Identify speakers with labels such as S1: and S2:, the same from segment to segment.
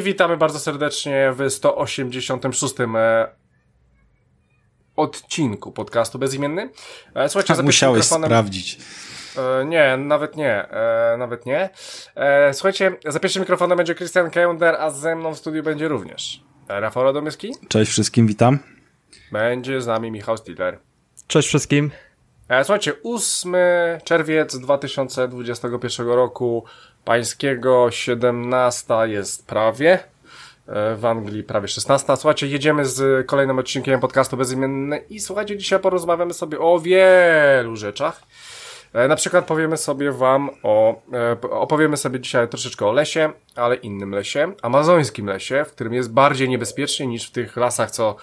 S1: I witamy bardzo serdecznie w 186 e, odcinku podcastu Bezimienny.
S2: E, słuchajcie, tak musiałeś mikrofonem... sprawdzić.
S1: E, nie, nawet nie, e, nawet nie. E, słuchajcie, za pierwszym mikrofonem będzie Christian Kender, a ze mną w studiu będzie również Rafał Radomyski.
S2: Cześć wszystkim, witam.
S1: Będzie z nami Michał Stiller.
S3: Cześć wszystkim.
S1: E, słuchajcie, 8 czerwiec 2021 roku pańskiego, 17 jest prawie. E, w Anglii prawie 16. Słuchajcie, jedziemy z kolejnym odcinkiem podcastu Bezimienny i słuchajcie, dzisiaj porozmawiamy sobie o wielu rzeczach. E, na przykład powiemy sobie wam o, e, opowiemy sobie dzisiaj troszeczkę o lesie, ale innym lesie, amazońskim lesie, w którym jest bardziej niebezpiecznie niż w tych lasach, co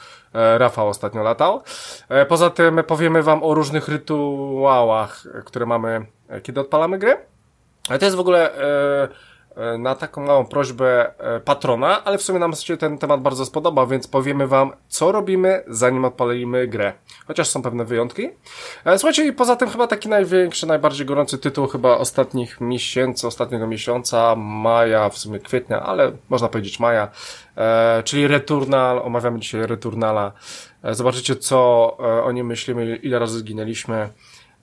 S1: Rafał ostatnio latał. Poza tym powiemy wam o różnych rytuałach, które mamy, kiedy odpalamy grę. Ale to jest w ogóle E, na taką małą prośbę e, patrona, ale w sumie nam się ten temat bardzo spodoba, więc powiemy wam, co robimy, zanim odpalimy grę. Chociaż są pewne wyjątki. E, słuchajcie, i poza tym chyba taki największy, najbardziej gorący tytuł chyba ostatnich miesięcy, ostatniego miesiąca, maja, w sumie kwietnia, ale można powiedzieć maja, czyli Returnal, omawiamy dzisiaj Returnala. Zobaczycie, co o nim myślimy, ile razy zginęliśmy.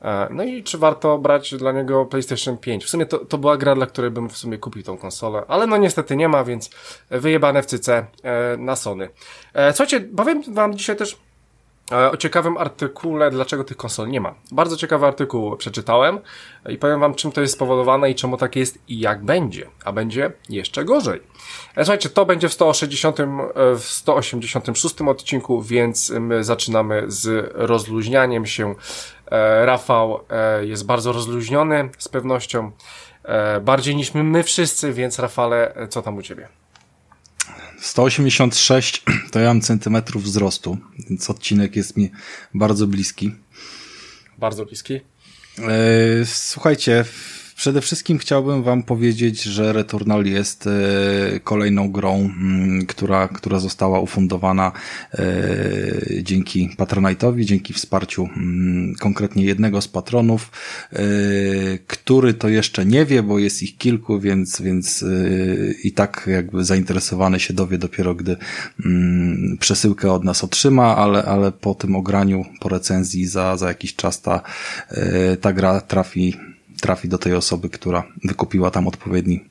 S1: E, no i czy warto brać dla niego PlayStation 5? W sumie to, to była gra, dla której bym w sumie kupił tą konsolę, ale no niestety nie ma, więc wyjebane w cyce e, na Sony. E, słuchajcie, powiem wam dzisiaj też o ciekawym artykule, dlaczego tych konsol nie ma. Bardzo ciekawy artykuł przeczytałem i powiem wam, czym to jest spowodowane i czemu tak jest i jak będzie. A będzie jeszcze gorzej. Słuchajcie, to będzie w 160, w 186 odcinku, więc my zaczynamy z rozluźnianiem się E, Rafał e, jest bardzo rozluźniony z pewnością, e, bardziej niż my wszyscy, więc Rafale, co tam u Ciebie?
S2: 186 to ja mam centymetrów wzrostu, więc odcinek jest mi bardzo bliski.
S1: Bardzo bliski?
S2: Słuchajcie, Przede wszystkim chciałbym wam powiedzieć, że Returnal jest e, kolejną grą, mm, która, która została ufundowana e, dzięki Patronite'owi, dzięki wsparciu mm, konkretnie jednego z patronów, e, który to jeszcze nie wie, bo jest ich kilku, więc, więc i tak jakby zainteresowany się dowie dopiero, gdy mm, przesyłkę od nas otrzyma, ale, ale po tym ograniu, po recenzji za, za jakiś czas ta, ta gra trafi trafi do tej osoby, która wykupiła tam odpowiedni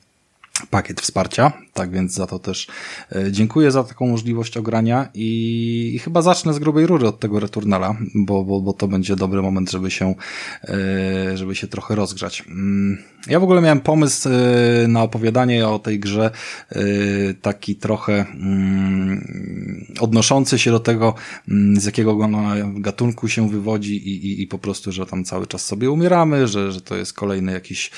S2: pakiet wsparcia. Tak więc za to też e, dziękuję za taką możliwość ogrania i, i chyba zacznę z grubej rury od tego Returnala, bo, bo, bo to będzie dobry moment, żeby się, e, żeby się trochę rozgrzać. Mm, ja w ogóle miałem pomysł e, na opowiadanie o tej grze taki trochę mm, odnoszący się do tego, mm, z jakiego gatunku się wywodzi i, i, i po prostu, że tam cały czas sobie umieramy, że, że to jest kolejny jakiś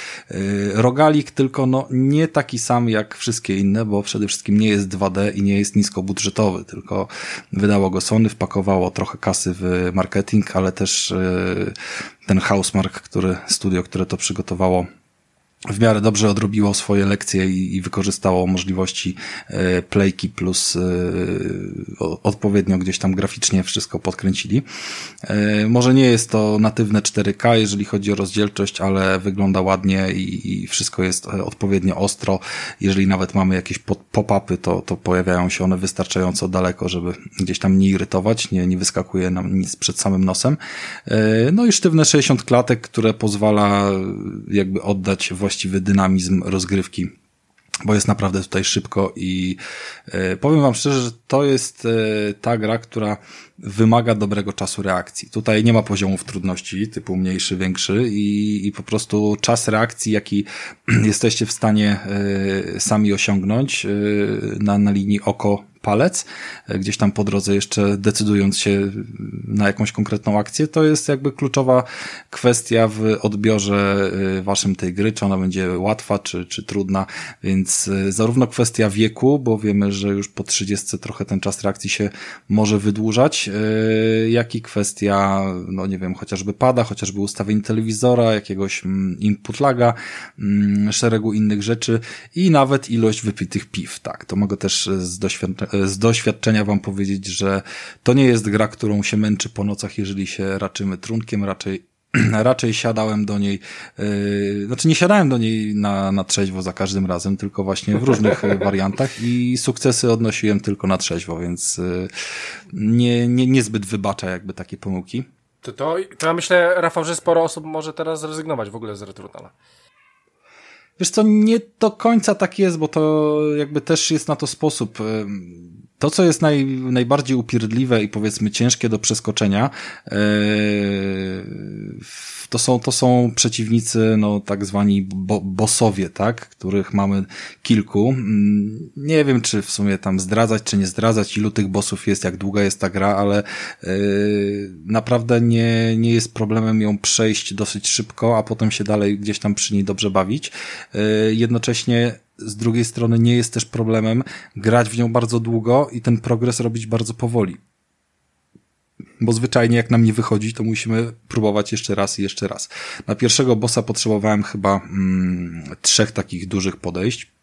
S2: rogalik, tylko no nie taki sam jak wszystkie inne bo przede wszystkim nie jest 2D i nie jest niskobudżetowy, tylko wydało go Sony, wpakowało trochę kasy w marketing, ale też e, ten Housemark, który, studio, które to przygotowało, w miarę dobrze odrobiło swoje lekcje i, i wykorzystało możliwości e, playki plus e, odpowiednio gdzieś tam graficznie wszystko podkręcili. E, może nie jest to natywne 4K, jeżeli chodzi o rozdzielczość, ale wygląda ładnie i, i wszystko jest e, odpowiednio ostro. Jeżeli nawet mamy jakieś pop-upy, to, to pojawiają się one wystarczająco daleko, żeby gdzieś tam nie irytować, nie, nie wyskakuje nam nic przed samym nosem. E, no i sztywne 60 klatek, które pozwala jakby oddać właściwy dynamizm rozgrywki bo jest naprawdę tutaj szybko i e, powiem wam szczerze, że to jest e, ta gra, która wymaga dobrego czasu reakcji. Tutaj nie ma poziomów trudności typu mniejszy, większy i, i po prostu czas reakcji, jaki jesteście w stanie e, sami osiągnąć na, na linii oko palec, e, gdzieś tam po drodze jeszcze decydując się na jakąś konkretną akcję, to jest jakby kluczowa kwestia w odbiorze waszym tej gry, czy ona będzie łatwa, czy, czy trudna, więc zarówno kwestia wieku, bo wiemy, że już po 30 trochę ten czas reakcji się może wydłużać, jak i kwestia, no nie wiem, chociażby pada, chociażby ustawień telewizora, jakiegoś mm, input laga, mm, szeregu innych rzeczy i nawet ilość wypitych piw, tak, to mogę też z doświadczenia z doświadczenia wam powiedzieć, że to nie jest gra, którą się męczy po nocach, jeżeli się raczymy trunkiem, raczej raczej siadałem do niej, yy, znaczy nie siadałem do niej na, na trzeźwo za każdym razem, tylko właśnie w różnych wariantach i sukcesy odnosiłem tylko na trzeźwo, więc yy, nie, nie, niezbyt wybacza jakby takie pomyłki.
S1: To, to, to ja myślę, Rafał, że sporo osób może teraz zrezygnować w ogóle z Returnala.
S2: Wiesz co, nie do końca tak jest, bo to jakby też jest na to sposób. To, co jest naj, najbardziej upierdliwe i powiedzmy ciężkie do przeskoczenia, yy, to są, to są przeciwnicy, no tak zwani bo, bossowie, tak, których mamy kilku. Mm, nie wiem, czy w sumie tam zdradzać, czy nie zdradzać, ilu tych bossów jest, jak długa jest ta gra, ale yy, naprawdę nie, nie jest problemem ją przejść dosyć szybko, a potem się dalej gdzieś tam przy niej dobrze bawić. Yy, jednocześnie z drugiej strony nie jest też problemem grać w nią bardzo długo i ten progres robić bardzo powoli. Bo zwyczajnie jak nam nie wychodzi, to musimy próbować jeszcze raz i jeszcze raz. Na pierwszego bossa potrzebowałem chyba mm, trzech takich dużych podejść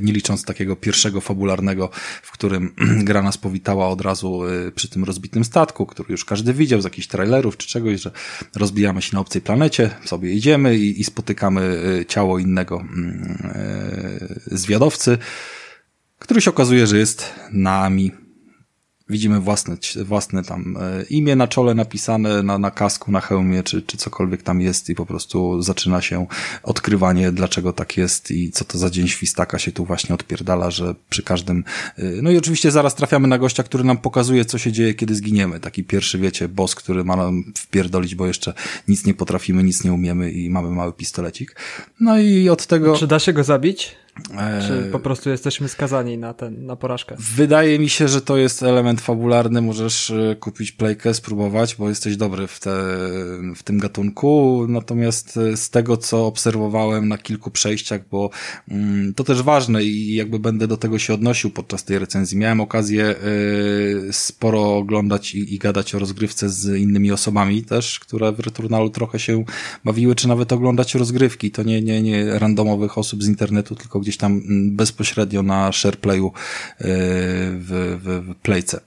S2: nie licząc takiego pierwszego fabularnego, w którym gra nas powitała od razu e, przy tym rozbitym statku, który już każdy widział z jakichś trailerów czy czegoś, że rozbijamy się na obcej planecie, sobie idziemy i, i spotykamy e, ciało innego mm, zwiadowcy, który się okazuje, że jest nami widzimy własne, własne tam e, imię na czole napisane, na, na kasku, na hełmie, czy, czy cokolwiek tam jest i po prostu zaczyna się odkrywanie, dlaczego tak jest i co to za dzień świstaka się tu właśnie odpierdala, że przy każdym... E, no i oczywiście zaraz trafiamy na gościa, który nam pokazuje, co się dzieje, kiedy zginiemy. Taki pierwszy, wiecie, boss, który ma nam wpierdolić, bo jeszcze nic nie potrafimy, nic nie umiemy i mamy mały pistolecik. No i od tego...
S3: Czy da się go zabić? Czy po prostu jesteśmy skazani na ten, na porażkę?
S2: Wydaje mi się, że to jest element fabularny. Możesz e, kupić playkę, spróbować, bo jesteś dobry w, te, w tym gatunku. Natomiast e, z tego, co obserwowałem na kilku przejściach, bo mm, to też ważne i jakby będę do tego się odnosił podczas tej recenzji. Miałem okazję y, sporo oglądać i, i gadać o rozgrywce z innymi osobami też, które w Returnalu trochę się bawiły, czy nawet oglądać rozgrywki. To nie, nie, nie randomowych osób z internetu, tylko gdzieś tam mm, bezpośrednio na SharePlayu e, w, w, w Playce.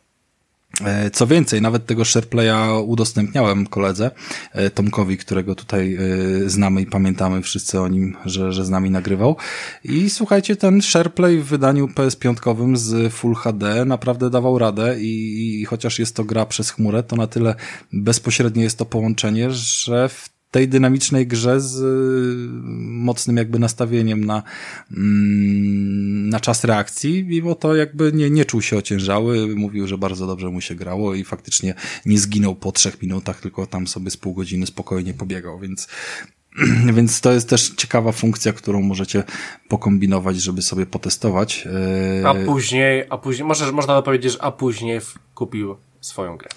S2: E, co więcej, nawet tego SharePlaya udostępniałem koledze e, Tomkowi, którego tutaj znamy i pamiętamy wszyscy o nim, że, że z nami nagrywał. I słuchajcie, ten SharePlay w wydaniu PS5 z Full HD naprawdę dawał radę i, i chociaż jest to gra przez chmurę, to na tyle bezpośrednie jest to połączenie, że w tej dynamicznej grze z y, mocnym jakby nastawieniem na, mm, na czas reakcji, mimo to jakby nie, nie czuł się ociężały, mówił, że bardzo dobrze mu się grało i faktycznie nie zginął po trzech minutach, tylko tam sobie z pół godziny spokojnie pobiegał, więc więc to jest też ciekawa funkcja, którą możecie pokombinować, żeby sobie potestować.
S1: A później, a później, może, można powiedzieć, a później kupił swoją grę.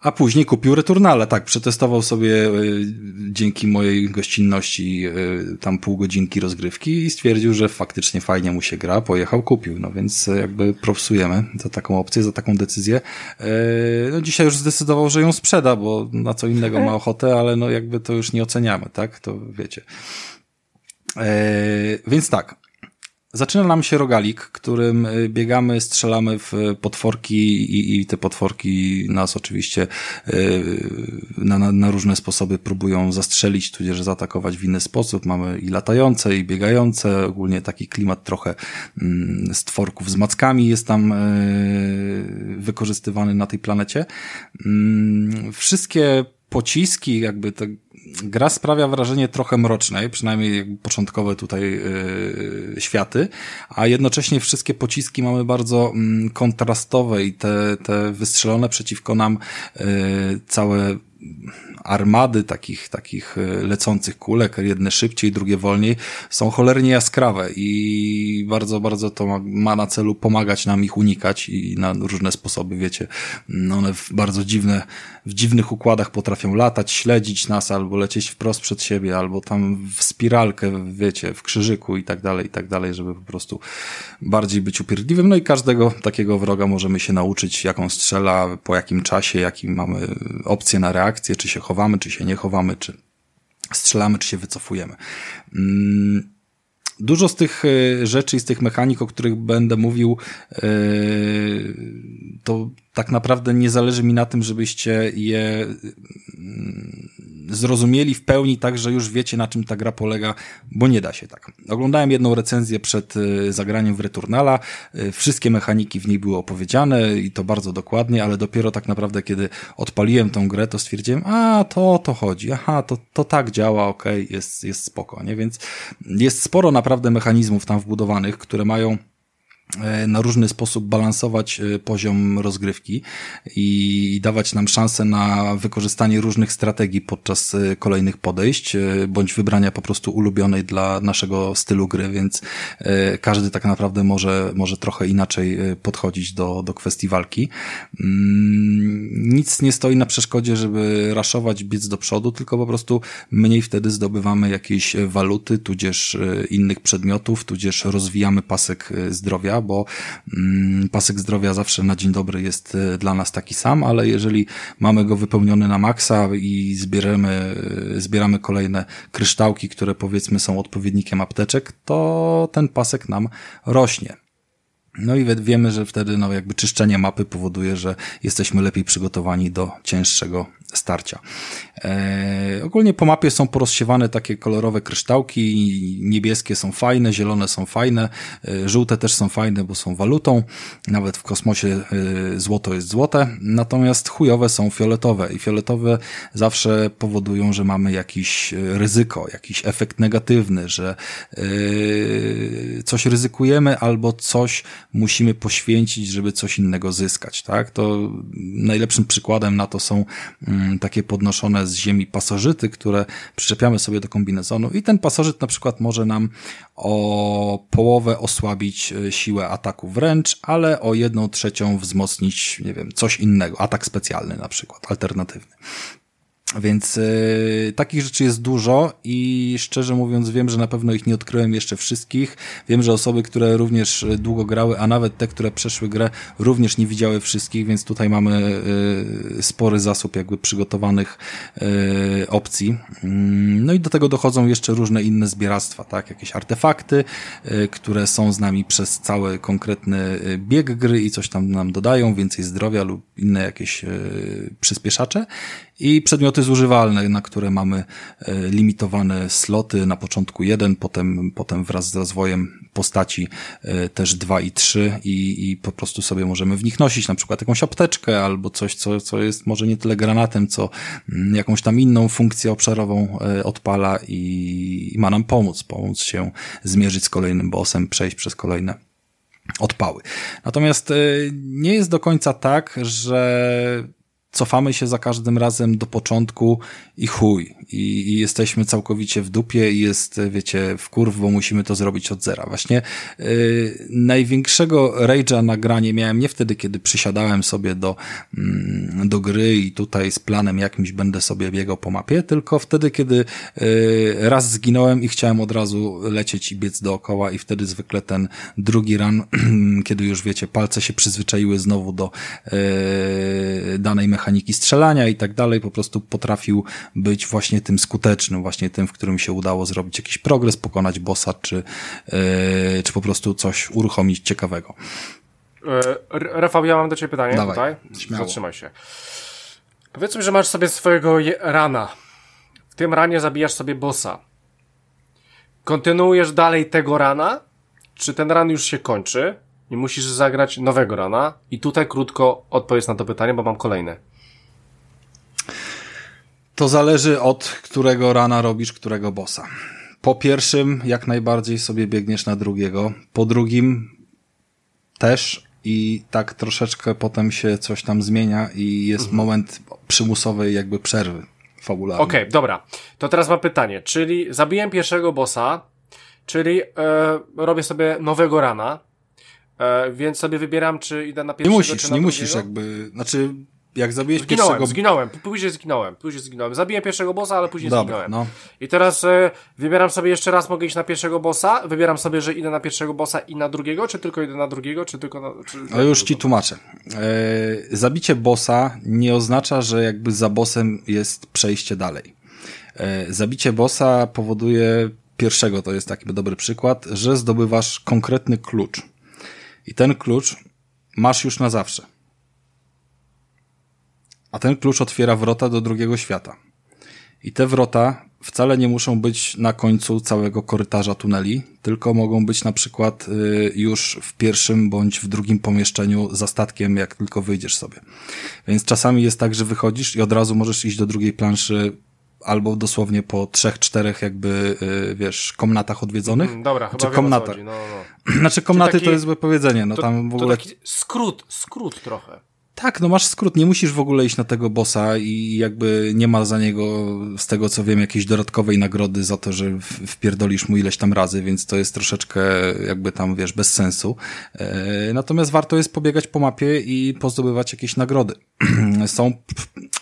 S2: A później kupił Returnale, tak, przetestował sobie y, dzięki mojej gościnności y, tam pół godzinki rozgrywki i stwierdził, że faktycznie fajnie mu się gra, pojechał, kupił, no więc jakby propsujemy za taką opcję, za taką decyzję. No dzisiaj już zdecydował, że ją sprzeda, bo na co innego ma ochotę, ale no jakby to już nie oceniamy, tak, to wiecie. Więc tak, Zaczyna nam się rogalik, którym y, biegamy, strzelamy w potworki i, i te potworki nas oczywiście y, na, na, na, różne sposoby próbują zastrzelić, tudzież zaatakować w inny sposób. Mamy i latające, i biegające, ogólnie taki klimat trochę mm, stworków z mackami jest tam y, wykorzystywany na tej planecie. Mm, wszystkie pociski, jakby te gra sprawia wrażenie trochę mrocznej, przynajmniej początkowe tutaj yy, światy, a jednocześnie wszystkie pociski mamy bardzo yy, kontrastowe i te, te wystrzelone przeciwko nam yy, całe armady takich, takich e, lecących kulek, jedne szybciej, drugie wolniej, są cholernie jaskrawe i bardzo, bardzo to ma, na celu pomagać nam ich unikać i na różne sposoby, wiecie, no one w bardzo dziwne, w dziwnych układach potrafią latać, śledzić nas albo lecieć wprost przed siebie, albo tam w spiralkę, wiecie, w krzyżyku i tak dalej, i tak dalej, żeby po prostu bardziej być upierdliwym. No i każdego takiego wroga możemy się nauczyć, jaką strzela, po jakim czasie, jakim mamy opcje na reakcję, czy się chowamy, czy się nie chowamy, czy strzelamy, czy się wycofujemy. Mm, dużo z tych e, rzeczy i z tych mechanik, o których będę mówił, e, to tak naprawdę nie zależy mi na tym, żebyście je mm, zrozumieli w pełni tak, że już wiecie na czym ta gra polega, bo nie da się tak. Oglądałem jedną recenzję przed y, zagraniem w Returnala, y, wszystkie mechaniki w niej były opowiedziane i to bardzo dokładnie, ale dopiero tak naprawdę kiedy odpaliłem tą grę, to stwierdziłem, a to o to chodzi, aha, to, to tak działa, okej, okay, jest, jest spoko, nie? Więc jest sporo naprawdę mechanizmów tam wbudowanych, które mają na różny sposób balansować e, poziom rozgrywki i dawać nam szansę na wykorzystanie różnych strategii podczas e, kolejnych podejść, bądź wybrania po prostu ulubionej dla naszego stylu gry, więc każdy tak naprawdę może, może trochę inaczej podchodzić do, do kwestii walki. Mm, nic nie stoi na przeszkodzie, żeby raszować, biec do przodu, tylko po prostu mniej wtedy zdobywamy jakieś waluty, tudzież innych przedmiotów, tudzież rozwijamy pasek zdrowia, bo mm, pasek zdrowia zawsze na dzień dobry jest e, dla nas taki sam, ale jeżeli mamy go wypełniony na maksa i zbieramy, e, zbieramy kolejne kryształki, które powiedzmy są odpowiednikiem apteczek, to ten pasek nam rośnie. No i wiemy, że wtedy no jakby czyszczenie mapy powoduje, że jesteśmy lepiej przygotowani do cięższego starcia. E, ogólnie po mapie są porozsiewane takie kolorowe kryształki, niebieskie są fajne, zielone są fajne, e, żółte też są fajne, bo są walutą, nawet w kosmosie e, złoto jest złote, natomiast chujowe są fioletowe i fioletowe zawsze powodują, że mamy jakiś ryzyko, jakiś efekt negatywny, że e, coś ryzykujemy albo coś musimy poświęcić, żeby coś innego zyskać, tak? To najlepszym przykładem na to są mm, takie podnoszone z ziemi pasożyty, które przyczepiamy sobie do kombinezonu i ten pasożyt na przykład może nam o połowę osłabić e, siłę ataku wręcz, ale o jedną trzecią wzmocnić, nie wiem, coś innego, atak specjalny na przykład, alternatywny. Więc y, takich rzeczy jest dużo i szczerze mówiąc wiem, że na pewno ich nie odkryłem jeszcze wszystkich. Wiem, że osoby, które również długo grały, a nawet te, które przeszły grę, również nie widziały wszystkich, więc tutaj mamy y, spory zasób jakby przygotowanych opcji. Mm, no i do tego dochodzą jeszcze różne inne zbieractwa, tak? Jakieś artefakty, które są z nami przez cały konkretny bieg gry i coś tam nam dodają, więcej zdrowia lub inne jakieś przyspieszacze i przedmioty zużywalne, na które mamy e, limitowane sloty, na początku jeden, potem, potem wraz z rozwojem postaci e, też dwa i trzy i, i po prostu sobie możemy w nich nosić na przykład jakąś apteczkę albo coś, co, co jest może nie tyle granatem, co mm, jakąś tam inną funkcję obszarową e, odpala i, i ma nam pomóc, pomóc się zmierzyć z kolejnym bossem, przejść przez kolejne odpały. Natomiast nie jest do końca tak, że cofamy się za każdym razem do początku i chuj. I, i jesteśmy całkowicie w dupie i jest, wiecie, w kurw, bo musimy to zrobić od zera. Właśnie yy, największego rage'a na granie miałem nie wtedy, kiedy przysiadałem sobie do, mm, do gry i tutaj z planem jakimś będę sobie biegał po mapie, tylko wtedy, kiedy yy, raz zginąłem i chciałem od razu lecieć i biec dookoła i wtedy zwykle ten drugi run, kiedy już wiecie, palce się przyzwyczaiły znowu do yy, danej mechaniki strzelania i tak dalej, po prostu potrafił być właśnie tym skutecznym, właśnie tym, w którym się udało zrobić jakiś progres, pokonać bossa, czy, yy, czy po prostu coś uruchomić ciekawego.
S1: E, Rafał, ja mam do Ciebie pytanie
S2: Dawaj,
S1: tutaj.
S2: Śmiało.
S1: Zatrzymaj się. Powiedzmy, że masz sobie swojego rana. W tym ranie zabijasz sobie bossa. Kontynuujesz dalej tego rana? Czy ten ran już się kończy? i musisz zagrać nowego rana. I tutaj krótko odpowiedz na to pytanie, bo mam kolejne.
S2: To zależy od którego rana robisz którego bossa. Po pierwszym jak najbardziej sobie biegniesz na drugiego. Po drugim też i tak troszeczkę potem się coś tam zmienia i jest mhm. moment przymusowej jakby przerwy fabularnej.
S1: Okej, okay, dobra. To teraz mam pytanie. Czyli zabiłem pierwszego bossa, czyli e, robię sobie nowego rana, E, więc sobie wybieram, czy idę na pierwszego,
S2: Nie musisz,
S1: czy na
S2: nie
S1: drugiego.
S2: musisz jakby, znaczy jak zabiłeś
S1: zginąłem,
S2: pierwszego...
S1: Zginąłem, później zginąłem, później zginąłem. Zabiłem pierwszego bossa, ale później
S2: Dobra,
S1: zginąłem.
S2: No.
S1: I teraz e, wybieram sobie jeszcze raz, mogę iść na pierwszego bossa, wybieram sobie, że idę na pierwszego bossa i na drugiego, czy tylko idę na drugiego, czy tylko na... Czy,
S2: no już ci tłumaczę. E, zabicie bossa nie oznacza, że jakby za bossem jest przejście dalej. E, zabicie bossa powoduje pierwszego, to jest taki dobry przykład, że zdobywasz konkretny klucz i ten klucz masz już na zawsze. A ten klucz otwiera wrota do drugiego świata. I te wrota wcale nie muszą być na końcu całego korytarza tuneli, tylko mogą być na przykład y, już w pierwszym bądź w drugim pomieszczeniu za statkiem, jak tylko wyjdziesz sobie. Więc czasami jest tak, że wychodzisz i od razu możesz iść do drugiej planszy albo dosłownie po trzech, czterech jakby, y, wiesz, komnatach odwiedzonych. Mm,
S1: dobra, chyba czy komnatach. No,
S2: no. Znaczy komnaty taki, to jest złe powiedzenie, no
S1: to,
S2: tam w ogóle...
S1: Skrót, skrót trochę.
S2: Tak, no masz skrót, nie musisz w ogóle iść na tego bossa i jakby nie ma za niego, z tego co wiem, jakiejś dodatkowej nagrody za to, że wpierdolisz mu ileś tam razy, więc to jest troszeczkę jakby tam, wiesz, bez sensu. E, natomiast warto jest pobiegać po mapie i pozdobywać jakieś nagrody. są,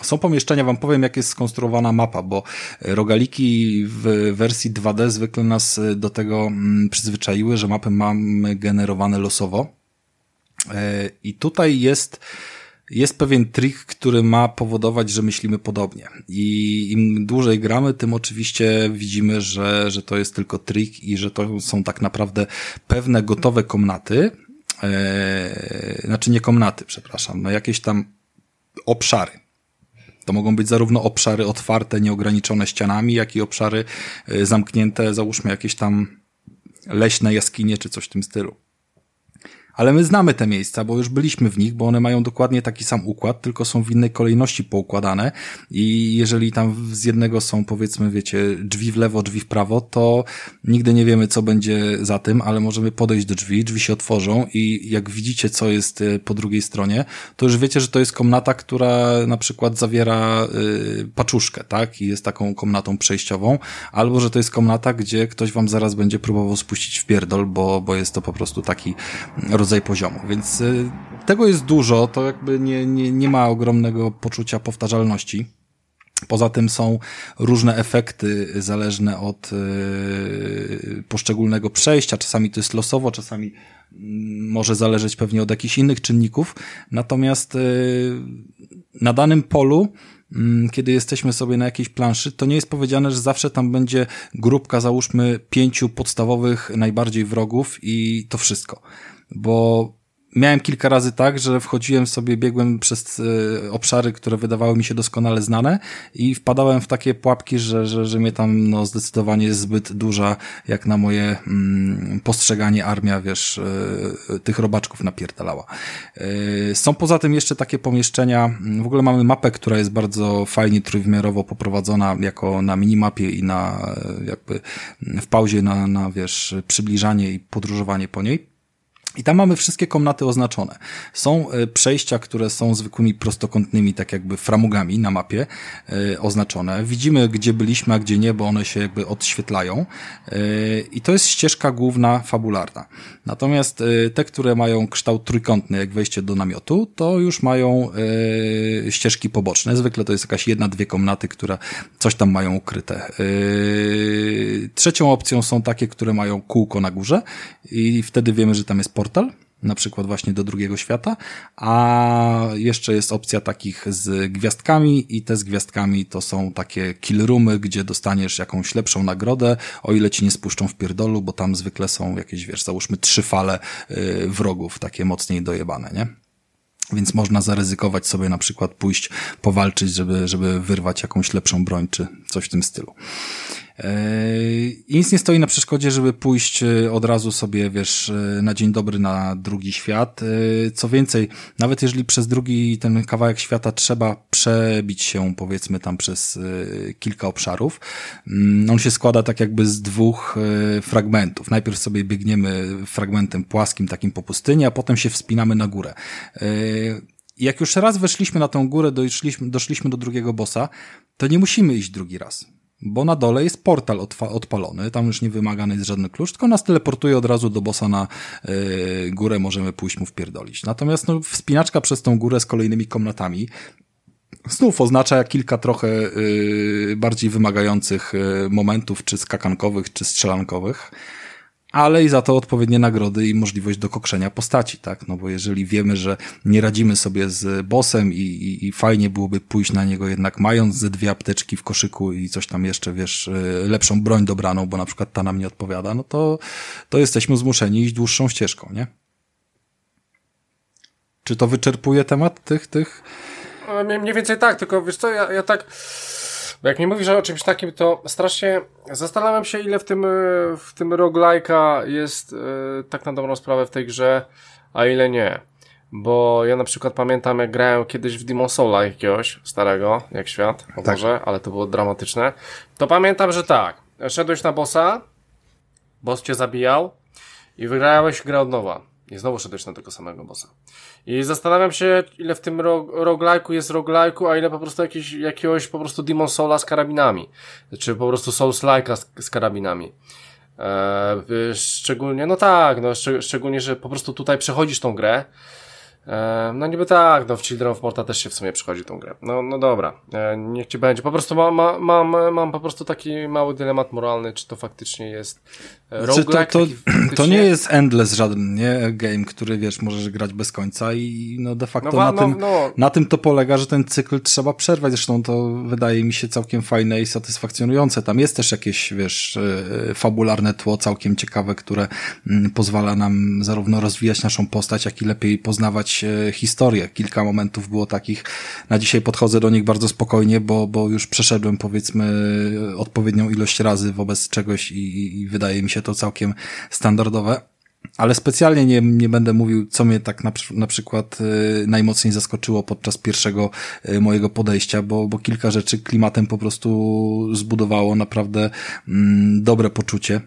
S2: są pomieszczenia, wam powiem, jak jest skonstruowana mapa, bo rogaliki w wersji 2D zwykle nas do tego mm, przyzwyczaiły, że mapy mamy generowane losowo. E, I tutaj jest jest pewien trik, który ma powodować, że myślimy podobnie. I im dłużej gramy, tym oczywiście widzimy, że, że to jest tylko trik i że to są tak naprawdę pewne gotowe komnaty, e, znaczy nie komnaty, przepraszam, no jakieś tam obszary. To mogą być zarówno obszary otwarte, nieograniczone ścianami, jak i obszary e, zamknięte, załóżmy jakieś tam leśne jaskinie czy coś w tym stylu. Ale my znamy te miejsca, bo już byliśmy w nich, bo one mają dokładnie taki sam układ, tylko są w innej kolejności poukładane i jeżeli tam z jednego są powiedzmy, wiecie, drzwi w lewo, drzwi w prawo, to nigdy nie wiemy, co będzie za tym, ale możemy podejść do drzwi, drzwi się otworzą i jak widzicie, co jest e, po drugiej stronie, to już wiecie, że to jest komnata, która na przykład zawiera y, paczuszkę, tak? I jest taką komnatą przejściową, albo że to jest komnata, gdzie ktoś wam zaraz będzie próbował spuścić w pierdol, bo, bo jest to po prostu taki rodzaj poziomu, więc y, tego jest dużo, to jakby nie, nie, nie ma ogromnego poczucia powtarzalności. Poza tym są różne efekty zależne od y, poszczególnego przejścia. Czasami to jest losowo, czasami mm, może zależeć pewnie od jakichś innych czynników. Natomiast y, na danym polu, mm, kiedy jesteśmy sobie na jakiejś planszy, to nie jest powiedziane, że zawsze tam będzie grupka, załóżmy, pięciu podstawowych najbardziej wrogów i to wszystko bo miałem kilka razy tak, że wchodziłem sobie, biegłem przez y, obszary, które wydawały mi się doskonale znane i wpadałem w takie pułapki, że, że, że mnie tam no, zdecydowanie jest zbyt duża, jak na moje mm, postrzeganie armia, wiesz, y, tych robaczków napierdalała. Są poza tym jeszcze takie pomieszczenia, w ogóle mamy mapę, która jest bardzo fajnie trójwymiarowo poprowadzona jako na minimapie i na jakby w pauzie na, na wiesz, przybliżanie i podróżowanie po niej. I tam mamy wszystkie komnaty oznaczone. Są e, przejścia, które są zwykłymi prostokątnymi, tak jakby framugami na mapie e, oznaczone. Widzimy, gdzie byliśmy, a gdzie nie, bo one się jakby odświetlają. E, I to jest ścieżka główna, fabularna. Natomiast te, które mają kształt trójkątny, jak wejście do namiotu, to już mają ścieżki poboczne. Zwykle to jest jakaś jedna, dwie komnaty, które coś tam mają ukryte. Trzecią opcją są takie, które mają kółko na górze i wtedy wiemy, że tam jest port portal, na przykład właśnie do drugiego świata, a jeszcze jest opcja takich z gwiazdkami i te z gwiazdkami to są takie kill roomy, gdzie dostaniesz jakąś lepszą nagrodę, o ile ci nie spuszczą w pierdolu, bo tam zwykle są jakieś, wiesz, załóżmy trzy fale yy, wrogów, takie mocniej dojebane, nie? Więc można zaryzykować sobie na przykład pójść powalczyć, żeby, żeby wyrwać jakąś lepszą broń, czy coś w tym stylu. I nic nie stoi na przeszkodzie, żeby pójść e, od razu sobie, wiesz, e, na dzień dobry na drugi świat. E, co więcej, nawet jeżeli przez drugi ten kawałek świata trzeba przebić się, powiedzmy, tam przez kilka obszarów, mm, on się składa tak jakby z dwóch fragmentów. Najpierw sobie biegniemy fragmentem płaskim, takim po pustyni, a potem się wspinamy na górę. Jak już raz weszliśmy na tą górę, doszliśmy, doszliśmy do drugiego bossa, to nie musimy iść drugi raz bo na dole jest portal odpalony, tam już nie wymagany jest żadny klucz, tylko nas teleportuje od razu do bossa na yy, górę, możemy pójść mu wpierdolić. Natomiast no, wspinaczka przez tą górę z kolejnymi komnatami znów oznacza kilka trochę yy, bardziej wymagających yy, momentów, czy skakankowych, czy strzelankowych ale i za to odpowiednie nagrody i możliwość dokokszenia postaci, tak? No bo jeżeli wiemy, że nie radzimy sobie z bossem i, i, i fajnie byłoby pójść na niego jednak mając ze dwie apteczki w koszyku i coś tam jeszcze, wiesz, e, lepszą broń dobraną, bo na przykład ta nam nie odpowiada, no to, to jesteśmy zmuszeni iść dłuższą ścieżką, nie? Czy to wyczerpuje temat tych, tych?
S1: Mniej więcej tak, tylko wiesz co, ja, ja tak Bo jak mi mówisz o czymś takim, to strasznie zastanawiam się, ile w tym, e, w tym roguelike'a jest e, tak na dobrą sprawę w tej grze, a ile nie. Bo ja na przykład pamiętam, jak grałem kiedyś w Demon Soul'a jakiegoś starego, jak świat, o
S2: Tak.
S1: Ale to było dramatyczne. To pamiętam, że tak, szedłeś na bossa, boss cię zabijał i wygrałeś grę od nowa. I znowu szedłeś na tego samego bossa. I zastanawiam się, ile w tym ro roguelike'u jest roguelike'u, a ile po prostu jakiś, jakiegoś po prostu Demon Soul'a z karabinami. Czy po prostu Souls-like'a z, z karabinami. Eee, szczególnie, no tak, no szczeg szczególnie, że po prostu tutaj przechodzisz tą grę. E, no niby tak, no w Children of Morta też się w sumie przychodzi tą grę. No, no dobra, e, niech ci będzie. Po prostu mam, ma, mam, mam po prostu taki mały dylemat moralny, czy to faktycznie jest e,
S2: Znaczy, to,
S1: roguelike.
S2: to,
S1: faktycznie-
S2: to nie jest endless żaden nie? game, który wiesz, możesz grać bez końca i no de facto
S1: No,
S2: na,
S1: no,
S2: tym,
S1: no.
S2: na tym to polega, że ten cykl trzeba przerwać. Zresztą to wydaje mi się całkiem fajne i satysfakcjonujące. Tam jest też jakieś, wiesz, e, fabularne tło całkiem ciekawe, które mm, pozwala nam zarówno rozwijać naszą postać, jak i lepiej poznawać e, historię. Kilka momentów było takich. Na dzisiaj podchodzę do nich bardzo spokojnie, bo, bo już przeszedłem powiedzmy odpowiednią ilość razy wobec czegoś i- i wydaje mi się to całkiem standardowe. Ale specjalnie nie, nie będę mówił, co mnie tak na, na przykład y, najmocniej zaskoczyło podczas pierwszego y, mojego podejścia, bo, bo kilka rzeczy klimatem po prostu zbudowało naprawdę mm, dobre poczucie.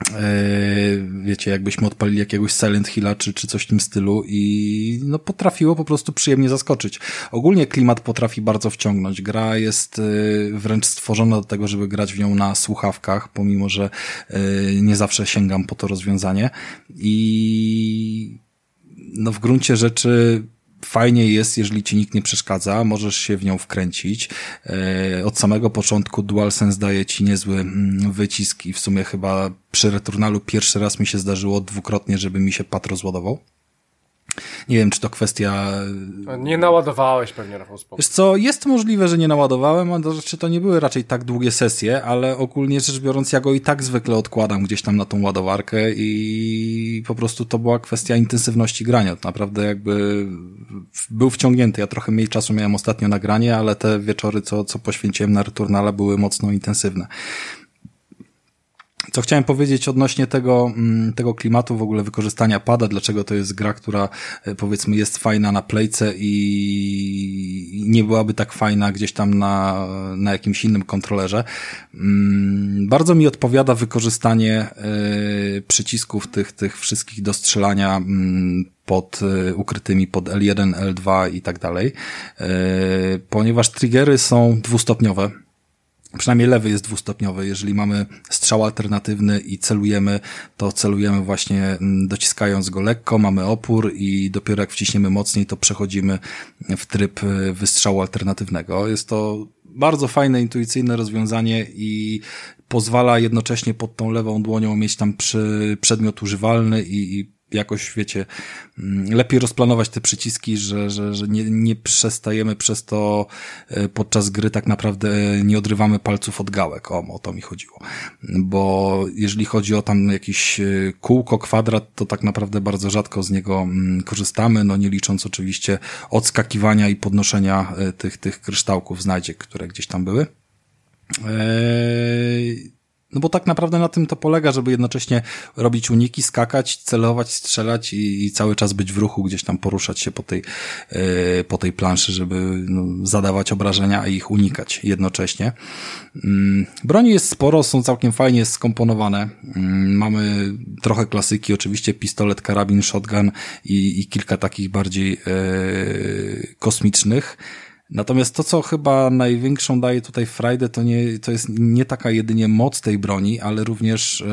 S2: Yy, wiecie, jakbyśmy odpalili jakiegoś Silent Hilla czy, czy coś w tym stylu i no potrafiło po prostu przyjemnie zaskoczyć. Ogólnie klimat potrafi bardzo wciągnąć. Gra jest yy, wręcz stworzona do tego, żeby grać w nią na słuchawkach, pomimo, że yy, nie zawsze sięgam po to rozwiązanie i no w gruncie rzeczy fajnie jest, jeżeli ci nikt nie przeszkadza, możesz się w nią wkręcić. E, Od samego początku DualSense daje ci niezły mm, wycisk i w sumie chyba przy Returnalu pierwszy raz mi się zdarzyło dwukrotnie, żeby mi się pad rozładował. Nie wiem, czy to kwestia
S1: Nie naładowałeś pewnie, Rafał, spoko.
S2: Wiesz co, jest możliwe, że nie naładowałem, a to znaczy to nie były raczej tak długie sesje, ale ogólnie rzecz biorąc ja go i tak zwykle odkładam gdzieś tam na tą ładowarkę i po prostu to była kwestia intensywności grania. To naprawdę jakby był wciągnięty. Ja trochę mniej czasu miałem ostatnio na granie, ale te wieczory, co, co poświęciłem na Returnale były mocno intensywne. Co chciałem powiedzieć odnośnie tego, mm, tego klimatu, w ogóle wykorzystania pada, dlaczego to jest gra, która e, powiedzmy jest fajna na playce i nie byłaby tak fajna gdzieś tam na, na jakimś innym kontrolerze. Mm, Bardzo mi odpowiada wykorzystanie e, przycisków tych, tych wszystkich do strzelania mm, pod e, ukrytymi pod L1, L2 i tak dalej, ponieważ triggery są dwustopniowe. Przynajmniej lewy jest dwustopniowy. Jeżeli mamy strzał alternatywny i celujemy, to celujemy właśnie mm, dociskając go lekko, mamy opór i dopiero jak wciśniemy mocniej, to przechodzimy w tryb y, wystrzału alternatywnego. Jest to bardzo fajne, intuicyjne rozwiązanie i pozwala jednocześnie pod tą lewą dłonią mieć tam przy, przedmiot używalny i, i jakoś, wiecie, mm, lepiej rozplanować te przyciski, że, że, że nie, nie przestajemy przez to e, podczas gry tak naprawdę e, nie odrywamy palców od gałek. O, o to mi chodziło. Bo jeżeli chodzi o tam jakiś e, kółko, kwadrat, to tak naprawdę bardzo rzadko z niego mm, korzystamy, no nie licząc oczywiście odskakiwania i podnoszenia tych, tych kryształków znajdziek, które gdzieś tam były. Eee, no bo tak naprawdę na tym to polega, żeby jednocześnie robić uniki, skakać, celować, strzelać i, i cały czas być w ruchu, gdzieś tam poruszać się po tej, e, po tej planszy, żeby no, zadawać obrażenia, a ich unikać jednocześnie. Mm, Broni jest sporo, są całkiem fajnie skomponowane. Mm, Mamy trochę klasyki, oczywiście pistolet, karabin, shotgun i, i kilka takich bardziej e, kosmicznych. Natomiast to, co chyba największą daje tutaj Friday, to nie, to jest nie taka jedynie moc tej broni, ale również e,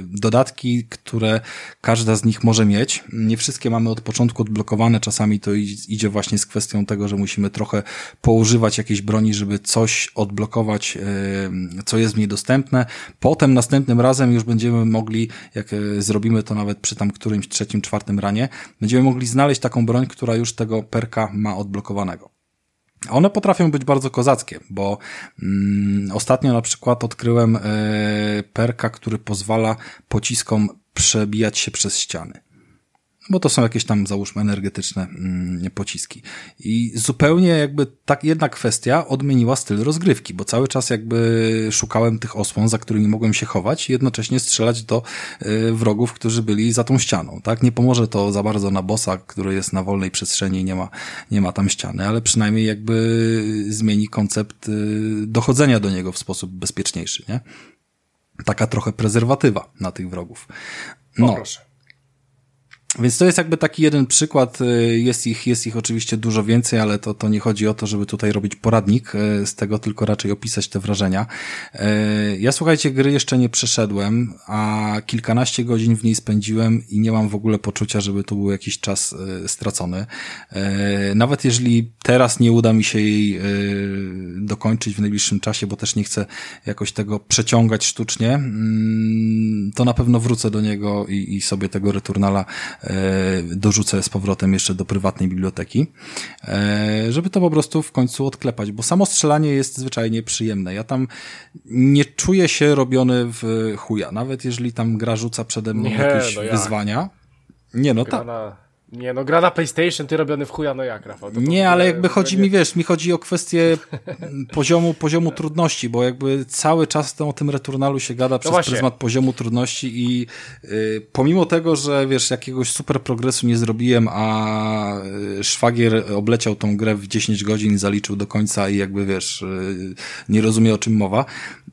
S2: dodatki, które każda z nich może mieć. Nie wszystkie mamy od początku odblokowane, czasami to idzie właśnie z kwestią tego, że musimy trochę poużywać jakiejś broni, żeby coś odblokować, e, co jest w niej dostępne. Potem następnym razem już będziemy mogli, jak e, zrobimy to nawet przy tam którymś trzecim, czwartym ranie, będziemy mogli znaleźć taką broń, która już tego perka ma odblokowanego. One potrafią być bardzo kozackie, bo mm, ostatnio na przykład odkryłem e, perka, który pozwala pociskom przebijać się przez ściany. Bo to są jakieś tam, załóżmy, energetyczne mm, pociski. I zupełnie jakby tak jedna kwestia odmieniła styl rozgrywki, bo cały czas jakby szukałem tych osłon, za którymi mogłem się chować i jednocześnie strzelać do y, wrogów, którzy byli za tą ścianą, tak? Nie pomoże to za bardzo na bossa, który jest na wolnej przestrzeni i nie ma, nie ma tam ściany, ale przynajmniej jakby zmieni koncept y, dochodzenia do niego w sposób bezpieczniejszy, nie? Taka trochę prezerwatywa na tych wrogów.
S1: No.
S2: Więc to jest jakby taki jeden przykład. Y, jest ich, jest ich oczywiście dużo więcej, ale to, to nie chodzi o to, żeby tutaj robić poradnik y, z tego, tylko raczej opisać te wrażenia. Y, ja słuchajcie, gry jeszcze nie przeszedłem, a kilkanaście godzin w niej spędziłem i nie mam w ogóle poczucia, żeby to był jakiś czas stracony. Nawet jeżeli teraz nie uda mi się jej dokończyć w najbliższym czasie, bo też nie chcę jakoś tego przeciągać sztucznie, mm, to na pewno wrócę do niego i, i sobie tego returnala dorzucę z powrotem jeszcze do prywatnej biblioteki, e, żeby to po prostu w końcu odklepać, bo samo strzelanie jest zwyczajnie przyjemne. Ja tam nie czuję się robiony w chuja, nawet jeżeli tam gra rzuca przede mną nie, jakieś no wyzwania. Nie, no tak.
S1: Nie, no gra na PlayStation, ty robiony w chuja, no jak, Rafał?
S2: Nie, ale jakby chodzi mi, wiesz, mi chodzi o kwestię poziomu, poziomu trudności, bo jakby cały czas o tym Returnalu się gada no przez właśnie. pryzmat poziomu trudności i y, pomimo tego, że wiesz, jakiegoś super progresu nie zrobiłem, a y, szwagier obleciał tą grę w 10 godzin, zaliczył do końca i jakby, wiesz, y, nie rozumie o czym mowa,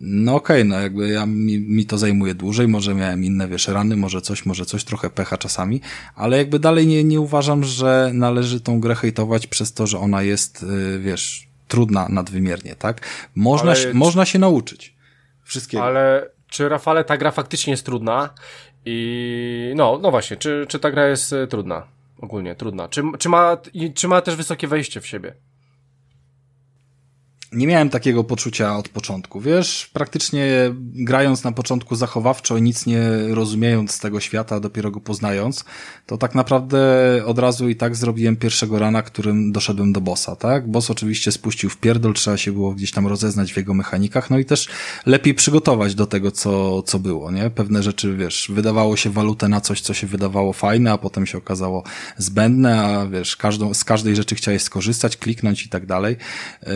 S2: no okej, okay, no jakby ja, mi, mi to zajmuje dłużej, może miałem inne, wiesz, rany, może coś, może coś, trochę pecha czasami, ale jakby dalej nie, nie uważam, że należy tą grę hejtować przez to, że ona jest, y, wiesz, trudna nadwymiernie, tak? Można, ale... można się nauczyć. Wszystkiego.
S1: Ale czy Rafale ta gra faktycznie jest trudna? I no, no właśnie, czy, czy ta gra jest y, trudna? Ogólnie trudna. Czy, czy, ma, czy ma też wysokie wejście w siebie?
S2: Nie miałem takiego poczucia od początku. Wiesz, praktycznie grając na początku zachowawczo, nic nie rozumiejąc z tego świata, dopiero go poznając, to tak naprawdę od razu i tak zrobiłem pierwszego rana, którym doszedłem do bossa, tak? Boss oczywiście spuścił w pierdol, trzeba się było gdzieś tam rozeznać w jego mechanikach, no i też lepiej przygotować do tego, co, co było, nie? Pewne rzeczy, wiesz, wydawało się walutę na coś, co się wydawało fajne, a potem się okazało zbędne, a wiesz, każdą, z każdej rzeczy chciałeś skorzystać, kliknąć i tak dalej. Yy,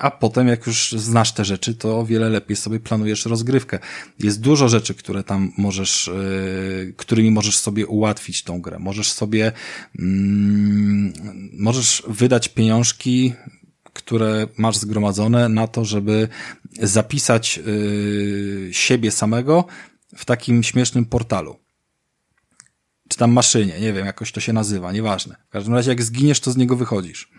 S2: a potem jak już znasz te rzeczy, to o wiele lepiej sobie planujesz rozgrywkę. Jest dużo rzeczy, które tam możesz, yy, którymi możesz sobie ułatwić tą grę. Możesz sobie, mm, możesz wydać pieniążki, które masz zgromadzone na to, żeby zapisać yy, siebie samego w takim śmiesznym portalu czy tam maszynie, nie wiem, jakoś to się nazywa, nieważne. W każdym razie, jak zginiesz, to z niego wychodzisz.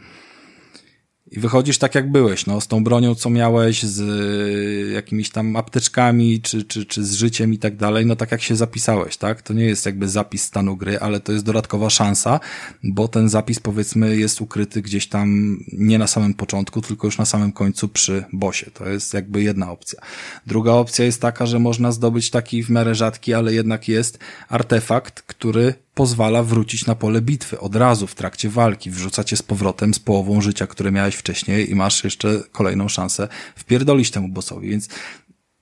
S2: I wychodzisz tak jak byłeś, no, z tą bronią, co miałeś, z y, jakimiś tam apteczkami, czy, czy, czy z życiem i tak dalej, no tak jak się zapisałeś, tak? To nie jest jakby zapis stanu gry, ale to jest dodatkowa szansa, bo ten zapis powiedzmy jest ukryty gdzieś tam nie na samym początku, tylko już na samym końcu przy bosie. To jest jakby jedna opcja. Druga opcja jest taka, że można zdobyć taki w miarę rzadki, ale jednak jest artefakt, który pozwala wrócić na pole bitwy od razu w trakcie walki, wrzuca cię z powrotem z połową życia, które miałeś wcześniej i masz jeszcze kolejną szansę wpierdolić temu bossowi, więc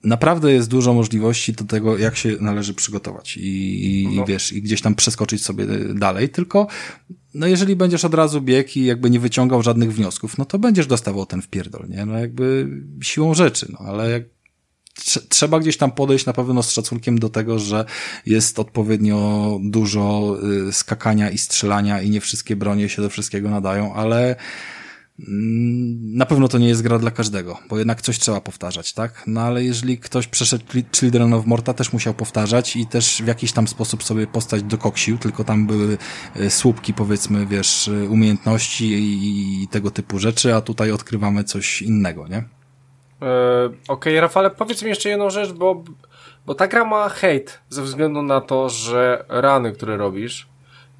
S2: naprawdę jest dużo możliwości do tego, jak się należy przygotować i, no. i wiesz, i gdzieś tam przeskoczyć sobie dalej, tylko no jeżeli będziesz od razu biegł i jakby nie wyciągał żadnych wniosków, no to będziesz dostawał ten wpierdol, nie? No jakby siłą rzeczy, no ale jak trzeba gdzieś tam podejść na pewno z szacunkiem do tego, że jest odpowiednio dużo y, skakania i strzelania i nie wszystkie bronie się do wszystkiego nadają, ale mm, na pewno to nie jest gra dla każdego, bo jednak coś trzeba powtarzać, tak? No ale jeżeli ktoś przeszedł Children of Morta, też musiał powtarzać i też w jakiś tam sposób sobie postać dokoksił, tylko tam były y, słupki, powiedzmy, wiesz, y, umiejętności i tego typu rzeczy, a tutaj odkrywamy coś innego, nie?
S1: E, okej, okay, Rafale, powiedz mi jeszcze jedną rzecz, bo, bo ta gra ma hejt ze względu na to, że rany, które robisz,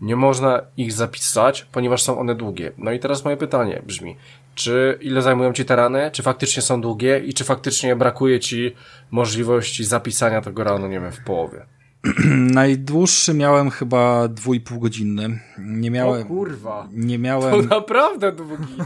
S1: nie można ich zapisać, ponieważ są one długie. No i teraz moje pytanie brzmi, czy ile zajmują ci te rany, czy faktycznie są długie i czy faktycznie brakuje ci możliwości zapisania tego ranu, nie wiem, w połowie?
S2: Najdłuższy miałem chyba dwójpół godzinny. Nie miałem.
S1: O kurwa.
S2: Nie miałem.
S1: To naprawdę długi.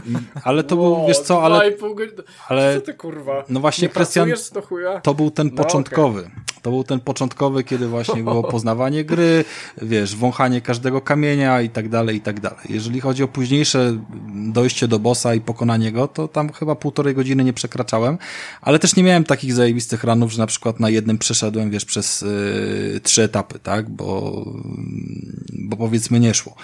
S2: Ale to był, wiesz co, ale.
S1: godziny. Ale. Co ty kurwa?
S2: No właśnie,
S1: Krystian. To,
S2: to był ten no, początkowy. Okay. To był ten początkowy, kiedy właśnie było poznawanie gry, wiesz, wąchanie każdego kamienia i tak dalej, i tak dalej. Jeżeli chodzi o późniejsze dojście do bossa i pokonanie go, to tam chyba półtorej godziny nie przekraczałem, ale też nie miałem takich zajebistych ranów, że na przykład na jednym przeszedłem, wiesz, przez yy, trzy etapy, tak, bo, bo powiedzmy nie szło.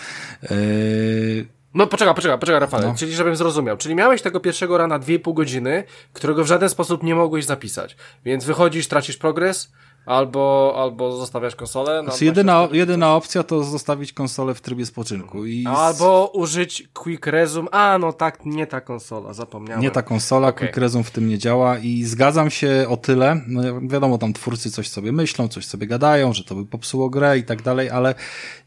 S2: Yy,
S1: no poczekaj, poczekaj, poczekaj Rafale, no. czyli żebym zrozumiał. Czyli miałeś tego pierwszego rana 2,5 godziny, którego w żaden sposób nie mogłeś zapisać. Więc wychodzisz, tracisz progres, albo, albo zostawiasz konsolę.
S2: No, znaczy jedyna, jedyna opcja to zostawić konsolę w trybie spoczynku. I
S1: albo użyć Quick Resume. A, no tak, nie ta konsola, zapomniałem.
S2: Nie ta konsola, okay. Quick Resume w tym nie działa i zgadzam się o tyle, no wiadomo, tam twórcy coś sobie myślą, coś sobie gadają, że to by popsuło grę i tak dalej, ale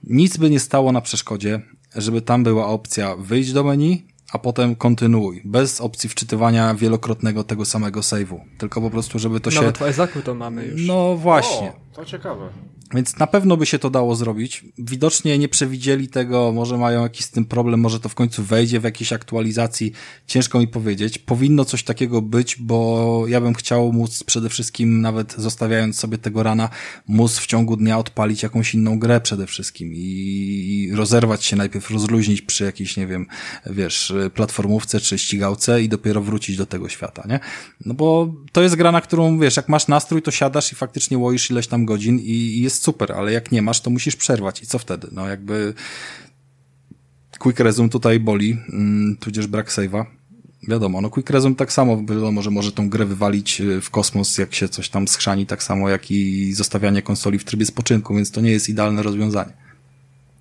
S2: nic by nie stało na przeszkodzie, żeby tam była opcja wyjść do menu, a potem kontynuuj, bez opcji wczytywania wielokrotnego tego samego save'u, tylko po prostu, żeby to
S3: Nawet
S2: się...
S3: Nawet w Isaacu to mamy już.
S2: No właśnie.
S1: O, to ciekawe.
S2: Więc na pewno by się to dało zrobić. Widocznie nie przewidzieli tego, może mają jakiś z tym problem, może to w końcu wejdzie w jakiejś aktualizacji. Ciężko mi powiedzieć. Powinno coś takiego być, bo ja bym chciał móc przede wszystkim, nawet zostawiając sobie tego rana, móc w ciągu dnia odpalić jakąś inną grę przede wszystkim i rozerwać się najpierw, rozluźnić przy jakiejś, nie wiem, wiesz, platformówce czy ścigałce i dopiero wrócić do tego świata, nie? No bo to jest gra, na którą, wiesz, jak masz nastrój, to siadasz i faktycznie łoisz ileś tam godzin i jest super, ale jak nie masz, to musisz przerwać. I co wtedy? No jakby quick resume tutaj boli, mm, tudzież brak save'a. Wiadomo, no Quick Resume tak samo, wiadomo, że może tą grę wywalić y, w kosmos, jak się coś tam schrzani, tak samo jak i zostawianie konsoli w trybie spoczynku, więc to nie jest idealne rozwiązanie.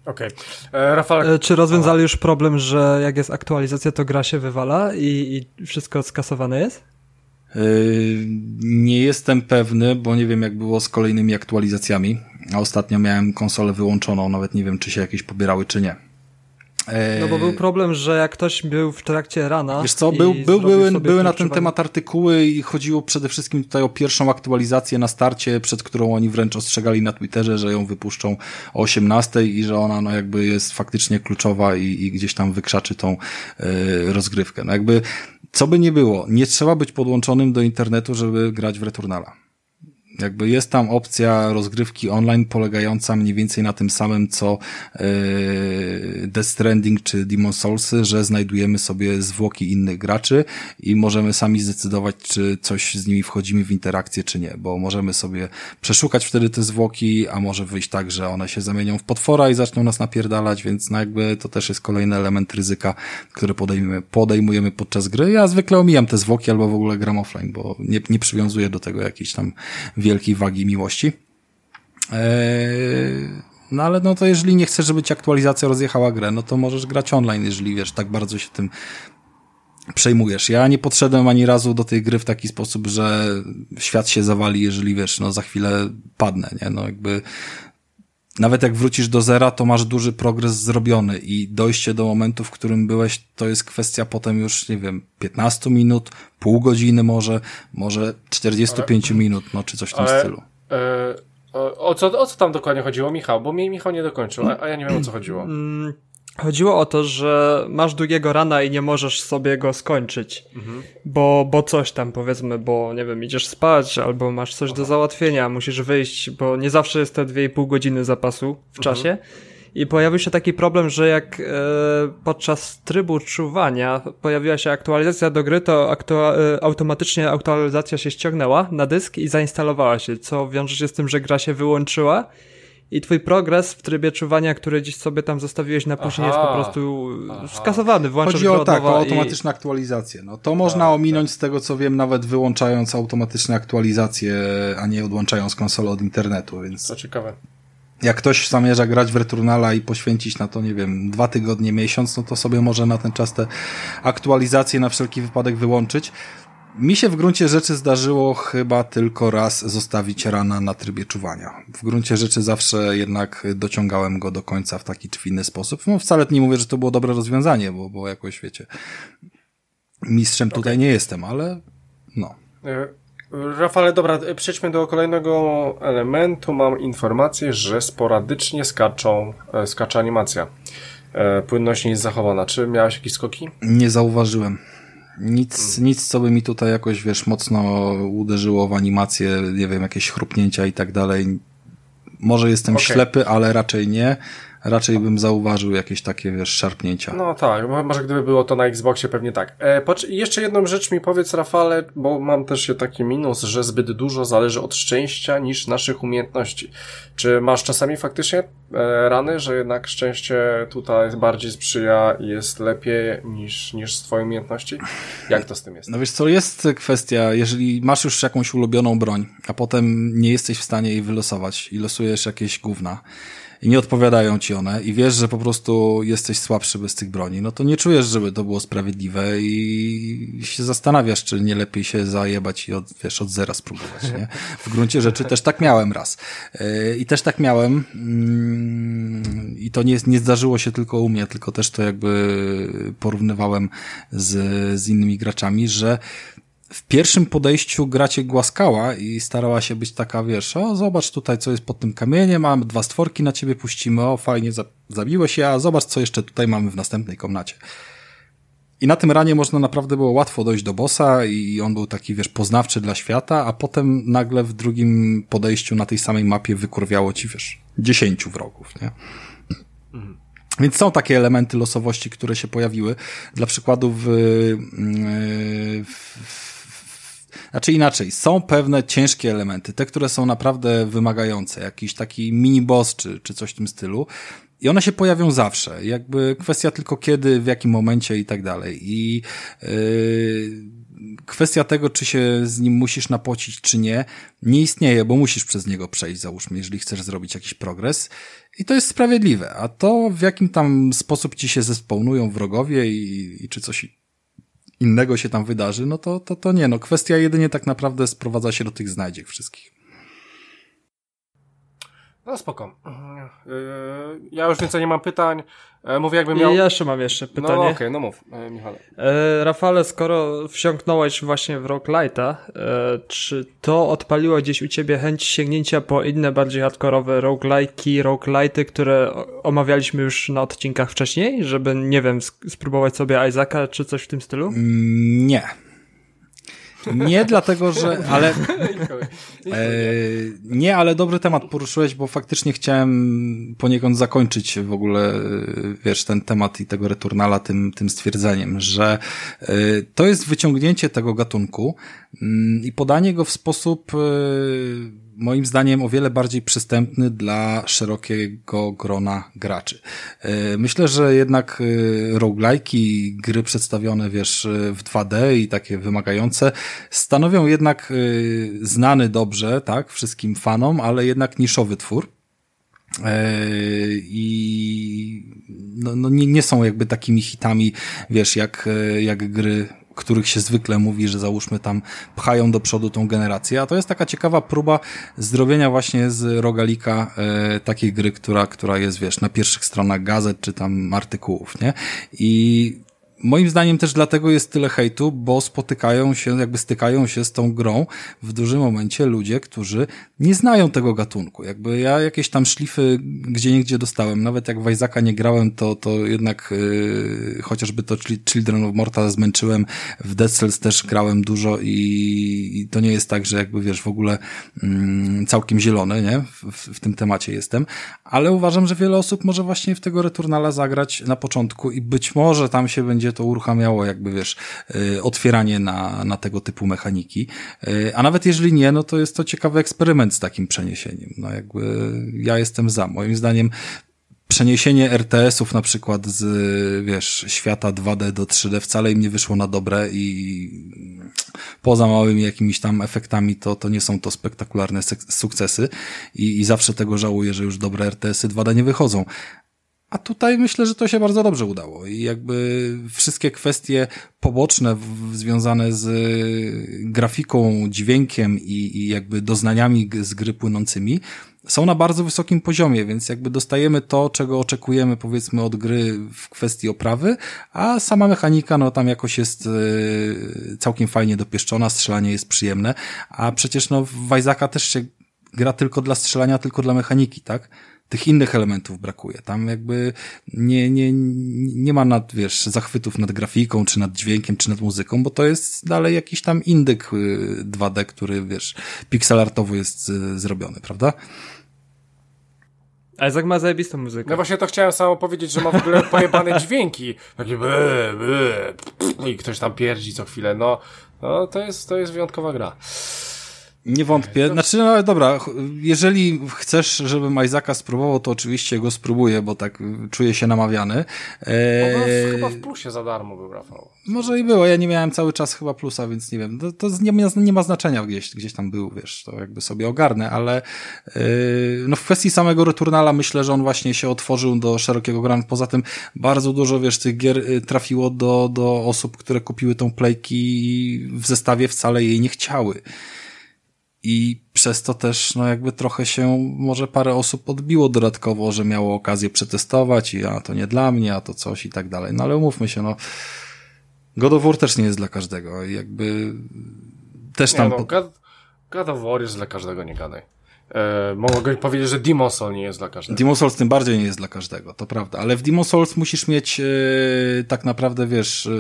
S1: Okej. Okay. E, Rafał...
S3: E, czy rozwiązali już problem, że jak jest aktualizacja, to gra się wywala i, i wszystko skasowane jest?
S2: Yy, nie jestem pewny, bo nie wiem jak było z kolejnymi aktualizacjami. A ostatnio miałem konsolę wyłączoną, nawet nie wiem czy się jakieś pobierały czy nie.
S3: No bo był problem, że jak ktoś był w trakcie rana.
S2: Wiesz co, był, był, były, były na ten temat artykuły i chodziło przede wszystkim tutaj o pierwszą aktualizację na starcie, przed którą oni wręcz ostrzegali na Twitterze, że ją wypuszczą o 18 i że ona no jakby jest faktycznie kluczowa i, i gdzieś tam wykrzaczy tą yy, rozgrywkę. No jakby co by nie było, nie trzeba być podłączonym do internetu, żeby grać w Returnala. Jakby jest tam opcja rozgrywki online polegająca mniej więcej na tym samym, co yy, Death Stranding czy Demon Soulsy, że znajdujemy sobie zwłoki innych graczy i możemy sami zdecydować, czy coś z nimi wchodzimy w interakcję, czy nie, bo możemy sobie przeszukać wtedy te zwłoki, a może wyjść tak, że one się zamienią w potwora i zaczną nas napierdalać, więc no jakby to też jest kolejny element ryzyka, który podejmujemy, podejmujemy podczas gry. Ja zwykle omijam te zwłoki albo w ogóle gram offline, bo nie, nie przywiązuję do tego jakiejś tam wielkiej wagi miłości. Eee, no ale no to jeżeli nie chcesz, żeby ci aktualizacja rozjechała grę, no to możesz grać online, jeżeli wiesz, tak bardzo się tym przejmujesz. Ja nie podszedłem ani razu do tej gry w taki sposób, że świat się zawali, jeżeli wiesz, no za chwilę padnę, nie? No jakby nawet jak wrócisz do zera, to masz duży progres zrobiony i dojście do momentu, w którym byłeś, to jest kwestia potem już, nie wiem, 15 minut, pół godziny może, może 45 ale, minut, no czy coś w tym ale, stylu.
S1: E, o, co, o co tam dokładnie chodziło, Michał? Bo mnie Michał nie dokończył, a, a ja nie wiem o co chodziło.
S3: Chodziło o to, że masz długiego rana i nie możesz sobie go skończyć, mhm. bo, bo coś tam powiedzmy, bo nie wiem, idziesz spać albo masz coś Aha. do załatwienia, musisz wyjść, bo nie zawsze jest te 2,5 godziny zapasu w mhm. czasie. I pojawił się taki problem, że jak e, podczas trybu czuwania pojawiła się aktualizacja do gry, to aktua e, automatycznie aktualizacja się ściągnęła na dysk i zainstalowała się, co wiąże się z tym, że gra się wyłączyła i twój progres w trybie czuwania, który gdzieś sobie tam zostawiłeś na później Aha. jest po prostu Aha. skasowany. Włączasz
S2: Chodzi o tak, o automatyczne i... aktualizacje. No to można tak, ominąć tak. z tego co wiem, nawet wyłączając automatyczne aktualizacje, a nie odłączając konsolę od internetu, więc...
S1: To ciekawe.
S2: Jak ktoś zamierza grać w Returnala i poświęcić na to, nie wiem, dwa tygodnie, miesiąc, no to sobie może na ten czas te aktualizacje na wszelki wypadek wyłączyć. Mi się w gruncie rzeczy zdarzyło chyba tylko raz zostawić rana na trybie czuwania. W gruncie rzeczy zawsze jednak dociągałem go do końca w taki czy inny sposób. No wcale nie mówię, że to było dobre rozwiązanie, bo, bo jakoś wiecie, mistrzem tutaj nie jestem, ale no.
S1: E, Rafale, dobra, przejdźmy do kolejnego elementu. Mam informację, że sporadycznie skaczą, e, skacze animacja. E, płynność nie jest zachowana. Czy miałeś jakieś skoki?
S2: Nie zauważyłem. Nic, nic, co by mi tutaj jakoś, wiesz, mocno uderzyło w animację, nie wiem, jakieś chrupnięcia i tak dalej. Może jestem okay. ślepy, ale raczej nie raczej bym zauważył jakieś takie, wiesz, szarpnięcia.
S1: No tak, może gdyby było to na Xboxie pewnie tak. E, jeszcze jedną rzecz mi powiedz, Rafale, bo mam też taki minus, że zbyt dużo zależy od szczęścia niż naszych umiejętności. Czy masz czasami faktycznie e, rany, że jednak szczęście tutaj bardziej sprzyja i jest lepiej niż, niż twoje umiejętności? Jak to z tym jest?
S2: No wiesz co, jest kwestia, jeżeli masz już jakąś ulubioną broń, a potem nie jesteś w stanie jej wylosować i losujesz jakieś gówna, i nie odpowiadają ci one i wiesz, że po prostu jesteś słabszy bez tych broni, no to nie czujesz, żeby to było sprawiedliwe i się zastanawiasz, czy nie lepiej się zajebać i od, wiesz, od zera spróbować, nie? W gruncie rzeczy też tak miałem raz. E, I też tak miałem mm, i to nie, nie zdarzyło się tylko u mnie, tylko też to jakby porównywałem z, z innymi graczami, że w pierwszym podejściu gra cię głaskała i starała się być taka, wiesz, o zobacz tutaj, co jest pod tym kamieniem, mamy dwa stworki na ciebie puścimy, o fajnie, zabiłeś się, a zobacz, co jeszcze tutaj mamy w następnej komnacie. I na tym ranie można naprawdę było łatwo dojść do bossa i on był taki, wiesz, poznawczy dla świata, a potem nagle w drugim podejściu na tej samej mapie wykurwiało ci, wiesz, dziesięciu wrogów, nie? Mhm. Więc są takie elementy losowości, które się pojawiły. Dla przykładu w, w znaczy inaczej, są pewne ciężkie elementy, te, które są naprawdę wymagające, jakiś taki mini-boss czy, czy coś w tym stylu. I one się pojawią zawsze. Jakby kwestia tylko kiedy, w jakim momencie i tak dalej. I yy, kwestia tego, czy się z nim musisz napocić, czy nie, nie istnieje, bo musisz przez niego przejść, załóżmy, jeżeli chcesz zrobić jakiś progres. I to jest sprawiedliwe. A to, w jakim tam sposób ci się zespełnują wrogowie i, i czy coś innego się tam wydarzy, no to, to, to nie, no kwestia jedynie tak naprawdę sprowadza się do tych znajdziek wszystkich.
S1: No spoko. Yy, ja już więcej nie mam pytań. E, mówię jakbym miał...
S3: Ja jeszcze mam jeszcze pytanie.
S1: No okej, okay, no mów, e, Michale.
S3: E, Rafale, skoro wsiąknąłeś właśnie w Roguelite'a, czy to odpaliło gdzieś u ciebie chęć sięgnięcia po inne, bardziej hardkorowe roguelike'i, roguelite'y, które omawialiśmy już na odcinkach wcześniej, żeby, nie wiem, spróbować sobie Isaaca czy coś w tym stylu?
S2: Mm, nie. Nie dlatego, że, ale e, nie, ale dobry temat poruszyłeś, bo faktycznie chciałem poniekąd zakończyć w ogóle, e, wiesz, ten temat i tego returnala tym, tym stwierdzeniem, że e, to jest wyciągnięcie tego gatunku mm, i podanie go w sposób moim zdaniem o wiele bardziej przystępny dla szerokiego grona graczy. E, myślę, że jednak e, roguelike'i, gry przedstawione, wiesz, w 2D i takie wymagające, stanowią jednak e, znany dobrze, tak, wszystkim fanom, ale jednak niszowy twór. I no, no nie, nie są jakby takimi hitami, wiesz, jak, jak gry których się zwykle mówi, że załóżmy tam pchają do przodu tą generację, a to jest taka ciekawa próba zrobienia właśnie z rogalika e, takiej gry, która, która jest, wiesz, na pierwszych stronach gazet czy tam artykułów, nie? I Moim zdaniem też dlatego jest tyle hejtu, bo spotykają się, jakby stykają się z tą grą w dużym momencie ludzie, którzy nie znają tego gatunku. Jakby ja jakieś tam szlify gdzie niegdzie dostałem, nawet jak w nie grałem, to, to jednak yy, chociażby to Children of Morta zmęczyłem, w Dead Cells też grałem dużo i, i to nie jest tak, że jakby wiesz, w ogóle yy, całkiem zielony, nie? W, w, tym temacie jestem, ale uważam, że wiele osób może właśnie w tego Returnala zagrać na początku i być może tam się będzie będzie to uruchamiało jakby, wiesz, y, otwieranie na, na tego typu mechaniki. Y, a nawet jeżeli nie, no to jest to ciekawy eksperyment z takim przeniesieniem. No jakby ja jestem za. Moim zdaniem przeniesienie RTS-ów na przykład z, wiesz, świata 2D do 3D wcale im nie wyszło na dobre i poza małymi jakimiś tam efektami to, to nie są to spektakularne sukcesy i, i zawsze tego żałuję, że już dobre RTS-y 2D nie wychodzą. A tutaj myślę, że to się bardzo dobrze udało i jakby wszystkie kwestie poboczne w, związane z grafiką, dźwiękiem i, i jakby doznaniami z gry płynącymi są na bardzo wysokim poziomie, więc jakby dostajemy to, czego oczekujemy powiedzmy od gry w kwestii oprawy, a sama mechanika no tam jakoś jest yy, całkiem fajnie dopieszczona, strzelanie jest przyjemne, a przecież no w Isaaca też się gra tylko dla strzelania, tylko dla mechaniki, tak? Tych innych elementów brakuje. Tam jakby nie, nie, nie ma nad, wiesz, zachwytów nad grafiką, czy nad dźwiękiem, czy nad muzyką, bo to jest dalej jakiś tam indyk 2D, y, który, wiesz, pixelartowo jest y, zrobiony, prawda?
S3: Isaac ma zajebistą muzykę.
S1: No właśnie to chciałem samo powiedzieć, że ma w ogóle pojebane dźwięki. Takie ble, ble, i ktoś tam pierdzi co chwilę. No, no to jest, to jest wyjątkowa gra.
S2: Nie wątpię. Znaczy, no dobra, jeżeli chcesz, żebym Isaaca spróbował, to oczywiście go spróbuję, bo tak czuję się namawiany.
S1: Eee... chyba w plusie za darmo był, Rafał.
S2: Może i było, ja nie miałem cały czas chyba plusa, więc nie wiem. To, to nie, ma, nie ma znaczenia gdzieś, gdzieś tam był, wiesz, to jakby sobie ogarnę, ale yy, no w kwestii samego Returnala myślę, że on właśnie się otworzył do szerokiego grana. Poza tym bardzo dużo, wiesz, tych gier y, trafiło do, do osób, które kupiły tą playki i w zestawie wcale jej nie chciały. I przez to też, no jakby trochę się może parę osób odbiło dodatkowo, że miało okazję przetestować i a to nie dla mnie, a to coś i tak dalej. No ale umówmy się, no God of War też nie jest dla każdego jakby też tam...
S1: Nie, no, God, God of War jest dla każdego, nie gadaj. E, mogę powiedzieć, że Demon Souls nie jest dla każdego.
S2: Demon Souls tym bardziej nie jest dla każdego, to prawda. Ale w Demon Souls musisz mieć e, tak naprawdę, wiesz... E,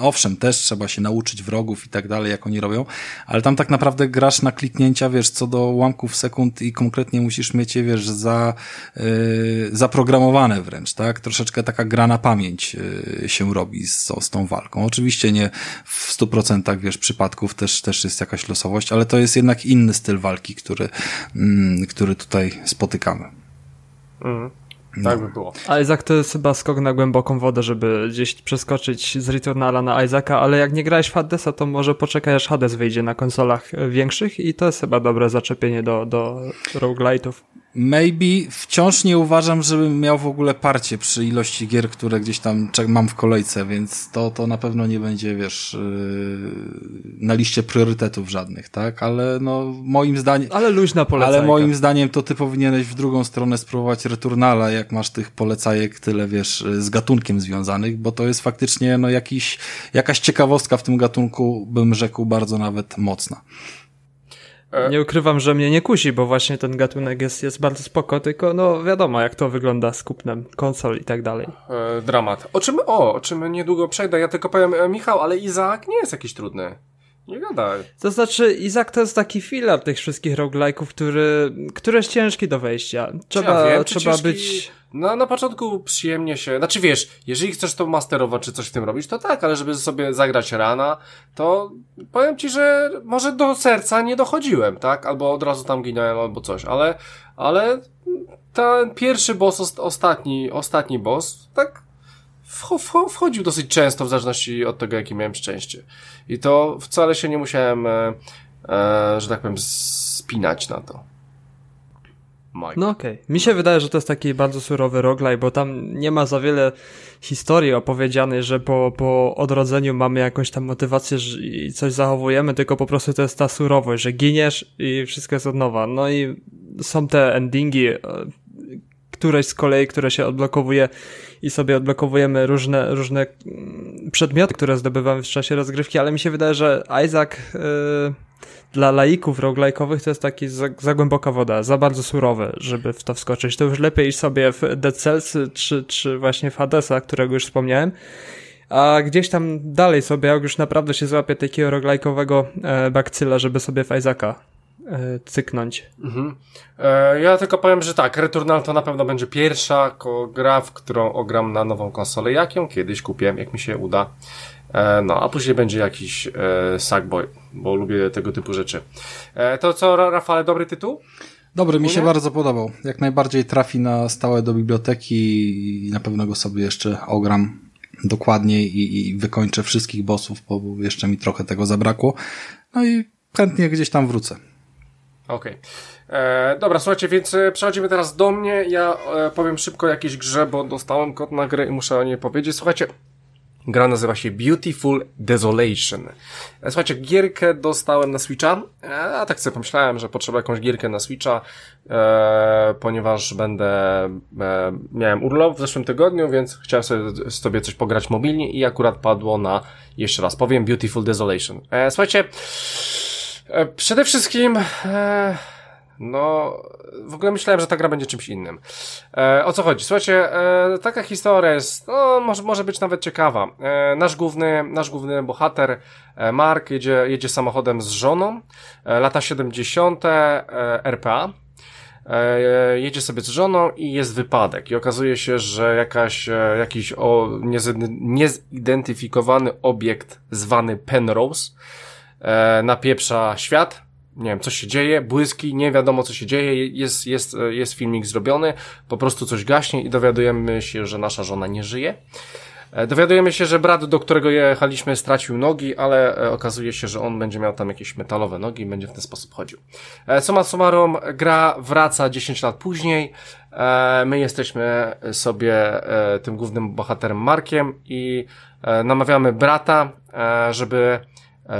S2: owszem, też trzeba się nauczyć wrogów i tak dalej, jak oni robią, ale tam tak naprawdę grasz na kliknięcia, wiesz, co do ułamków sekund i konkretnie musisz mieć je, wiesz, za, yy, zaprogramowane wręcz, tak? Troszeczkę taka gra na pamięć yy, się robi z, z tą walką. Oczywiście nie w stu procentach, wiesz, przypadków też, też jest jakaś losowość, ale to jest jednak inny styl walki, który, yy, który tutaj spotykamy.
S1: Mhm. No. Tak by było.
S3: A Isaac to jest chyba skok na głęboką wodę, żeby gdzieś przeskoczyć z Returnala na Isaaca, ale jak nie grałeś w Hadesa, to może poczekaj aż Hades wyjdzie na konsolach większych i to jest chyba dobre zaczepienie do, do roguelite'ów.
S2: Maybe wciąż nie uważam, żebym miał w ogóle parcie przy ilości gier, które gdzieś tam mam w kolejce, więc to, to na pewno nie będzie, wiesz, yy, na liście priorytetów żadnych, tak? Ale no, moim zdaniem...
S3: Ale luźna polecajka.
S2: Ale moim zdaniem to ty powinieneś w drugą stronę spróbować Returnala, jak masz tych polecajek tyle, wiesz, z gatunkiem związanych, bo to jest faktycznie, no, jakiś, jakaś ciekawostka w tym gatunku, bym rzekł, bardzo nawet mocna.
S3: E, nie ukrywam, że mnie nie kusi, bo właśnie ten gatunek jest, jest bardzo spoko, tylko no wiadomo, jak to wygląda z kupnem konsol i tak dalej.
S1: E, dramat. O czym, o, o czym niedługo przejdę, ja tylko powiem, e, Michał, ale Izaak nie jest jakiś trudny. Nie gadaj.
S3: To znaczy, Izak to jest taki filar tych wszystkich roguelike'ów, który, który jest ciężki do wejścia. Trzeba, ja wiem, trzeba ciężki... być...
S1: No, na początku przyjemnie się, znaczy wiesz, jeżeli chcesz to masterować, czy coś w tym robić, to tak, ale żeby sobie zagrać rana, to powiem ci, że może do serca nie dochodziłem, tak? Albo od razu tam ginąłem, albo coś, ale, ale ten pierwszy boss, ostatni, ostatni boss, tak wchodził dosyć często, w zależności od tego, jakie miałem szczęście. I to wcale się nie musiałem, e, e, że tak powiem, spinać na to.
S3: Mike. No okej. Okay. Mi się wydaje, że to jest taki bardzo surowy roguelike, bo tam nie ma za wiele historii opowiedzianej, że po, po odrodzeniu mamy jakąś tam motywację i coś zachowujemy, tylko po prostu to jest ta surowość, że giniesz i wszystko jest od nowa. No i są te endingi, e, któreś z kolei, które się odblokowuje i sobie odblokowujemy różne, różne mm, przedmioty, które zdobywamy w czasie rozgrywki, ale mi się wydaje, że Isaac yy, dla laików roguelike'owych to jest taki za, za, głęboka woda, za bardzo surowy, żeby w to wskoczyć. To już lepiej iść sobie w Dead Cells czy, czy właśnie w Hadesa, którego już wspomniałem, a gdzieś tam dalej sobie, jak już naprawdę się złapie takiego roguelike'owego e, bakcyla, żeby sobie w Isaaca e, cyknąć. Mhm.
S1: E, ja tylko powiem, że tak, Returnal to na pewno będzie pierwsza gra, w którą ogram na nową konsolę, jak ją kiedyś kupię, jak mi się uda. E, no, a później będzie jakiś e, Sackboy, bo lubię tego typu rzeczy. E, to co, Rafale, dobry tytuł?
S2: Dobry, mi się bardzo podobał. Jak najbardziej trafi na stałe do biblioteki i na pewno go sobie jeszcze ogram dokładniej i, i wykończę wszystkich bossów, bo jeszcze mi trochę tego zabrakło. No i chętnie gdzieś tam wrócę.
S1: Okej. Okay. E, dobra, słuchajcie, więc e, przechodzimy teraz do mnie. Ja e, powiem szybko o jakiejś grze, bo dostałem kod na grę i muszę o niej powiedzieć. Słuchajcie, gra nazywa się Beautiful Desolation. E, słuchajcie, gierkę dostałem na Switcha. E, a tak sobie pomyślałem, że potrzeba jakąś gierkę na Switcha, e, ponieważ będę, e, miałem urlop w zeszłym tygodniu, więc chciałem sobie, sobie coś pograć mobilnie i akurat padło na, jeszcze raz powiem, Beautiful Desolation. E, słuchajcie, E, przede wszystkim No, w ogóle myślałem, że ta gra będzie czymś innym. E, o co chodzi? Słuchajcie, e, taka historia jest, no, może, może być nawet ciekawa. E, nasz główny, nasz główny bohater, e, Mark, jedzie, jedzie samochodem z żoną, e, lata 70., e, RPA, jedzie sobie z żoną i jest wypadek i okazuje się, że jakaś, jakiś o, niezid- niezidentyfikowany obiekt zwany Penrose napieprza świat, nie wiem, coś się dzieje, błyski, nie wiadomo co się dzieje, jest, jest, e, jest filmik zrobiony, po prostu coś gaśnie i dowiadujemy się, że nasza żona nie żyje. E, Dowiadujemy się, że brat, do którego jechaliśmy, stracił nogi, ale e, okazuje się, że on będzie miał tam jakieś metalowe nogi i będzie w ten sposób chodził. Summa summarum, gra wraca 10 lat później. My jesteśmy sobie tym głównym bohaterem Markiem i namawiamy brata, żeby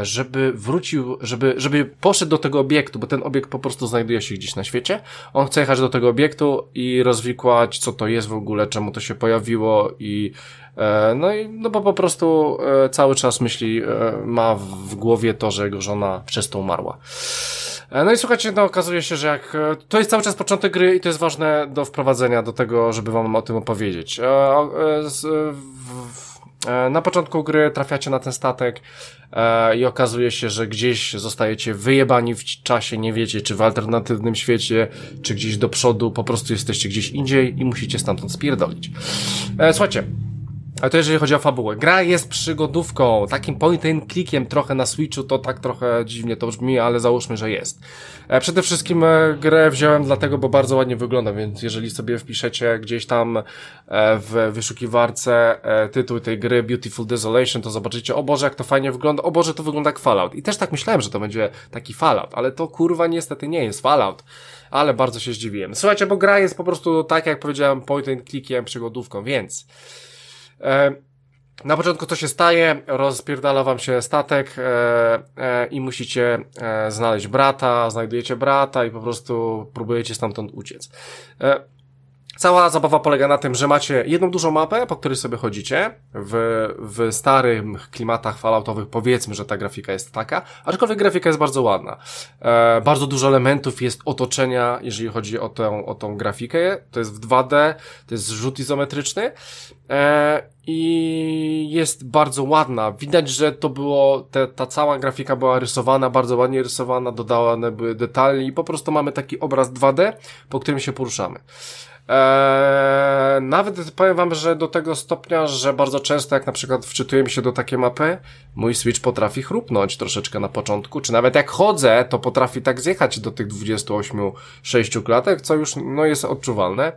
S1: żeby wrócił, żeby, żeby poszedł do tego obiektu, bo ten obiekt po prostu znajduje się gdzieś na świecie. On chce jechać do tego obiektu i rozwikłać, co to jest w ogóle, czemu to się pojawiło i e, no i no bo po prostu e, cały czas myśli, e, ma w, głowie to, że jego żona przez to umarła. E, No i słuchajcie, no okazuje się, że jak. e, To jest cały czas początek gry i to jest ważne do wprowadzenia, do tego, żeby wam o tym opowiedzieć. E, e, w- e, Na początku gry trafiacie na ten statek e, i okazuje się, że gdzieś zostajecie wyjebani w czasie, nie wiecie, czy w alternatywnym świecie, czy gdzieś do przodu, po prostu jesteście gdzieś indziej i musicie stamtąd spierdolić. E, Słuchajcie, ale to jeżeli chodzi o fabułę. Gra jest przygodówką, takim point and clickiem trochę na Switchu, to tak trochę dziwnie to brzmi, ale załóżmy, że jest. E, Przede wszystkim e, grę wziąłem dlatego, bo bardzo ładnie wygląda, więc jeżeli sobie wpiszecie gdzieś tam e, w wyszukiwarce tytuł tej gry Beautiful Desolation, to zobaczycie, o Boże, jak to fajnie wygląda, o Boże, to wygląda jak Fallout. I też tak myślałem, że to będzie taki Fallout, ale to kurwa niestety nie jest Fallout. Ale bardzo się zdziwiłem. Słuchajcie, bo gra jest po prostu tak, jak powiedziałem, point and clickiem, przygodówką, więc... E, na początku co się staje? Rozpierdala wam się statek e, e, i musicie e, znaleźć brata, znajdujecie brata i po prostu próbujecie stamtąd uciec. E, Cała zabawa polega na tym, że macie jedną dużą mapę, po której sobie chodzicie. W, w starych klimatach falloutowych powiedzmy, że ta grafika jest taka, aczkolwiek grafika jest bardzo ładna. E, bardzo dużo elementów jest otoczenia, jeżeli chodzi o tę, o tą grafikę. To jest w 2D, to jest rzut izometryczny. E, I jest bardzo ładna. Widać, że to było, te, ta cała grafika była rysowana, bardzo ładnie rysowana, dodawane były detale i po prostu mamy taki obraz 2D, po którym się poruszamy. Eee, nawet powiem wam, że do tego stopnia, że bardzo często jak na przykład wczytujemy się do takiej mapy, mój Switch potrafi chrupnąć troszeczkę na początku, czy nawet jak chodzę, to potrafi tak zjechać do tych 28 6 klatek, co już no jest odczuwalne.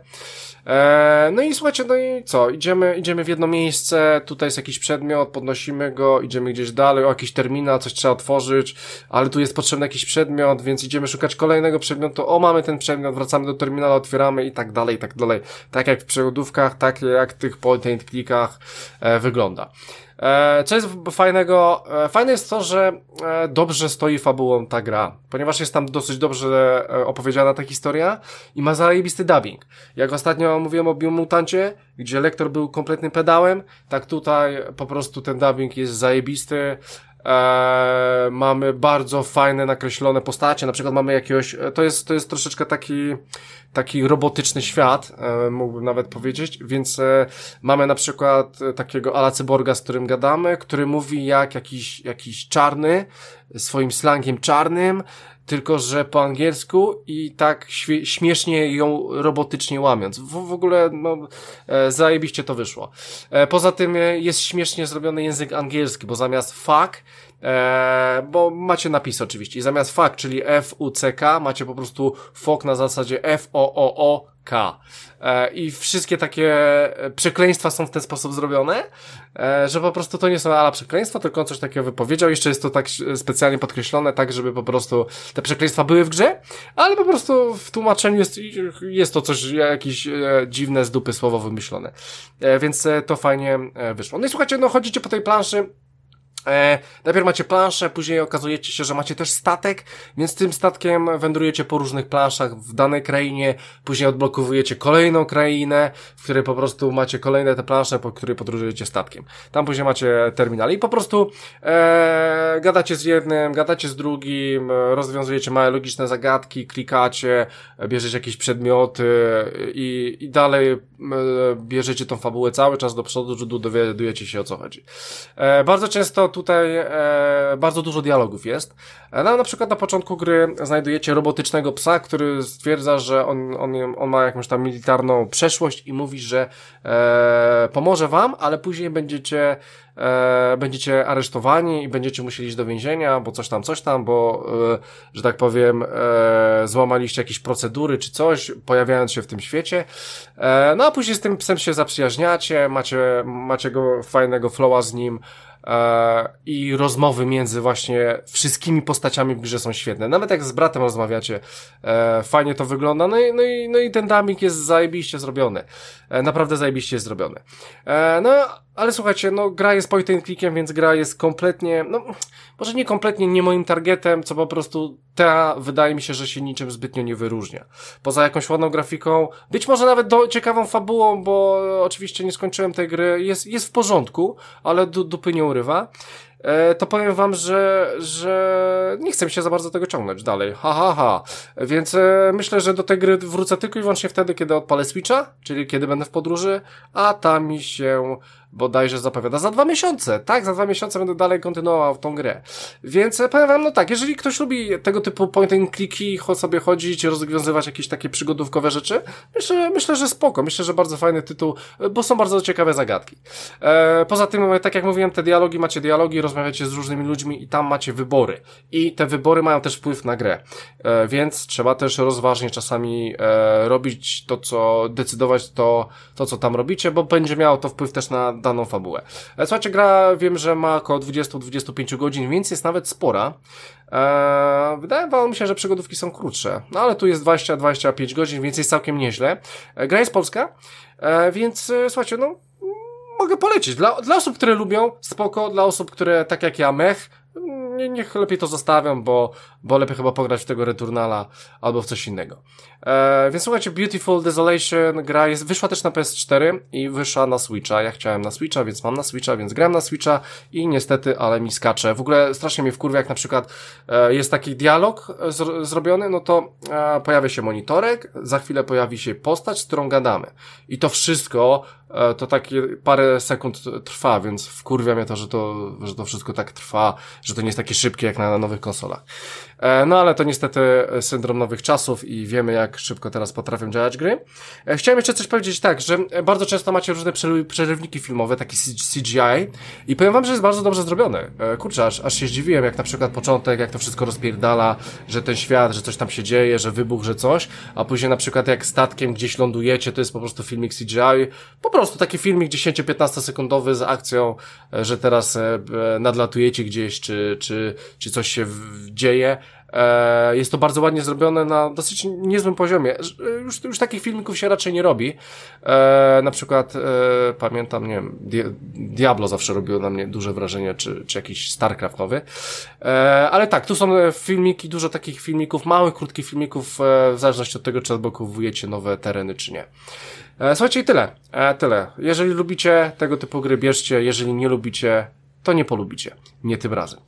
S1: Eee, no i słuchajcie, no i co? Idziemy, idziemy w jedno miejsce, tutaj jest jakiś przedmiot, podnosimy go, idziemy gdzieś dalej, o jakiś terminal, coś trzeba otworzyć, ale tu jest potrzebny jakiś przedmiot, więc idziemy szukać kolejnego przedmiotu, o mamy ten przedmiot, wracamy do terminala, otwieramy i tak dalej, i tak dalej. Tak jak w przegodówkach, tak jak w tych point and clickach e, wygląda. E, co jest fajnego? E, fajne jest to, że e, dobrze stoi fabułą ta gra, ponieważ jest tam dosyć dobrze opowiedziana ta historia i ma zajebisty dubbing. Jak ostatnio mówiłem o Biomutancie, gdzie lektor był kompletnym pedałem, tak tutaj po prostu ten dubbing jest zajebisty. Eee, mamy bardzo fajne, nakreślone postacie, na przykład mamy jakiegoś, e, to jest, to jest troszeczkę taki, taki robotyczny świat, e, mógłbym nawet powiedzieć, więc e, mamy na przykład e, takiego ala cyborga, z którym gadamy, który mówi jak jakiś, jakiś czarny, swoim slangiem czarnym, tylko że po angielsku i tak śmiesznie ją robotycznie łamiąc. W, w ogóle, no, e, zajebiście to wyszło. E, poza tym e, jest śmiesznie zrobiony język angielski, bo zamiast fuck, bo macie napis oczywiście, i zamiast fuck, czyli F-U-C-K, macie po prostu fok na zasadzie F-O-O-O-K. E, I wszystkie takie e, przekleństwa są w ten sposób zrobione, e, że po prostu to nie są ala przekleństwa, tylko on coś takiego wypowiedział. Jeszcze jest to tak specjalnie podkreślone, tak żeby po prostu te przekleństwa były w grze, ale po prostu w tłumaczeniu jest, jest to coś, jakieś dziwne z dupy słowo wymyślone. Więc to fajnie wyszło. No i słuchajcie, no chodzicie po tej planszy, E, najpierw macie planszę, później okazujecie się, że macie też statek, więc tym statkiem wędrujecie po różnych planszach w danej krainie, później odblokowujecie kolejną krainę, w której po prostu macie kolejne te plansze, po której podróżujecie statkiem. Tam później macie terminal i po prostu e, gadacie z jednym, gadacie z drugim, e, rozwiązujecie małe logiczne zagadki, klikacie, bierzecie jakieś przedmioty i, i dalej e, bierzecie tą fabułę cały czas do przodu, dowiadujecie się o co chodzi. E, bardzo często tutaj e, bardzo dużo dialogów jest. E, no, na przykład na początku gry znajdujecie robotycznego psa, który stwierdza, że on, on, on ma jakąś tam militarną przeszłość i mówi, że e, pomoże wam, ale później będziecie e, będziecie aresztowani i będziecie musieli iść do więzienia, bo coś tam, coś tam, bo, e, że tak powiem, e, złamaliście jakieś procedury czy coś, pojawiając się w tym świecie. E, no a później z tym psem się zaprzyjaźniacie, macie, macie go fajnego flowa z nim, i rozmowy między właśnie wszystkimi postaciami w grze są świetne. Nawet jak z bratem rozmawiacie, e, fajnie to wygląda. No i, no i, no i ten dubbing jest zajebiście zrobiony. E, naprawdę zajebiście jest zrobiony. No, ale słuchajcie, no gra jest point and clickiem, więc gra jest kompletnie, no może nie kompletnie nie moim targetem, co po prostu ta wydaje mi się, że się niczym zbytnio nie wyróżnia. Poza jakąś ładną grafiką, być może nawet do, ciekawą fabułą, bo oczywiście nie skończyłem tej gry, jest, jest w porządku, ale du, dupy nie urywa. E, to powiem wam, że, że nie chcę się za bardzo tego ciągnąć dalej. Ha, ha, ha. Więc e, myślę, że do tej gry wrócę tylko i wyłącznie wtedy, kiedy odpalę Switcha, czyli kiedy będę w podróży, a tam mi się bodajże zapowiada za dwa miesiące. Tak, za dwa miesiące będę dalej kontynuował tą grę. Więc e, powiem wam, no tak, jeżeli ktoś lubi tego typu point and clicki, sobie chodzić, rozwiązywać jakieś takie przygodówkowe rzeczy, myślę, myślę, że spoko. Myślę, że bardzo fajny tytuł, bo są bardzo ciekawe zagadki. E, poza tym, tak jak mówiłem, te dialogi, macie dialogi, rozmawiacie z różnymi ludźmi i tam macie wybory. I te wybory mają też wpływ na grę. E, więc trzeba też rozważnie czasami e, robić to, co, decydować to, to, co tam robicie, bo będzie miało to wpływ też na daną fabułę. E, słuchajcie, gra wiem, że ma około 20-25 godzin, więc jest nawet spora. Eee, wydawało mi się, że przygodówki są krótsze, no ale tu jest 20-25 godzin, więc jest całkiem nieźle. E, gra jest polska, e, więc e, słuchajcie, no mogę polecić. Dla, dla osób, które lubią, spoko. Dla osób, które tak jak ja, mech, nie, niech lepiej to zostawiam, bo, bo lepiej chyba pograć w tego Returnala albo w coś innego. E, więc słuchajcie, Beautiful Desolation gra jest, wyszła też na PS4 i wyszła na Switcha. Ja chciałem na Switcha, więc mam na Switcha, więc gram na Switcha i niestety, ale mi skacze. W ogóle strasznie mnie wkurwia, jak na przykład e, jest taki dialog z, zrobiony, no to e, pojawia się monitorek, za chwilę pojawi się postać, z którą gadamy. I to wszystko e, to takie parę sekund trwa, więc wkurwia mnie to, że to, że to wszystko tak trwa, że to nie jest takie szybkie jak na nowych konsolach. E, no ale to niestety syndrom nowych czasów i wiemy jak szybko teraz potrafią działać gry. E, chciałem jeszcze coś powiedzieć tak, że bardzo często macie różne przerywniki filmowe, takie CGI i powiem wam, że jest bardzo dobrze zrobione. E, kurczę, aż, aż się zdziwiłem, jak na przykład początek, jak to wszystko rozpierdala, że ten świat, że coś tam się dzieje, że wybuch, że coś, a później na przykład jak statkiem gdzieś lądujecie, to jest po prostu filmik CGI, po prostu taki filmik 10-15 sekundowy z akcją, że teraz nadlatujecie gdzieś, czy, czy, czy coś się dzieje E, jest to bardzo ładnie zrobione na dosyć niezłym poziomie. Już, już takich filmików się raczej nie robi. E, na przykład e, pamiętam, nie wiem, Diablo zawsze robiło na mnie duże wrażenie, czy, czy jakiś StarCraft nowy. Ale tak, tu są filmiki, dużo takich filmików, małych, krótkich filmików, w zależności od tego, czy odblokowujecie nowe tereny, czy nie. Słuchajcie, i tyle. Tyle. Jeżeli lubicie tego typu gry, bierzcie. Jeżeli nie lubicie, to nie polubicie. Nie tym razem.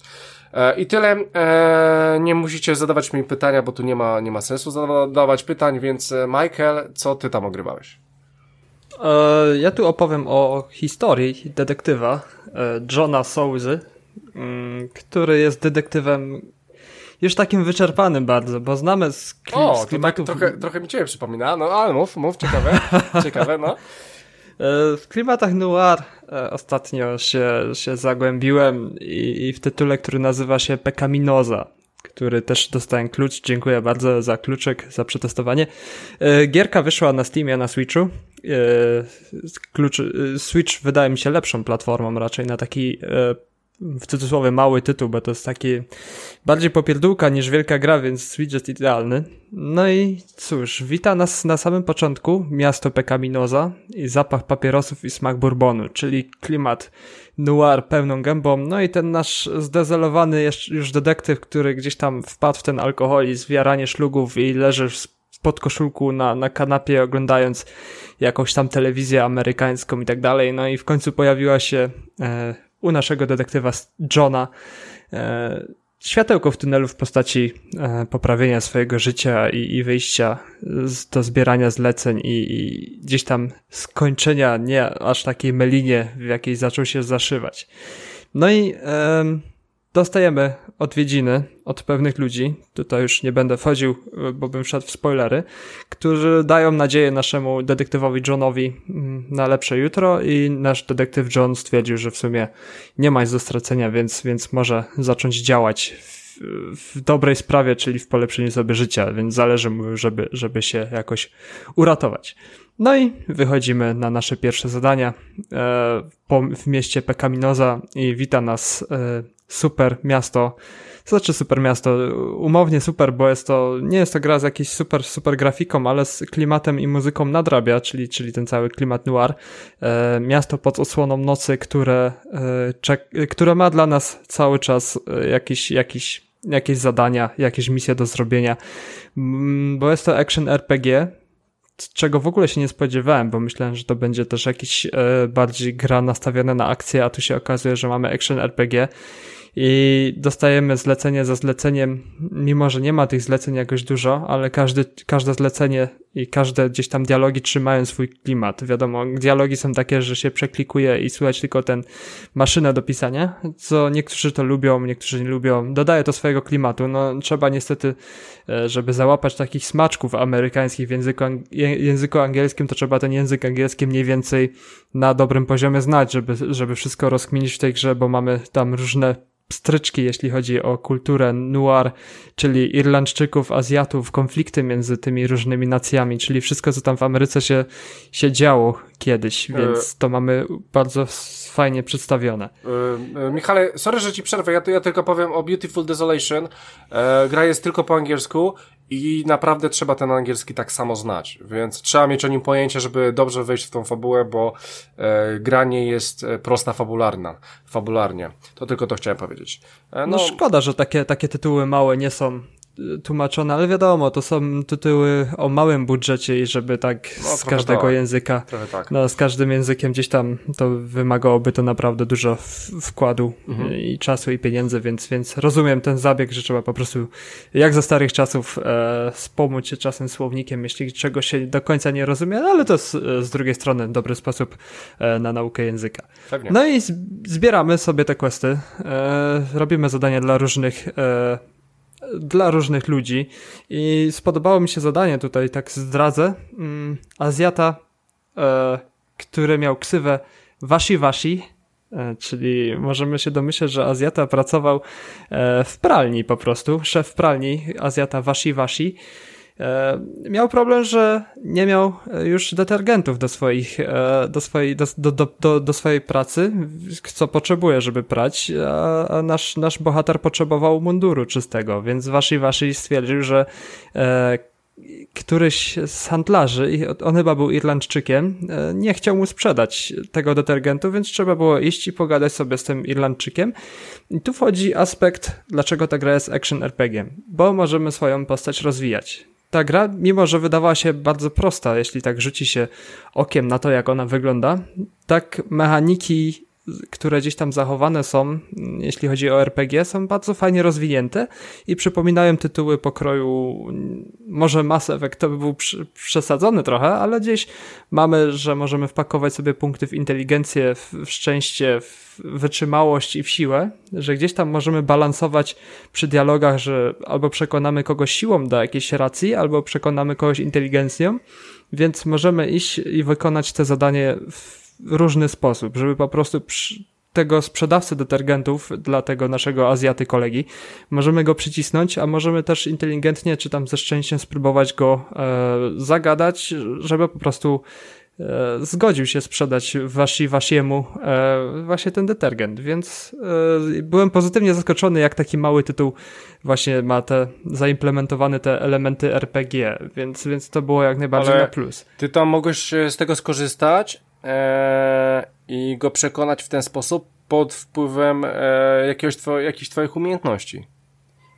S1: E, I tyle. E, nie musicie zadawać mi pytania, bo tu nie ma, nie ma sensu zadawać pytań, więc e, Michael, co ty tam ogrywałeś?
S3: Ja tu opowiem o historii detektywa Johna Souzy, mm, który jest detektywem już takim wyczerpanym bardzo, bo znamy z, klim,
S1: o, z klimatów... Tak trochę, trochę mi ciebie przypomina, no ale mów, mów, ciekawe, ciekawe, no.
S3: W klimatach noir e, ostatnio się, się zagłębiłem i, i w tytule, który nazywa się Pekaminoza, który też dostałem klucz. Dziękuję bardzo za kluczyk, za przetestowanie. E, gierka wyszła na Steamie, na Switchu. E, klucz, Switch wydaje mi się lepszą platformą raczej na taki w cudzysłowie mały tytuł, bo to jest taki bardziej popierdółka niż wielka gra, więc widget idealny. No i cóż, wita nas na samym początku miasto Pekkaminoza i zapach papierosów i smak bourbonu, czyli klimat noir pełną gębą, no i ten nasz zdezelowany już detektyw, który gdzieś tam wpadł w ten alkoholizm, wiaranie szlugów i leży w podkoszulku na, na kanapie oglądając jakąś tam telewizję amerykańską i tak dalej, no i w końcu pojawiła się e, u naszego detektywa Johna e, światełko w tunelu w postaci e, poprawienia swojego życia i, i wyjścia z, do zbierania zleceń i, i, gdzieś tam skończenia nie aż takiej melinie, w jakiej zaczął się zaszywać. No i dostajemy odwiedziny od pewnych ludzi, tutaj już nie będę wchodził, bo bym wszedł w spoilery, którzy dają nadzieję naszemu detektywowi Johnowi mm, na lepsze jutro i nasz detektyw John stwierdził, że w sumie nie ma nic do stracenia, więc, więc może zacząć działać w, w dobrej sprawie, czyli w polepszeniu sobie życia, więc zależy mu, żeby, żeby się jakoś uratować. No i wychodzimy na nasze pierwsze zadania e, w mieście Pekaminoza i wita nas e, super miasto. To znaczy super miasto, umownie super, bo jest to, nie jest to gra z jakiejś super, super grafiką, ale z klimatem i muzyką nadrabia, czyli, czyli ten cały klimat noir. E, miasto pod osłoną nocy, które, e, czek, które ma dla nas cały czas e, jakiś, jakiś, jakieś zadania, jakieś misje do zrobienia, mm, bo jest to action RPG, czego w ogóle się nie spodziewałem, bo myślałem, że to będzie też jakiś e, bardziej gra nastawiona na akcję, a tu się okazuje, że mamy action RPG i dostajemy zlecenie za zleceniem, mimo że nie ma tych zleceń jakoś dużo, ale każdy, każde zlecenie i każde gdzieś tam dialogi trzymają swój klimat. Wiadomo, dialogi są takie, że się przeklikuje i słychać tylko ten maszynę do pisania, co niektórzy to lubią, niektórzy nie lubią. Dodaje to swojego klimatu. No, trzeba niestety, e, żeby załapać takich smaczków amerykańskich w języku, języku angielskim, to trzeba ten język angielski mniej więcej na dobrym poziomie znać, żeby, żeby wszystko rozkminić w tej grze, bo mamy tam różne stryczki, jeśli chodzi o kulturę noir, czyli Irlandczyków, Azjatów, konflikty między tymi różnymi nacjami, czyli wszystko, co tam w Ameryce się, się działo kiedyś, e, więc to mamy bardzo fajnie przedstawione.
S1: Yy, Michale, sorry, że ci przerwę, ja, ja tylko powiem o Beautiful Desolation. E, gra jest tylko po angielsku i naprawdę trzeba ten angielski tak samo znać, więc trzeba mieć o nim pojęcie, żeby dobrze wejść w tą fabułę, bo e, gra nie jest e, prosta fabularna, fabularnie. To tylko to chciałem powiedzieć.
S3: E, no, no szkoda, że takie, takie tytuły małe nie są tłumaczone, ale wiadomo, to są tytuły o małym budżecie i żeby tak no, z każdego tak. języka, tak. no z każdym językiem gdzieś tam to wymagałoby to naprawdę dużo wkładu mhm. i czasu i pieniędzy, więc, więc rozumiem ten zabieg, że trzeba po prostu jak za starych czasów e, spomóc się czasem słownikiem, jeśli czegoś się do końca nie rozumie, ale to z, z drugiej strony dobry sposób e, na naukę języka. Pewnie. No i zbieramy sobie te questy, e, robimy zadania dla różnych e, dla różnych ludzi i spodobało mi się zadanie tutaj, tak zdradzę. Mm, Azjata, e, który miał ksywę Washi Washi, e, czyli możemy się domyśleć, że Azjata pracował e, w pralni po prostu, szef pralni Azjata Washi Washi miał problem, że nie miał e, już detergentów do swoich, e, do swojej, do, do, do, do swojej pracy, co potrzebuje, żeby prać, a, nasz, nasz bohater potrzebował munduru czystego, więc Washi Washi stwierdził, że któryś z handlarzy, on chyba był Irlandczykiem, nie chciał mu sprzedać tego detergentu, więc trzeba było iść i pogadać sobie z tym Irlandczykiem. I tu wchodzi aspekt, dlaczego ta gra jest action RPG, bo możemy swoją postać rozwijać ta gra, mimo że wydawała się bardzo prosta, jeśli tak rzuci się okiem na to, jak ona wygląda, tak mechaniki które gdzieś tam zachowane są, jeśli chodzi o RPG, są bardzo fajnie rozwinięte i przypominają tytuły pokroju, może Mass Effect to by był przesadzony trochę, ale gdzieś mamy, że możemy wpakować sobie punkty w inteligencję, w, szczęście, w wytrzymałość i w siłę, że gdzieś tam możemy balansować przy dialogach, że albo przekonamy kogoś siłą do jakiejś racji, albo przekonamy kogoś inteligencją, więc możemy iść i wykonać te zadanie w różny sposób, żeby po prostu tego sprzedawcy detergentów dla tego naszego Azjaty kolegi. Możemy go przycisnąć, a możemy też inteligentnie czy tam ze szczęściem spróbować go e, zagadać, żeby po prostu e, zgodził się sprzedać wasi, wasiemu e, właśnie ten detergent, więc e, byłem pozytywnie zaskoczony, jak taki mały tytuł właśnie ma te zaimplementowane te elementy RPG, więc, więc to było jak najbardziej
S1: Ale
S3: na plus.
S1: Ty tam mogłeś z tego skorzystać i go przekonać w ten sposób pod wpływem e, jakiegoś two, jakichś twoich umiejętności.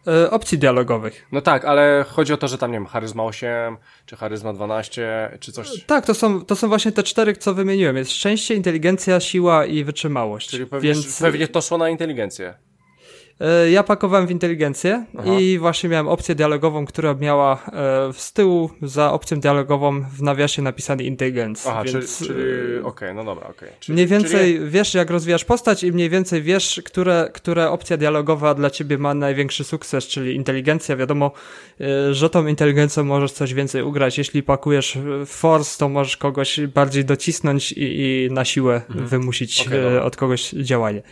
S3: E, opcji dialogowych.
S1: No tak, ale chodzi o to, że tam nie wiem, charyzma 8, czy charyzma 12, czy coś.
S3: Tak, to są, to są właśnie te cztery, co wymieniłem. Jest szczęście, inteligencja, siła i wytrzymałość.
S1: Czyli pewnie,
S3: Więc
S1: pewnie to szło na inteligencję.
S3: E, ja pakowałem w inteligencję
S1: Aha.
S3: i właśnie miałem opcję dialogową, która miała e, z tyłu za opcją dialogową w nawiasie napisany intelligence.
S1: Aha,
S3: więc,
S1: czyli, czyli
S3: e,
S1: okej, no dobra, okej. Czyli-
S3: Mniej więcej
S1: Czyli,
S3: wiesz, jak rozwijasz postać i mniej więcej wiesz, które, które opcja dialogowa dla ciebie ma największy sukces, czyli inteligencja. Wiadomo, y, że tą inteligencją możesz coś więcej ugrać. Jeśli pakujesz force, to możesz kogoś bardziej docisnąć i, i na siłę wymusić
S1: Okej,
S3: y,
S1: dobra.
S3: od kogoś działanie.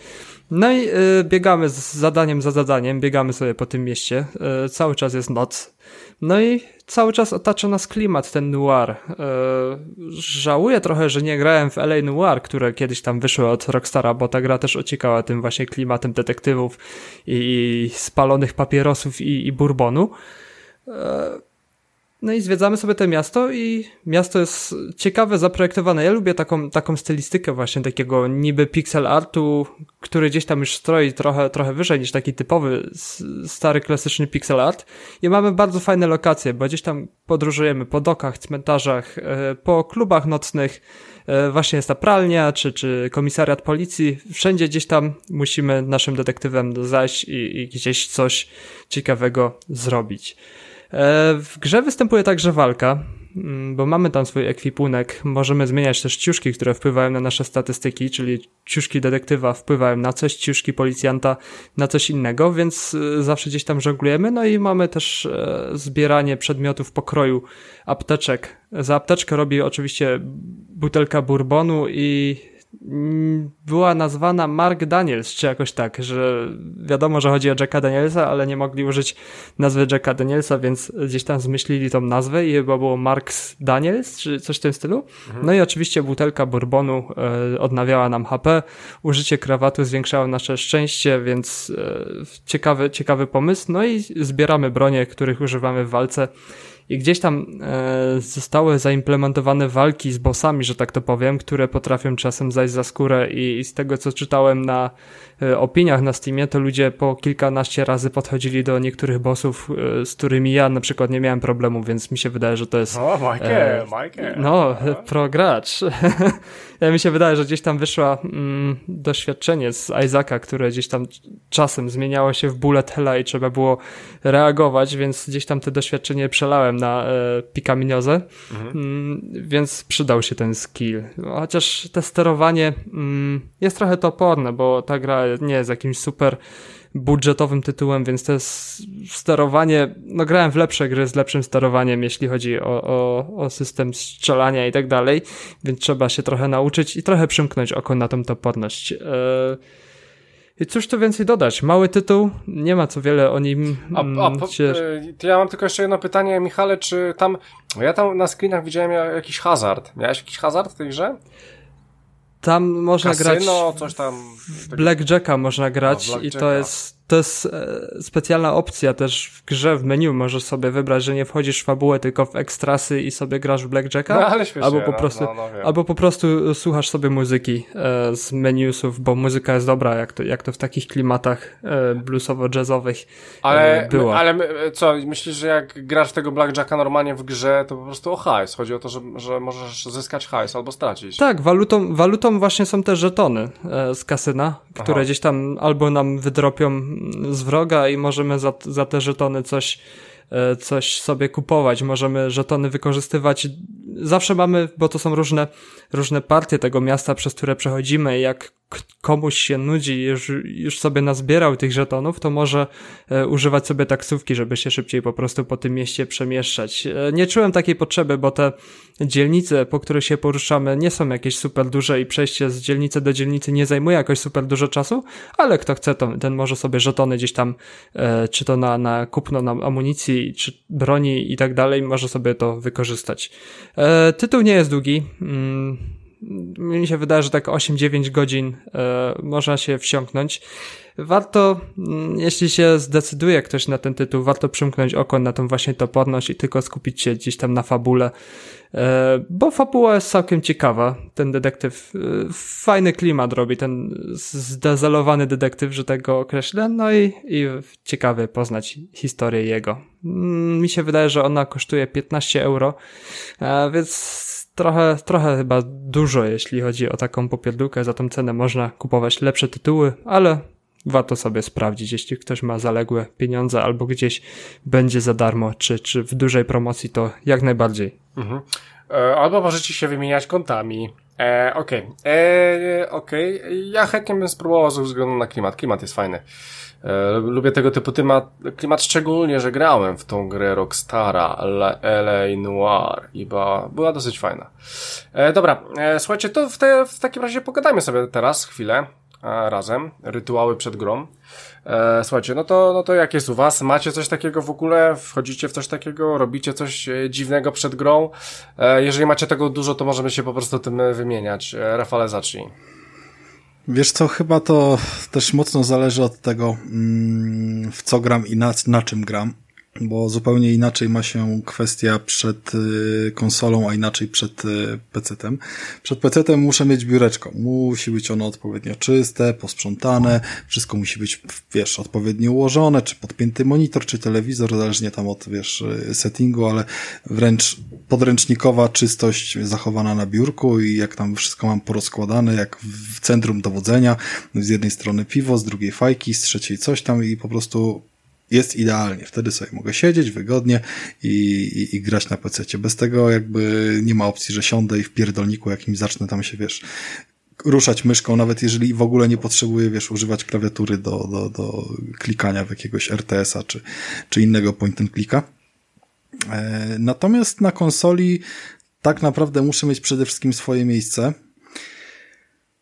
S3: No i y, biegamy z zadaniem za zadaniem, biegamy sobie po tym mieście. Y, cały czas jest noc. No i cały czas otacza nas klimat, ten noir. E, żałuję trochę, że nie grałem w LA Noir, które kiedyś tam wyszły od Rockstara, bo ta gra też ociekała tym właśnie klimatem detektywów i, i spalonych papierosów i, i bourbonu. No i zwiedzamy sobie to miasto i miasto jest ciekawe, zaprojektowane. Ja lubię taką, taką stylistykę właśnie takiego niby pixel artu, który gdzieś tam już stroi trochę, trochę wyżej niż taki typowy stary klasyczny pixel art. I mamy bardzo fajne lokacje, bo gdzieś tam podróżujemy po dokach, cmentarzach, e, po klubach nocnych, e, właśnie jest ta pralnia, czy, czy komisariat policji. Wszędzie gdzieś tam musimy naszym detektywem zajść i, i gdzieś coś ciekawego zrobić. E, W grze występuje także walka, mm, bo mamy tam swój ekwipunek. Możemy zmieniać też ciuszki, które wpływają na nasze statystyki, czyli ciuszki detektywa wpływają na coś, ciuszki policjanta na coś innego, więc y, zawsze gdzieś tam żonglujemy. No i mamy też e, zbieranie przedmiotów pokroju apteczek. Za apteczkę robi oczywiście butelka bourbonu i była nazwana Mark Daniels, czy jakoś tak, że wiadomo, że chodzi o Jacka Danielsa, ale nie mogli użyć nazwy Jacka Danielsa, więc gdzieś tam zmyślili tą nazwę i chyba było Marks Daniels, czy coś w tym stylu. No i oczywiście butelka bourbonu e, odnawiała nam HP, użycie krawatu zwiększało nasze szczęście, więc e, ciekawy, ciekawy pomysł. No i zbieramy bronie, których używamy w walce. I gdzieś tam e, zostały zaimplementowane walki z bossami, że tak to powiem, które potrafią czasem zajść za skórę i, i z tego co czytałem na e, opiniach na Steamie, to ludzie po kilkanaście razy podchodzili do niektórych bossów, e, z którymi ja na przykład nie miałem problemu, więc mi się wydaje, że to jest
S1: O, Michael,
S3: E,
S1: Michael.
S3: no, pro gracz. ja mi się wydaje, że gdzieś tam wyszła mm, doświadczenie z Isaaca, które gdzieś tam czasem zmieniało się w bullet hella i trzeba było reagować, więc gdzieś tam te doświadczenie przelałem na e, pikaminiozę, mm, więc przydał się ten skill. Chociaż te sterowanie mm, jest trochę toporne, bo ta gra nie jest jakimś super budżetowym tytułem, więc to jest sterowanie, no grałem w lepsze gry z lepszym sterowaniem, jeśli chodzi o, o, o system strzelania i tak dalej, więc trzeba się trochę nauczyć i trochę przymknąć oko na tą toporność. Eee, I cóż tu więcej dodać? Mały tytuł, nie ma co wiele o nim
S1: A, a
S3: mm,
S1: po,
S3: się...
S1: e, to ja mam tylko jeszcze jedno pytanie, Michale, czy tam, ja tam na screenach widziałem ja- jakiś hazard. Miałeś jakiś hazard w tej grze?
S3: Tam można grać
S1: Kasyno, coś tam.
S3: w Blackjacka można grać
S1: A,
S3: i
S1: Blackjacka.
S3: to jest, to jest e, specjalna opcja też w grze, w menu możesz sobie wybrać, że nie wchodzisz w fabułę, tylko w ekstrasy i sobie grasz w Blackjacka.
S1: No, ale śmiesznie,
S3: albo po
S1: no,
S3: prostu,
S1: no, no,
S3: albo po prostu słuchasz sobie muzyki e, z menusów, bo muzyka jest dobra, jak to, jak to w takich klimatach e, bluesowo-jazzowych
S1: Ale,
S3: e, było.
S1: ale my- co, myślisz, że jak grasz tego Blackjacka normalnie w grze, to po prostu o hajs. Chodzi o to, że, że możesz zyskać hajs albo stracić.
S3: Tak, walutą, walutą właśnie są te żetony e, z kasyna, które
S1: Aha.
S3: gdzieś tam albo nam wydropią z wroga i możemy za, za te żetony coś, e, coś sobie kupować. Możemy żetony wykorzystywać. Zawsze mamy, bo to są różne, różne partie tego miasta, przez które przechodzimy jak komuś się nudzi, już, już sobie nazbierał tych żetonów, to może e, używać sobie taksówki, żeby się szybciej po prostu po tym mieście przemieszczać. E, nie czułem takiej potrzeby, bo te dzielnice, po których się poruszamy, nie są jakieś super duże i przejście z dzielnicy do dzielnicy nie zajmuje jakoś super dużo czasu, ale kto chce, to ten może sobie żetony gdzieś tam, e, czy to na, na kupno na amunicji, czy broni i tak dalej, może sobie to wykorzystać. E, tytuł nie jest długi. Mm, mi się wydaje, że tak 8-9 godzin e, można się wsiąknąć. Warto, mm, jeśli się zdecyduje ktoś na ten tytuł, warto przymknąć oko na tą właśnie toporność i tylko skupić się gdzieś tam na fabule, e, bo fabuła jest całkiem ciekawa. Ten detektyw e, fajny klimat robi, ten zdezolowany detektyw, że tego tak określę, no i, i ciekawy poznać historię jego. Mm, mi się wydaje, że ona kosztuje 15 euro, więc trochę, trochę chyba dużo, jeśli chodzi o taką popierdółkę. Za tą cenę można kupować lepsze tytuły, ale warto sobie sprawdzić, jeśli ktoś ma zaległe pieniądze albo gdzieś będzie za darmo, czy, czy w dużej promocji, to jak najbardziej. Mhm.
S1: E, albo możecie się wymieniać kontami. E, okej, okay. e. Okay. Ja chętnie bym spróbował ze względu na klimat. Klimat jest fajny. E, lubię tego typu klimat, klimat szczególnie, że grałem w tą grę Rockstara LA Noir i była, była dosyć fajna. E, dobra, e, słuchajcie, to w, te, w takim razie pogadajmy sobie teraz chwilę e, razem. Rytuały przed grą. E, słuchajcie, no to, no to jak jest u was? Macie coś takiego w ogóle? Wchodzicie w coś takiego? Robicie coś e, dziwnego przed grą? E, jeżeli macie tego dużo, to możemy się po prostu tym wymieniać. E, Rafale, zacznij.
S2: Wiesz co, chyba to też mocno zależy od tego, mm, w co gram i na, na czym gram bo zupełnie inaczej ma się kwestia przed y, konsolą, a inaczej przed y, PC-tem. Przed PC-tem muszę mieć biureczko. Musi być ono odpowiednio czyste, posprzątane, wszystko musi być, wiesz, odpowiednio ułożone, czy podpięty monitor, czy telewizor, zależnie tam od, wiesz, y, settingu, ale wręcz podręcznikowa czystość zachowana na biurku i jak tam wszystko mam porozkładane, jak w centrum dowodzenia, z jednej strony piwo, z drugiej fajki, z trzeciej coś tam i po prostu jest idealnie. Wtedy sobie mogę siedzieć wygodnie i, i, i grać na PC. Bez tego jakby nie ma opcji, że siądę i w pierdolniku jakimś zacznę tam się, wiesz, ruszać myszką, nawet jeżeli w ogóle nie potrzebuję, wiesz, używać klawiatury do, do, do klikania w jakiegoś RTS-a czy, czy innego point and clicka. E, natomiast na konsoli tak naprawdę muszę mieć przede wszystkim swoje miejsce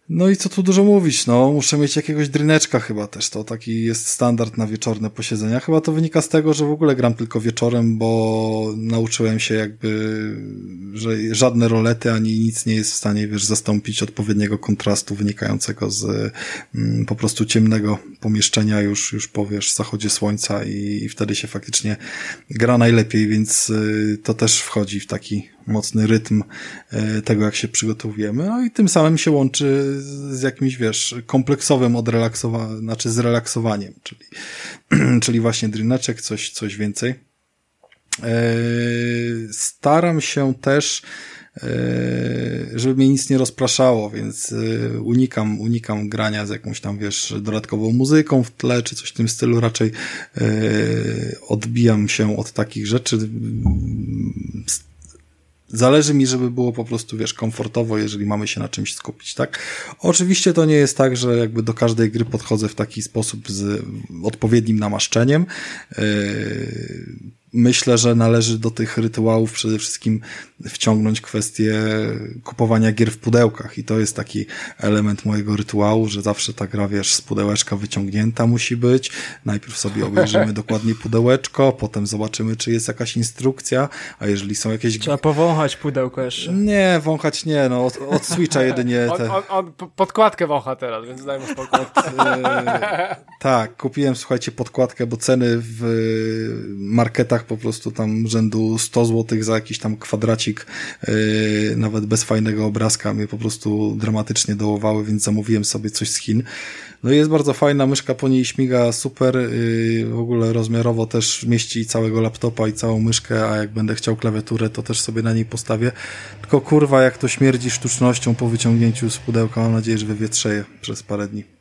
S2: no i co tu dużo mówić, no, muszę mieć jakiegoś dryneczka chyba też, to taki jest standard na wieczorne posiedzenia. Chyba to wynika z tego, że w ogóle gram tylko wieczorem, bo nauczyłem się jakby, że żadne rolety ani nic nie jest w stanie, wiesz, zastąpić odpowiedniego kontrastu wynikającego z mm, po prostu ciemnego pomieszczenia już, już po, wiesz, zachodzie słońca i, i wtedy się faktycznie gra najlepiej, więc y, to też wchodzi w taki mocny rytm e, tego, jak się przygotowujemy, no i tym samym się łączy z jakimś, wiesz, kompleksowym odrelaksowaniem, znaczy zrelaksowaniem, czyli, czyli właśnie dryneczek, coś, coś więcej. E, staram się też e, żeby mnie nic nie rozpraszało, więc unikam, unikam grania z jakąś tam, wiesz, dodatkową muzyką w tle, czy coś w tym stylu, raczej odbijam się od takich rzeczy, Zależy mi, żeby było po prostu, wiesz, komfortowo, jeżeli mamy się na czymś skupić, tak? Oczywiście to nie jest tak, że jakby do każdej gry podchodzę w taki sposób z odpowiednim namaszczeniem. Yy myślę, że należy do tych rytuałów przede wszystkim wciągnąć kwestię kupowania gier w pudełkach i to jest taki element mojego rytuału, że zawsze ta gra, wiesz, z pudełeczka wyciągnięta musi być. Najpierw sobie obejrzymy dokładnie pudełeczko, potem zobaczymy, czy jest jakaś instrukcja, a jeżeli są jakieś...
S3: Trzeba powąchać pudełko jeszcze.
S2: Nie, wąchać nie, no od, od Switcha jedynie te...
S1: on, on, on podkładkę wącha teraz, więc dajmy spokój.
S2: E, tak, kupiłem, słuchajcie, podkładkę, bo ceny w marketach po prostu tam rzędu 100 zł za jakiś tam kwadracik, yy, nawet bez fajnego obrazka mnie po prostu dramatycznie dołowały, więc zamówiłem sobie coś z Chin. No i jest bardzo fajna, myszka po niej śmiga super, yy, w ogóle rozmiarowo też mieści całego laptopa i całą myszkę, a jak będę chciał klawiaturę, to też sobie na niej postawię. Tylko kurwa, jak to śmierdzi sztucznością po wyciągnięciu z pudełka, mam nadzieję, że wywietrzeje przez parę dni.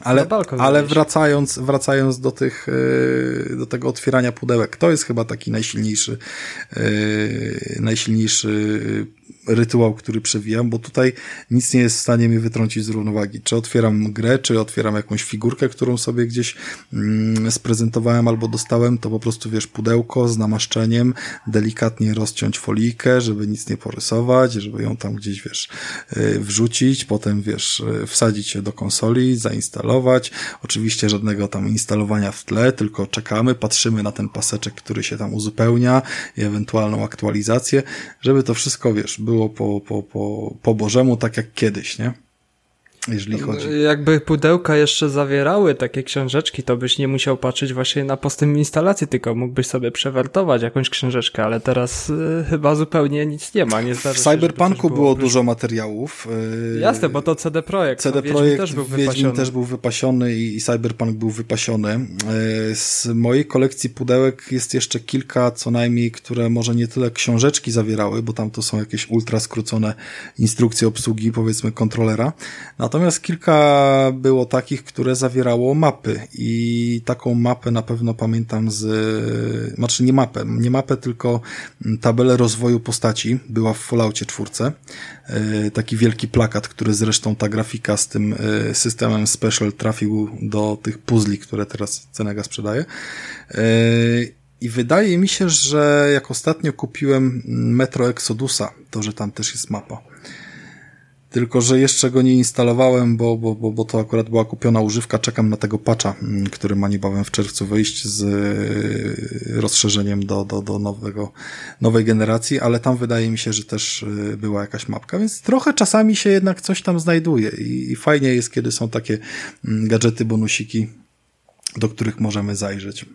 S2: Ale, ale wracając, wracając do tych, e, do tego otwierania pudełek, to jest chyba taki najsilniejszy, e, najsilniejszy rytuał, który przewijam, bo tutaj nic nie jest w stanie mnie wytrącić z równowagi. Czy otwieram grę, czy otwieram jakąś figurkę, którą sobie gdzieś mm, sprezentowałem albo dostałem, to po prostu wiesz, pudełko z namaszczeniem, delikatnie rozciąć folijkę, żeby nic nie porysować, żeby ją tam gdzieś, wiesz, y, wrzucić, potem, wiesz, y, wsadzić się do konsoli, zainstalować. Oczywiście żadnego tam instalowania w tle, tylko czekamy, patrzymy na ten paseczek, który się tam uzupełnia i ewentualną aktualizację, żeby to wszystko, wiesz, było po, po, po, po Bożemu, tak jak kiedyś, nie? Jeżeli chodzi.
S3: Jakby pudełka jeszcze zawierały takie książeczki, to byś nie musiał patrzeć właśnie na postęp instalacji, tylko mógłbyś sobie przewertować jakąś książeczkę, ale teraz y, chyba zupełnie nic nie ma. Nie
S2: w Cyberpunku było, było dużo materiałów.
S3: Y, Jasne, bo to CD Projekt.
S2: CD no, Projekt też był Wiedźmin wypasiony. też był wypasiony i, i Cyberpunk był wypasiony. Y, z mojej kolekcji pudełek jest jeszcze kilka co najmniej, które może nie tyle książeczki zawierały, bo tam to są jakieś ultra skrócone instrukcje obsługi, powiedzmy, kontrolera. Natomiast kilka było takich, które zawierało mapy i taką mapę na pewno pamiętam z, znaczy nie mapę, nie mapę, tylko tabelę rozwoju postaci była w Falloutie czwórce. E, taki wielki plakat, który zresztą ta grafika z tym e, systemem special trafił do tych puzli, które teraz Cenega sprzedaje. E, I wydaje mi się, że jak ostatnio kupiłem Metro Exodusa, to że tam też jest mapa. Tylko, że jeszcze go nie instalowałem, bo, bo, bo, bo to akurat była kupiona używka. Czekam na tego patcha, mm, który ma niebawem w czerwcu wyjść z y, rozszerzeniem do, do, do nowego, nowej generacji, ale tam wydaje mi się, że też y, była jakaś mapka, więc trochę czasami się jednak coś tam znajduje i, i fajnie jest, kiedy są takie mm, gadżety, bonusiki, do których możemy zajrzeć.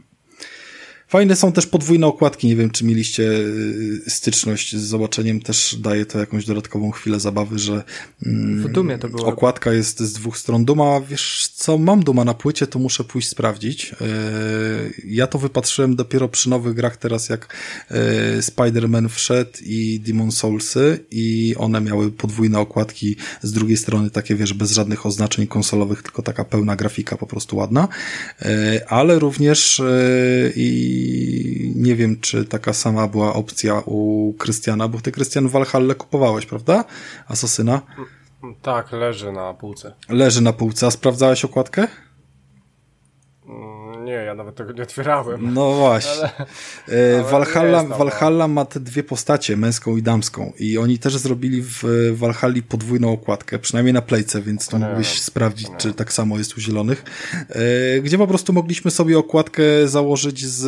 S2: Fajne są też podwójne okładki. Nie wiem, czy mieliście y, styczność z zobaczeniem. Też daje to jakąś dodatkową chwilę zabawy, że
S3: mm, w Dumie to było.
S2: okładka jest z dwóch stron. Duma, wiesz co, mam Duma na płycie, to muszę pójść sprawdzić. E, ja to wypatrzyłem dopiero przy nowych grach teraz, jak e, Spider-Man wszedł i Demon Soulsy i one miały podwójne okładki z drugiej strony, takie wiesz, bez żadnych oznaczeń konsolowych, tylko taka pełna grafika, po prostu ładna. E, ale również i i nie wiem, czy taka sama była opcja u Krystiana, bo ty, Krystian, Valhalla kupowałeś, prawda? Asasyna?
S1: Tak, leży na półce.
S2: Leży na półce, a sprawdzałeś okładkę?
S1: Nie, ja nawet tego nie otwierałem.
S2: No właśnie. Ale, e, Valhalla, Valhalla ma te dwie postacie, męską i damską. I oni też zrobili w Valhalli podwójną okładkę, przynajmniej na plejce, więc to mógłbyś sprawdzić, czy tak samo jest u zielonych. E, gdzie po prostu mogliśmy sobie okładkę założyć z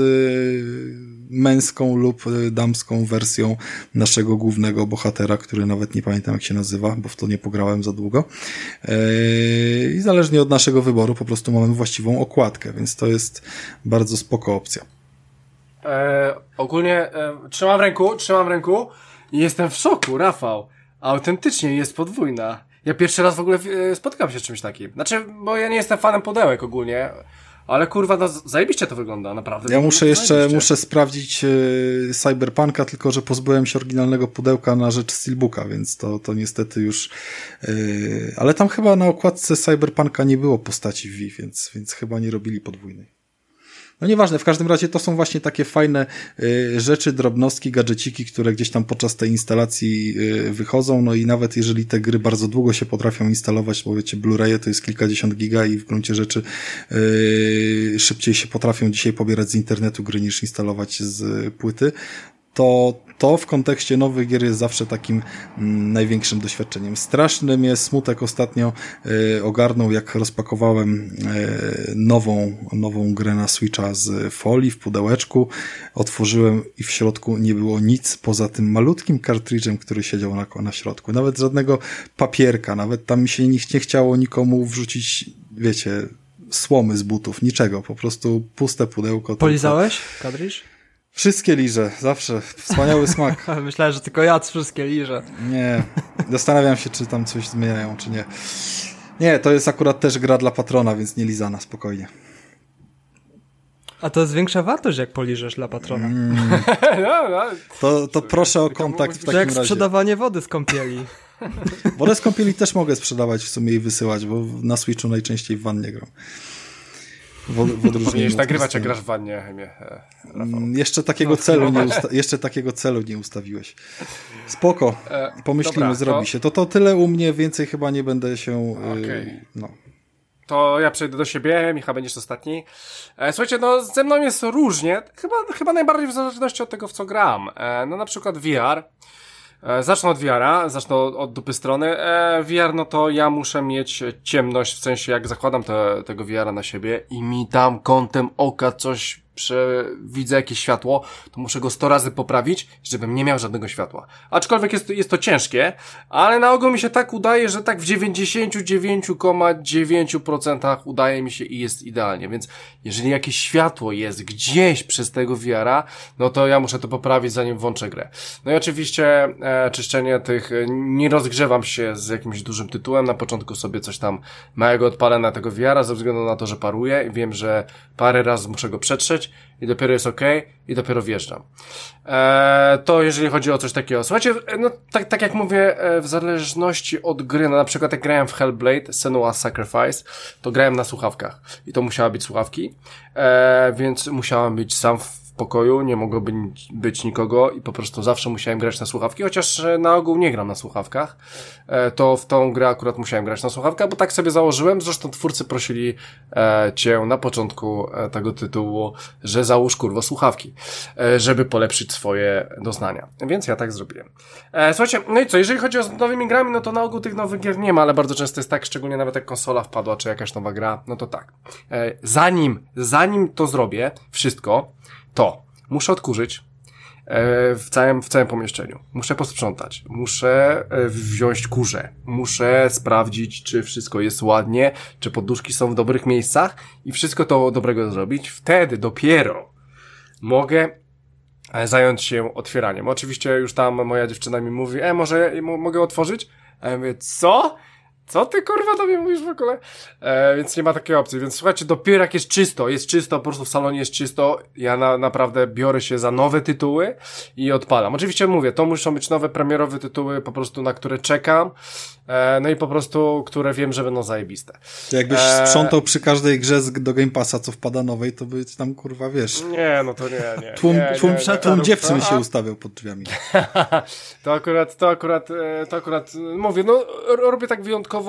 S2: męską lub damską wersją naszego głównego bohatera, który nawet nie pamiętam jak się nazywa, bo w to nie pograłem za długo. E, I zależnie od naszego wyboru po prostu mamy właściwą okładkę, więc to jest bardzo spoko opcja.
S1: E, ogólnie e, trzymam w ręku, trzymam w ręku i jestem w szoku, Rafał. Autentycznie jest podwójna. Ja pierwszy raz w ogóle e, spotkam się z czymś takim. Znaczy, bo ja nie jestem fanem pudełek ogólnie. Ale kurwa, no, zajebiście to wygląda, naprawdę.
S2: Ja muszę jeszcze, zajebiście. muszę sprawdzić yy, Cyberpunka, tylko że pozbyłem się oryginalnego pudełka na rzecz Steelbooka, więc to, to niestety już... Yy, ale tam chyba na okładce Cyberpunka nie było postaci V, więc, więc chyba nie robili podwójnej. No nieważne, w każdym razie to są właśnie takie fajne y, rzeczy, drobnostki, gadżeciki, które gdzieś tam podczas tej instalacji y, wychodzą, no i nawet jeżeli te gry bardzo długo się potrafią instalować, bo wiecie, Blu-raye to jest kilkadziesiąt giga i w gruncie rzeczy y, szybciej się potrafią dzisiaj pobierać z internetu gry niż instalować z płyty, to to w kontekście nowych gier jest zawsze takim mm, największym doświadczeniem. Straszny mnie smutek ostatnio y, ogarnął, jak rozpakowałem y, nową, nową grę na Switcha z folii w pudełeczku. Otworzyłem i w środku nie było nic poza tym malutkim kartridżem, który siedział na, na środku. Nawet żadnego papierka, nawet tam mi się nie, nie chciało nikomu wrzucić, wiecie, słomy z butów, niczego, po prostu puste pudełko.
S3: Polizałeś kartridż?
S2: Wszystkie liże, zawsze. Wspaniały smak.
S3: Myślałem, że tylko ja wszystkie liże.
S2: Nie. Zastanawiam się, czy tam coś zmieniają, czy nie. Nie, to jest akurat też gra dla patrona, więc nie lizana, spokojnie.
S3: A to jest większa wartość, jak poliżesz dla patrona. Mm.
S2: No, no. To, to proszę o kontakt w takim
S3: to jak razie. sprzedawanie wody z kąpieli.
S2: Wodę z kąpieli też mogę sprzedawać w sumie i wysyłać, bo na Switchu najczęściej w wannie gram. W,
S1: Powinieneś nagrywać, jak grasz w wannie, Chemie. e.
S2: Mm, Jeszcze takiego, celu nie usta- jeszcze takiego celu nie ustawiłeś. Spoko,
S1: E,
S2: pomyślimy,
S1: dobra,
S2: zrobi
S1: to-
S2: się. To to tyle u mnie, więcej chyba nie będę się...
S1: Okej.
S2: Yy, no.
S1: To ja przejdę do siebie, Michał będziesz ostatni. E, słuchajcie, no ze mną jest różnie, chyba, chyba najbardziej w zależności od tego, w co gram. No na przykład VR. E, zacznę od VR-a, zacznę od, dupy strony. E, VR, no to ja muszę mieć ciemność, w sensie jak zakładam te, tego VR-a na siebie i mi tam kątem oka coś prze, widzę jakieś światło, to muszę go 100 razy poprawić, żebym nie miał żadnego światła. Aczkolwiek jest, jest to ciężkie, ale na ogół mi się tak udaje, że tak w 99,9% udaje mi się i jest idealnie, więc jeżeli jakieś światło jest gdzieś przez tego VR-a, no to ja muszę to poprawić zanim włączę grę. No i oczywiście e, czyszczenie tych, e, nie rozgrzewam się z jakimś dużym tytułem, na początku sobie coś tam małego odpalę na tego VR-a ze względu na to, że paruje i wiem, że parę razy muszę go przetrzeć i dopiero jest ok i dopiero wjeżdżam. E, to jeżeli chodzi o coś takiego. Słuchajcie, e, no tak, tak jak mówię, e, w zależności od gry, no na przykład jak grałem w Hellblade, Senua's Sacrifice, to grałem na słuchawkach i to musiały być słuchawki, więc musiałem być sam w pokoju, nie mogło być, nikogo i po prostu zawsze musiałem grać na słuchawki, chociaż e, na ogół nie gram na słuchawkach, e, to w tą grę akurat musiałem grać na słuchawkach, bo tak sobie założyłem, zresztą twórcy prosili e, cię na początku tego tytułu, że załóż kurwo słuchawki, żeby polepszyć swoje doznania, więc ja tak zrobiłem. Słuchajcie, no i co, jeżeli chodzi o nowymi grami, no to na ogół tych nowych gier nie ma, ale bardzo często jest tak, szczególnie nawet jak konsola wpadła, czy jakaś nowa gra, no to tak. Zanim, zanim to zrobię, wszystko, to muszę odkurzyć e, w całym, w całym pomieszczeniu. Muszę posprzątać, muszę e, wziąć kurze, muszę sprawdzić, czy wszystko jest ładnie, czy poduszki są w dobrych miejscach i wszystko to dobrego zrobić. Wtedy dopiero mogę e, zająć się otwieraniem. Oczywiście już tam moja dziewczyna mi mówi, e, może mogę otworzyć? A ja mówię, co? Co ty kurwa do mnie mówisz w ogóle? E, więc nie ma takiej opcji. Więc słuchajcie, dopiero jak jest czysto, jest czysto, po prostu w salonie jest czysto, ja na, naprawdę biorę się za nowe tytuły i odpalam. Oczywiście mówię, to muszą być nowe premierowe tytuły, po prostu na które czekam, e, no i po prostu, które wiem, że będą zajebiste.
S2: Jakbyś
S1: Eee.
S2: sprzątał przy każdej grze do Game Passa, co wpada nowej, to by tam kurwa wiesz.
S1: Nie, no to nie, nie.
S2: Tłum,
S1: nie,
S2: tłum,
S1: nie,
S2: tłum dziewczyn
S1: a-
S2: się ustawiał pod drzwiami.
S1: to akurat, to akurat, e, to akurat, e, mówię, no robię tak wyjątkowo.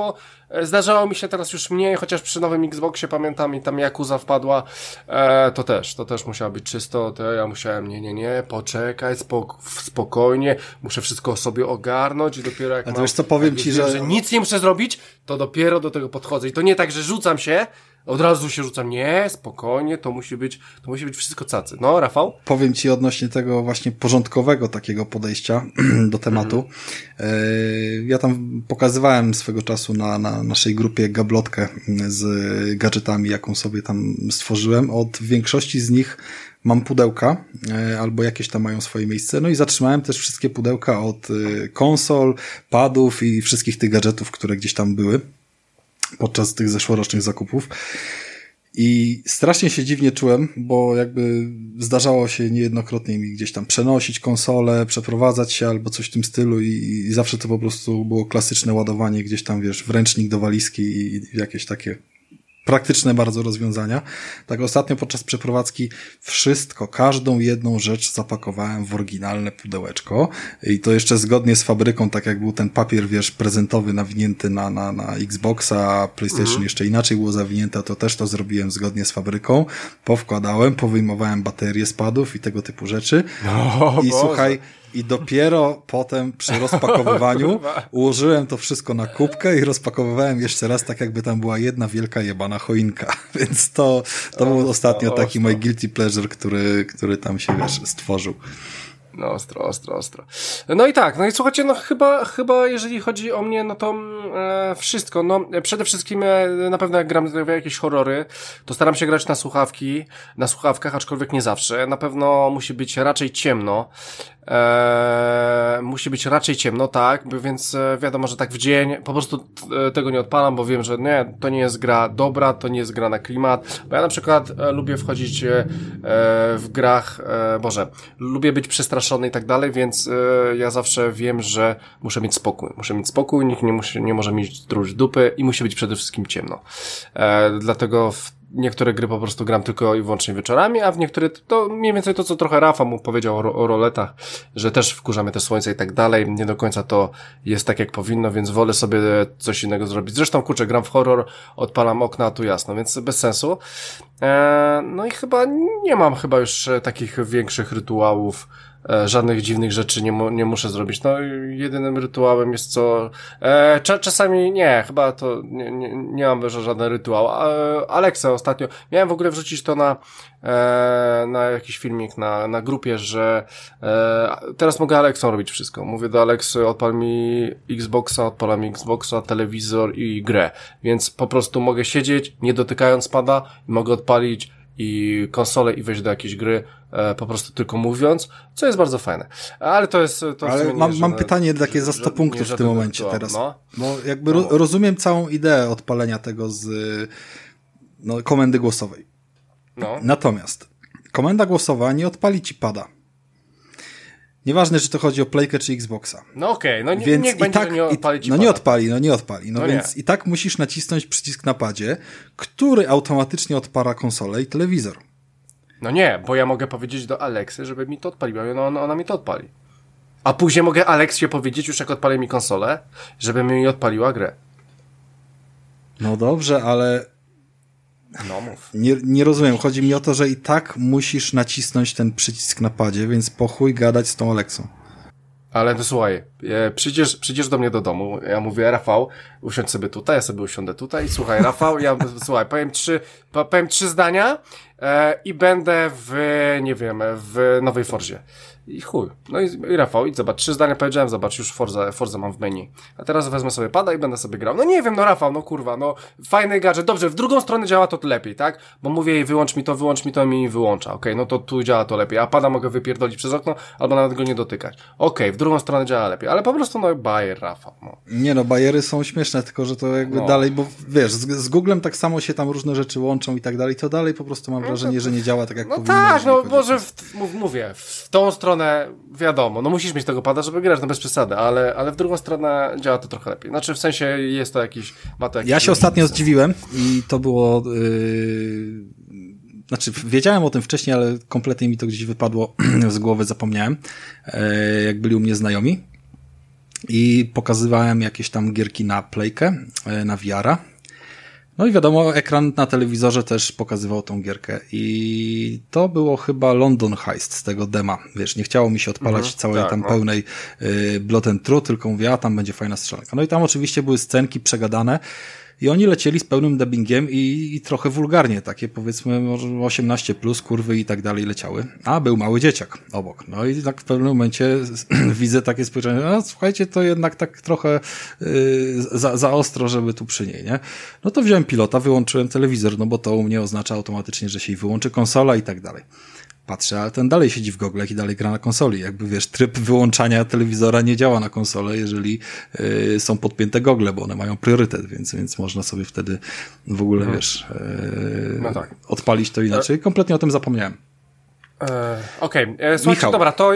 S1: E, Zdarzało mi się teraz już mniej, chociaż przy nowym Xboxie pamiętam i tam Yakuza wpadła, e, to też, to też musiało być czysto, to ja musiałem, nie, nie, nie, poczekaj, spok spokojnie, muszę wszystko sobie ogarnąć i dopiero jak
S2: A to
S1: mam,
S2: wiesz co, powiem ci, że-
S1: że nic nie muszę zrobić, to dopiero do tego podchodzę. I to nie tak, że rzucam się, od razu się rzucam, nie, spokojnie, to musi być, to musi być wszystko cacy. No, Rafał?
S2: Powiem ci odnośnie tego właśnie porządkowego takiego podejścia do tematu. E, Ja tam pokazywałem swego czasu na, na naszej grupie gablotkę z gadżetami, jaką sobie tam stworzyłem. Od większości z nich mam pudełka, e, albo jakieś tam mają swoje miejsce. No i zatrzymałem też wszystkie pudełka od e, konsol, padów i wszystkich tych gadżetów, które gdzieś tam były podczas tych zeszłorocznych zakupów. I strasznie się dziwnie czułem, bo jakby zdarzało się niejednokrotnie mi gdzieś tam przenosić konsolę, przeprowadzać się albo coś w tym stylu i, i zawsze to po prostu było klasyczne ładowanie gdzieś tam, wiesz, w ręcznik do walizki i, i jakieś takie praktyczne bardzo rozwiązania. Tak ostatnio podczas przeprowadzki wszystko, każdą jedną rzecz zapakowałem w oryginalne pudełeczko i to jeszcze zgodnie z fabryką, tak jak był ten papier, wiesz, prezentowy nawinięty na, na, na Xboxa, a PlayStation jeszcze inaczej było zawinięte, to też to zrobiłem zgodnie z fabryką. Powkładałem, powyjmowałem baterie z padów i tego typu rzeczy.
S1: No,
S2: I
S1: Boże.
S2: słuchaj, i dopiero potem przy rozpakowywaniu ułożyłem to wszystko na kubkę i rozpakowywałem jeszcze raz tak, jakby tam była jedna wielka jebana choinka. Więc to, to był
S1: Ostro,
S2: ostatnio taki
S1: ostro.
S2: mój guilty pleasure, który, który tam się, wiesz, stworzył.
S1: No, ostro, ostro, ostro. No i tak, no i słuchajcie, no chyba, chyba jeżeli chodzi o mnie, no to mm, e, wszystko. No, e, przede wszystkim e, na pewno jak gram w jakieś horrory, to staram się grać na słuchawki, na słuchawkach, aczkolwiek nie zawsze. Na pewno musi być raczej ciemno. E, musi być raczej ciemno, tak, więc e, wiadomo, że tak w dzień po prostu e, tego nie odpalam, bo wiem, że nie, to nie jest gra dobra, to nie jest gra na klimat, bo ja na przykład lubię wchodzić w grach, Boże, lubię być przestraszony i tak dalej, więc e, ja zawsze wiem, że muszę mieć spokój, muszę mieć spokój, nikt nie, musi, nie może mieć druż dupy i musi być przede wszystkim ciemno. E, dlatego w niektóre gry po prostu gram tylko i wyłącznie wieczorami, a w niektóre to mniej więcej to, co trochę Rafa mu powiedział o, o roletach, że też wkurzamy te słońce i tak dalej. Nie do końca to jest tak, jak powinno, więc wolę sobie coś innego zrobić. Zresztą, kurczę, gram w horror, odpalam okna, tu jasno, więc bez sensu. Eee, no i chyba nie mam chyba już takich większych rytuałów, E, żadnych dziwnych rzeczy nie, mu, nie muszę zrobić. No, jedynym rytuałem jest co, e, czasami nie, chyba to nie, nie, nie mam żaden rytuał. E, Alexa ostatnio, miałem w ogóle wrzucić to na, e, na jakiś filmik na, na grupie, że e, teraz mogę Alexą robić wszystko. Mówię do Alexy, odpal mi Xboxa, odpala mi Xboxa, telewizor i grę. Więc po prostu mogę siedzieć, nie dotykając pada mogę odpalić i konsolę i wejść do jakiejś gry e, po prostu tylko mówiąc, co jest bardzo fajne. Ale to jest... To
S2: Ale mam, mam pytanie takie za 100 punktów w tym momencie teraz. No. Bo jakby no. rozumiem całą ideę odpalenia tego z no, komendy głosowej. No. Natomiast komenda głosowa nie odpali ci pada. Nieważne, czy to chodzi o Playkę czy Xboxa.
S1: No okej, okay, no więc niech i będzie, tak, nie odpali
S2: No nie odpali, no nie odpali. No, no więc nie. i tak musisz nacisnąć przycisk na padzie, który automatycznie odpala konsolę i telewizor.
S1: No nie, bo ja mogę powiedzieć do Alexy, żeby mi to odpaliła, no ona, ona mi to odpali. A później mogę Aleksie powiedzieć, już jak odpali mi konsolę, żeby mi odpaliła grę.
S2: No dobrze, ale
S1: no mów.
S2: Nie, nie rozumiem. Chodzi mi o to, że i tak musisz nacisnąć ten przycisk na padzie, więc po chuj gadać z tą Aleksą.
S1: Ale to słuchaj, e, przyjdziesz, przyjdziesz do mnie do domu, ja mówię, Rafał, usiądź sobie tutaj, ja sobie usiądę tutaj, słuchaj, Rafał, ja, słuchaj, powiem trzy, powiem trzy zdania e, i będę w, nie wiem, w Nowej Forzie. I chuj. No i, i Rafał, idź zobacz, trzy zdania powiedziałem, zobacz, już Forza, Forza mam w menu. A teraz wezmę sobie pada i będę sobie grał. No nie wiem, no Rafał, no kurwa, no fajny gadżet. Dobrze, w drugą stronę działa to lepiej, tak? Bo mówię jej, wyłącz mi to, wyłącz mi to i mi wyłącza. Okej, okay, no to tu działa to lepiej. A pada mogę wypierdolić przez okno, albo nawet go nie dotykać. Okej, okay, w drugą stronę działa lepiej. Ale po prostu, no bajer, Rafał, no.
S2: Nie no, bajery są śmieszne, tylko że to jakby no. dalej, bo wiesz, z, z Googlem tak samo się tam różne rzeczy łączą i tak dalej, to dalej po prostu mam no wrażenie, że nie działa tak jak
S1: no
S2: powinno.
S1: Tak, no może w, mówię, w tą stronę wiadomo, no musisz mieć tego pada, żeby grać, no bez przesady, ale, ale w drugą stronę działa to trochę lepiej. Znaczy w sensie jest to jakiś, ma to jakiś...
S2: Ja się ostatnio sens. zdziwiłem i to było... Yy... Znaczy, wiedziałem o tym wcześniej, ale kompletnie mi to gdzieś wypadło z głowy, zapomniałem, yy, jak byli u mnie znajomi. I pokazywałem jakieś tam gierki na playkę, yy, na VR-a no i wiadomo, ekran na telewizorze też pokazywał tą gierkę i to było chyba London Heist z tego dema. Wiesz, nie chciało mi się odpalać mhm, całej tak, tam no. pełnej y, Blood and True, tylko mówię, a tam będzie fajna strzelanka. No i tam oczywiście były scenki przegadane, i oni lecieli z pełnym dubbingiem i, i trochę wulgarnie, takie powiedzmy może 18 plus, kurwy i tak dalej leciały. A był mały dzieciak obok. No i tak w pewnym momencie widzę takie spojrzenie, no słuchajcie, to jednak tak trochę yy, za, za ostro, żeby tu przy niej, nie? No to wziąłem pilota, wyłączyłem telewizor, no bo to u mnie oznacza automatycznie, że się wyłączy konsola i tak dalej patrzę, ale ten dalej siedzi w goglach i dalej gra na konsoli. Jakby wiesz, tryb wyłączania telewizora nie działa na konsolę, jeżeli y, są podpięte gogle, bo one mają priorytet, więc, więc można sobie wtedy w ogóle, mhm. wiesz, y, no tak. odpalić to inaczej. Kompletnie o tym zapomniałem.
S1: E, Okej, okay. E, słuchajcie, dobra, to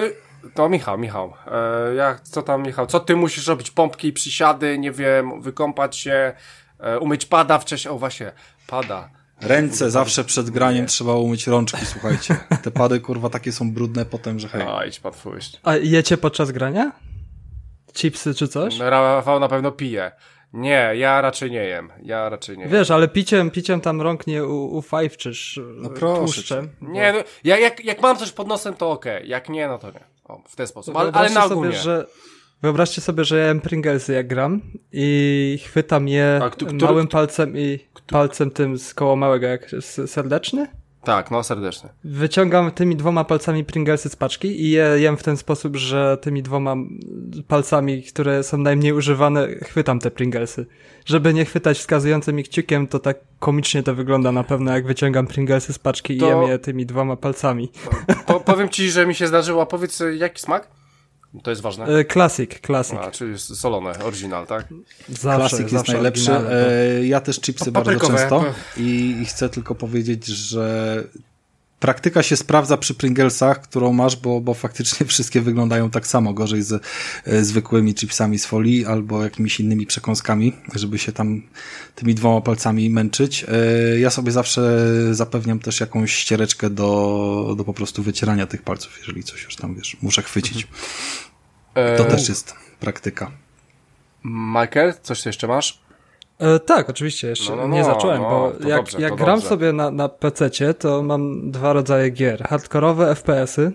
S1: to Michał, Michał. E, jak, co tam Michał? Co ty musisz robić? Pompki, przysiady, nie wiem, wykąpać się, e, umyć pada wcześniej. O właśnie, pada.
S2: Ręce zawsze przed graniem nie. trzeba umyć rączki, słuchajcie. Te pady kurwa takie są brudne potem, że hej.
S1: A, idź pad pójść.
S3: A jecie podczas grania? Chipsy czy coś?
S1: Rafał na pewno pije. Nie, ja raczej nie jem. Ja raczej nie
S3: Wiesz, jem. ale piciem, piciem tam rąk nie ufajwczysz no proszę
S1: Nie, no, ja, jak, jak mam coś pod nosem, to okej. Okay. Jak nie, no to nie. O, w ten sposób. Ale, ale na ogół sobie, nie.
S3: że Wyobraźcie sobie, że ja jem Pringlesy jak gram i chwytam je który, małym palcem i palcem tym z koło małego, jak serdeczny?
S1: Tak, no serdeczny.
S3: Wyciągam tymi dwoma palcami Pringlesy z paczki i je jem w ten sposób, że tymi dwoma palcami, które są najmniej używane, chwytam te Pringlesy. Żeby nie chwytać wskazującym ich kciukiem, to tak komicznie to wygląda na pewno, jak wyciągam Pringlesy z paczki to... i jem je tymi dwoma palcami.
S1: Po, powiem ci, że mi się zdarzyło. Powiedz, jaki smak? To jest ważne?
S3: E, classic, classic.
S1: A, czyli solone, oryginal, tak?
S2: Zawsze, Classic jest najlepszy. E, ja też chipsy bardzo często i chcę tylko powiedzieć, że praktyka się sprawdza przy Pringlesach, którą masz, bo, bo faktycznie wszystkie wyglądają tak samo, gorzej z e, zwykłymi chipsami z folii albo jakimiś innymi przekąskami, żeby się tam tymi dwoma palcami męczyć. E, ja sobie zawsze zapewniam też jakąś ściereczkę do, do po prostu wycierania tych palców, jeżeli coś już tam, wiesz, muszę chwycić. To
S1: E,
S2: też jest praktyka.
S1: Michael, coś jeszcze masz?
S3: E, tak, oczywiście, jeszcze
S1: No, no,
S3: nie
S1: no,
S3: zacząłem,
S1: no,
S3: bo jak,
S1: dobrze,
S3: jak gram
S1: dobrze.
S3: sobie na, na PC, to mam dwa rodzaje gier. Hardkorowe FPS-y,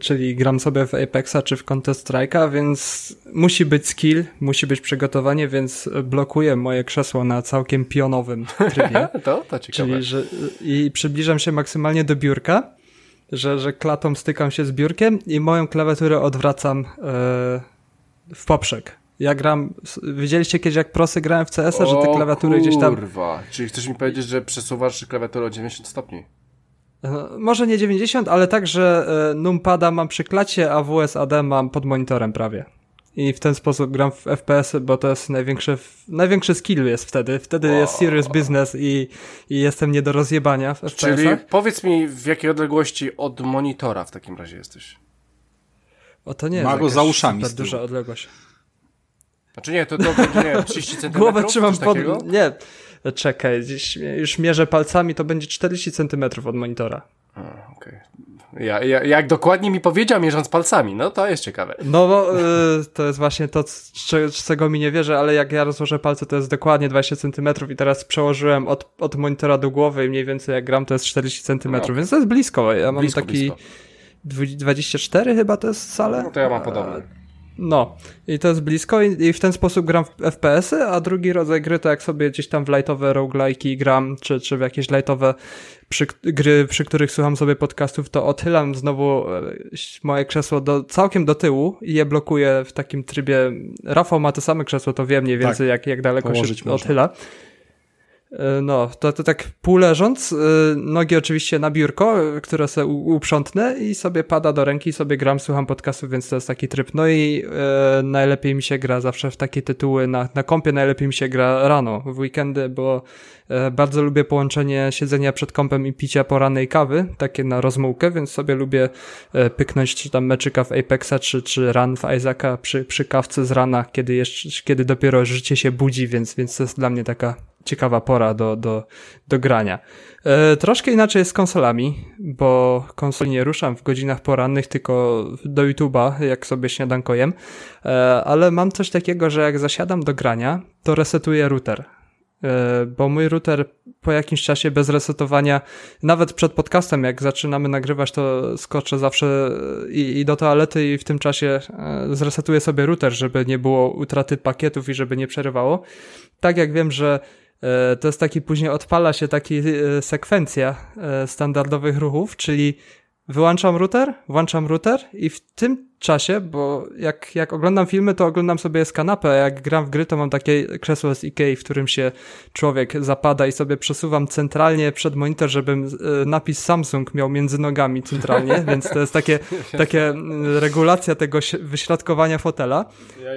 S3: czyli gram sobie w Apexa czy w Contest Strike'a, więc musi być skill, musi być przygotowanie, więc blokuję moje krzesło na całkiem pionowym trybie.
S1: To, to ciekawe.
S3: Czyli, że i przybliżam się maksymalnie do biurka, że, że klatą stykam się z biurkiem i moją klawiaturę odwracam e, w poprzek. Ja gram, widzieliście kiedyś jak prosy grałem w CS-a, że te klawiatury gdzieś tam,
S1: kurwa, czyli chcesz mi powiedzieć, że przesuwasz klawiaturę o 90 stopni?
S3: e, może nie 90, ale tak, że e, numpada mam przy klacie, a WSAD mam pod monitorem prawie. I w ten sposób gram w FPS-y, bo to jest największy, największy skill jest wtedy. Wtedy
S1: Wow.
S3: jest serious business i, i jestem nie do rozjebania w
S1: Czyli
S3: FPS-ach.
S1: powiedz mi, w jakiej odległości od monitora w takim razie jesteś?
S3: O to nie
S2: Ma
S3: jest
S2: go
S3: jakaś
S2: za uszami
S3: duża odległość.
S1: Znaczy nie, to, to będzie, nie wiem, 30 cm?
S3: Głowę trzymam pod...
S1: Takiego?
S3: Nie, czekaj, gdzieś już mierzę palcami, to będzie 40 cm od monitora.
S1: A, okej. Ja, ja, jak dokładnie mi powiedział, mierząc palcami, no to jest ciekawe.
S3: No bo y, to jest właśnie to, z cze- z czego mi nie wierzę, ale jak ja rozłożę palce, to jest dokładnie 20 cm i teraz przełożyłem od, od monitora do głowy i mniej więcej jak gram, to jest 40 cm,
S1: No.
S3: więc to jest blisko. Ja mam
S1: Blisko,
S3: taki
S1: blisko.
S3: dwu- 24 chyba to jest salę.
S1: No to ja mam podobne.
S3: No, i to jest blisko i, i w ten sposób gram w FPS-y, a drugi rodzaj gry to jak sobie gdzieś tam w lightowe roguelike'i gram, czy, czy w jakieś lightowe przy, gry, przy których słucham sobie podcastów, to odchylam znowu e, moje krzesło do, całkiem do tyłu i je blokuję w takim trybie. Rafał ma to same krzesło, to wie mniej więcej jak, jak daleko się
S2: można.
S3: odchyla. E, No, to, to tak pół leżąc, e, nogi oczywiście na biurko, e, które u- uprzątnę i sobie pada do ręki, sobie gram, słucham podcastów, więc to jest taki tryb. No i e, najlepiej mi się gra zawsze w takie tytuły na, na kompie, najlepiej mi się gra rano, w weekendy, bo e, bardzo lubię połączenie siedzenia przed kompem i picia porannej kawy, takie na rozmułkę, więc sobie lubię e, pyknąć czy tam meczyka w Apexa, czy, czy run w Isaaca przy, przy kawce z rana, kiedy jeszcze, kiedy dopiero życie się budzi, więc, więc to jest dla mnie taka ciekawa pora do, do, do grania. E, troszkę inaczej jest z konsolami, bo konsoli nie ruszam w godzinach porannych, tylko do YouTube'a, jak sobie śniadanko jem, e, ale mam coś takiego, że jak zasiadam do grania, to resetuję router. E, Bo mój router po jakimś czasie bez resetowania, nawet przed podcastem, jak zaczynamy nagrywać, to skoczę zawsze i, i do toalety i w tym czasie e, zresetuję sobie router, żeby nie było utraty pakietów i żeby nie przerywało. Tak jak wiem, że e, to jest taki, później odpala się taki e, sekwencja e, standardowych ruchów, czyli wyłączam router, włączam router i w tym czasie, bo jak, jak oglądam filmy, to oglądam sobie z kanapy, a jak gram w gry, to mam takie krzesło z Ikei, w którym się człowiek zapada i sobie przesuwam centralnie przed monitor, żebym e, napis Samsung miał między nogami centralnie, więc to jest takie, takie regulacja tego wyśrodkowania fotela.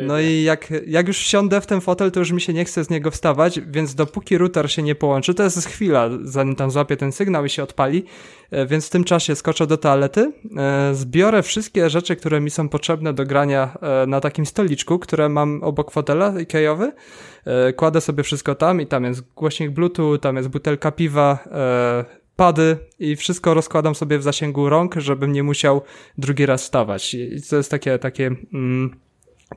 S3: No i jak, jak już wsiądę w ten fotel, to już mi się nie chce z niego wstawać, więc dopóki router się nie połączy, to jest chwila, zanim tam złapię ten sygnał i się odpali, E, więc w tym czasie skoczę do toalety, e, zbiorę wszystkie rzeczy, które mi są potrzebne do grania e, na takim stoliczku, które mam obok fotela Ikeowy, E, kładę sobie wszystko tam i tam jest głośnik bluetooth, tam jest butelka piwa, e, pady i wszystko rozkładam sobie w zasięgu rąk, żebym nie musiał drugi raz wstawać. I to jest takie, takie, mm,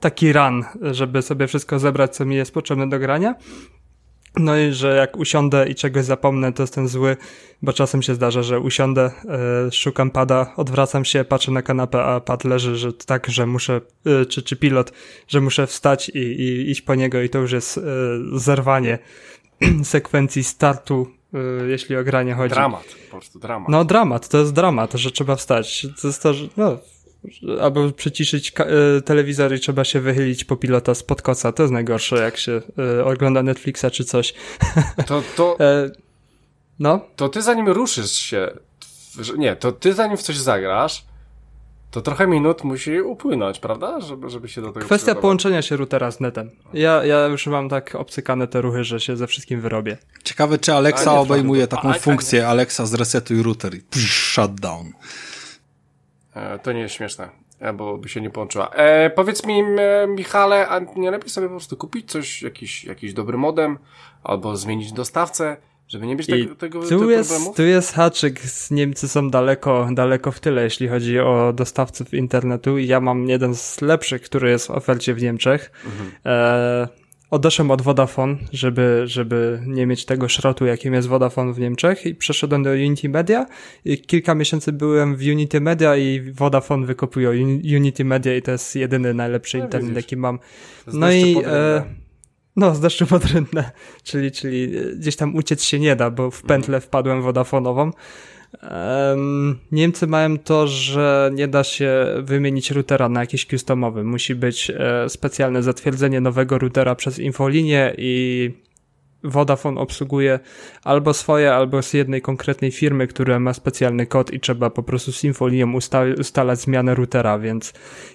S3: taki run, żeby sobie wszystko zebrać, co mi jest potrzebne do grania. No i że jak usiądę i czegoś zapomnę, to jestem zły, bo czasem się zdarza, że usiądę, e, szukam pada, odwracam się, patrzę na kanapę, a pad leży, że tak, że muszę, e, czy, czy pilot, że muszę wstać i, i iść po niego i to już jest e, zerwanie sekwencji startu, jeśli o granie chodzi.
S1: Dramat, po prostu dramat.
S3: No dramat, to jest dramat, że trzeba wstać. To jest to, że, no, albo przyciszyć e, telewizor i trzeba się wychylić po pilota spod koca. To jest najgorsze, jak się e, ogląda Netflixa czy coś.
S1: To, to,
S3: E, no,
S1: to ty zanim ruszysz się, nie, to ty zanim w coś zagrasz, to trochę minut musi upłynąć, prawda? Żeby, żeby się do tego
S3: Kwestia połączenia się routera z netem. Ja, ja już mam tak obcykane te ruchy, że się ze wszystkim wyrobię.
S2: Ciekawe, czy Alexa
S1: nie,
S2: obejmuje
S1: to-
S2: taką
S1: a- a nie.
S2: funkcję Alexa zresetuj router i psz, shutdown.
S1: E, to nie jest śmieszne, e, bo by się nie połączyła. E, powiedz mi, Michale, a nie lepiej sobie po prostu kupić coś, jakiś, jakiś dobry modem, albo zmienić dostawcę, żeby nie mieć
S3: I
S1: tego, tego,
S3: tu
S1: tego
S3: jest,
S1: problemu?
S3: tu jest haczyk, Niemcy są daleko, daleko w tyle, jeśli chodzi o dostawców internetu. Ja mam jeden z lepszych, który jest w ofercie w Niemczech.
S1: Mhm.
S3: E, odeszłem od Vodafone, żeby, żeby nie mieć tego szrotu, jakim jest Vodafone w Niemczech i przeszedłem do Unity Media i kilka miesięcy byłem w Unity Media i Vodafone wykopuje Uni- Unity Media i to jest jedyny najlepszy
S1: No,
S3: internet,
S1: widzisz.
S3: jaki mam. No i e, no, z deszczu pod rynne, czyli, czyli e, gdzieś tam uciec się nie da, bo w pętlę wpadłem wodafonową. Em, Niemcy mają to, że nie da się wymienić routera na jakiś customowy. Musi być e, specjalne zatwierdzenie nowego routera przez infolinię i Vodafone obsługuje albo swoje, albo z jednej konkretnej firmy, która ma specjalny kod i trzeba po prostu z infolinią usta ustalać zmianę routera, więc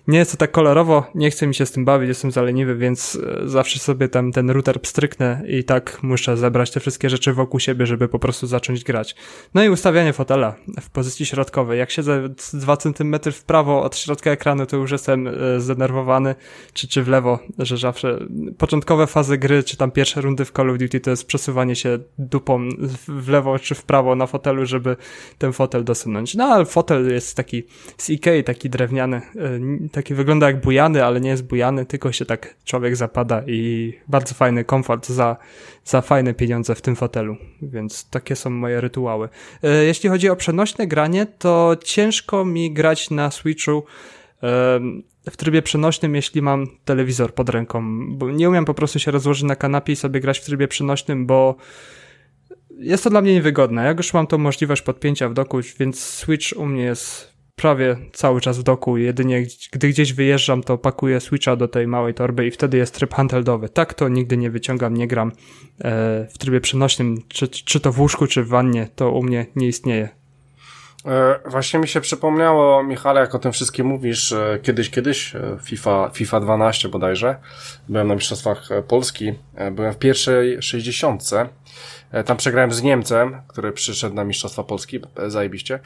S3: nie jest to tak kolorowo, nie chcę mi się z tym bawić, jestem zaleniwy, więc e, zawsze sobie tam ten router pstryknę i tak muszę zebrać te wszystkie rzeczy wokół siebie, żeby po prostu zacząć grać. No i ustawianie fotela w pozycji środkowej. Jak siedzę z 2 cm w prawo od środka ekranu, to już jestem e, zdenerwowany, czy, czy w lewo, że zawsze początkowe fazy gry, czy tam pierwsze rundy w Call of Duty to jest przesuwanie się dupą w- lewo czy w prawo na fotelu, żeby ten fotel dosunąć. No ale fotel jest taki z Ikei, taki drewniany, e, taki wygląda jak bujany, ale nie jest bujany, tylko się tak człowiek zapada i bardzo fajny komfort za, za fajne pieniądze w tym fotelu, więc takie są moje rytuały. E, Jeśli chodzi o przenośne granie, to ciężko mi grać na Switchu w trybie przenośnym, jeśli mam telewizor pod ręką, bo nie umiem po prostu się rozłożyć na kanapie i sobie grać w trybie przenośnym, bo jest to dla mnie niewygodne. Jak już mam tą możliwość podpięcia w doku, więc Switch u mnie jest prawie cały czas w doku. Jedynie gdy gdzieś wyjeżdżam, to pakuję Switcha do tej małej torby i wtedy jest tryb handheldowy. Tak to nigdy nie wyciągam, nie gram e, w trybie przenośnym, czy, czy to w łóżku, czy w wannie, to u mnie nie istnieje.
S1: E, Właśnie mi się przypomniało, Michale, jak o tym wszystkim mówisz, e, kiedyś, kiedyś, e, FIFA, FIFA 12 bodajże, byłem na Mistrzostwach Polski, byłem w pierwszej 60. E, Tam przegrałem z Niemcem, który przyszedł na Mistrzostwa Polski, zajebiście,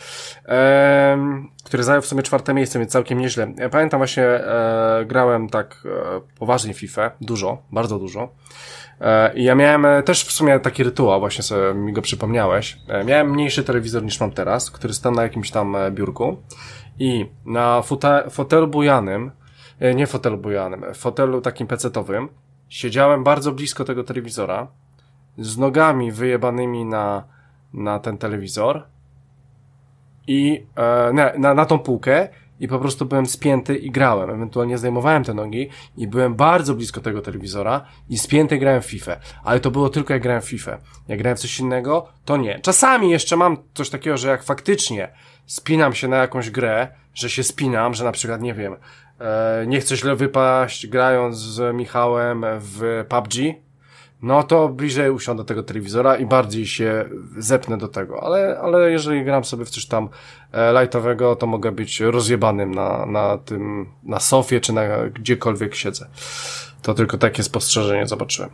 S1: który zajął w sumie czwarte miejsce, więc całkiem nieźle. Pamiętam właśnie, grałem tak poważnie FIFA, dużo, bardzo dużo. E, I ja miałem e, też w sumie taki rytuał, właśnie sobie mi go przypomniałeś. E, Miałem mniejszy telewizor niż mam teraz, który stał na jakimś tam biurku i na fota- fotelu bujanym, nie fotelu bujanym, fotelu takim pecetowym, siedziałem bardzo blisko tego telewizora, z nogami wyjebanymi na, na ten telewizor i na, na, na tą półkę i po prostu byłem spięty i grałem. Ewentualnie zdejmowałem te nogi i byłem bardzo blisko tego telewizora i spięty grałem w FIFA. Ale to było tylko jak grałem w FIFA. Jak grałem w coś innego, to nie. Czasami jeszcze mam coś takiego, że jak faktycznie spinam się na jakąś grę, że się spinam, że na przykład, nie wiem, e, nie chcę źle wypaść grając z Michałem w PUBG, no to bliżej usiądę do tego telewizora i bardziej się zepnę do tego. Ale, ale jeżeli gram sobie w coś tam e, lightowego, to mogę być rozjebanym na, na tym, na sofie, czy na gdziekolwiek siedzę. To tylko takie spostrzeżenie zobaczyłem.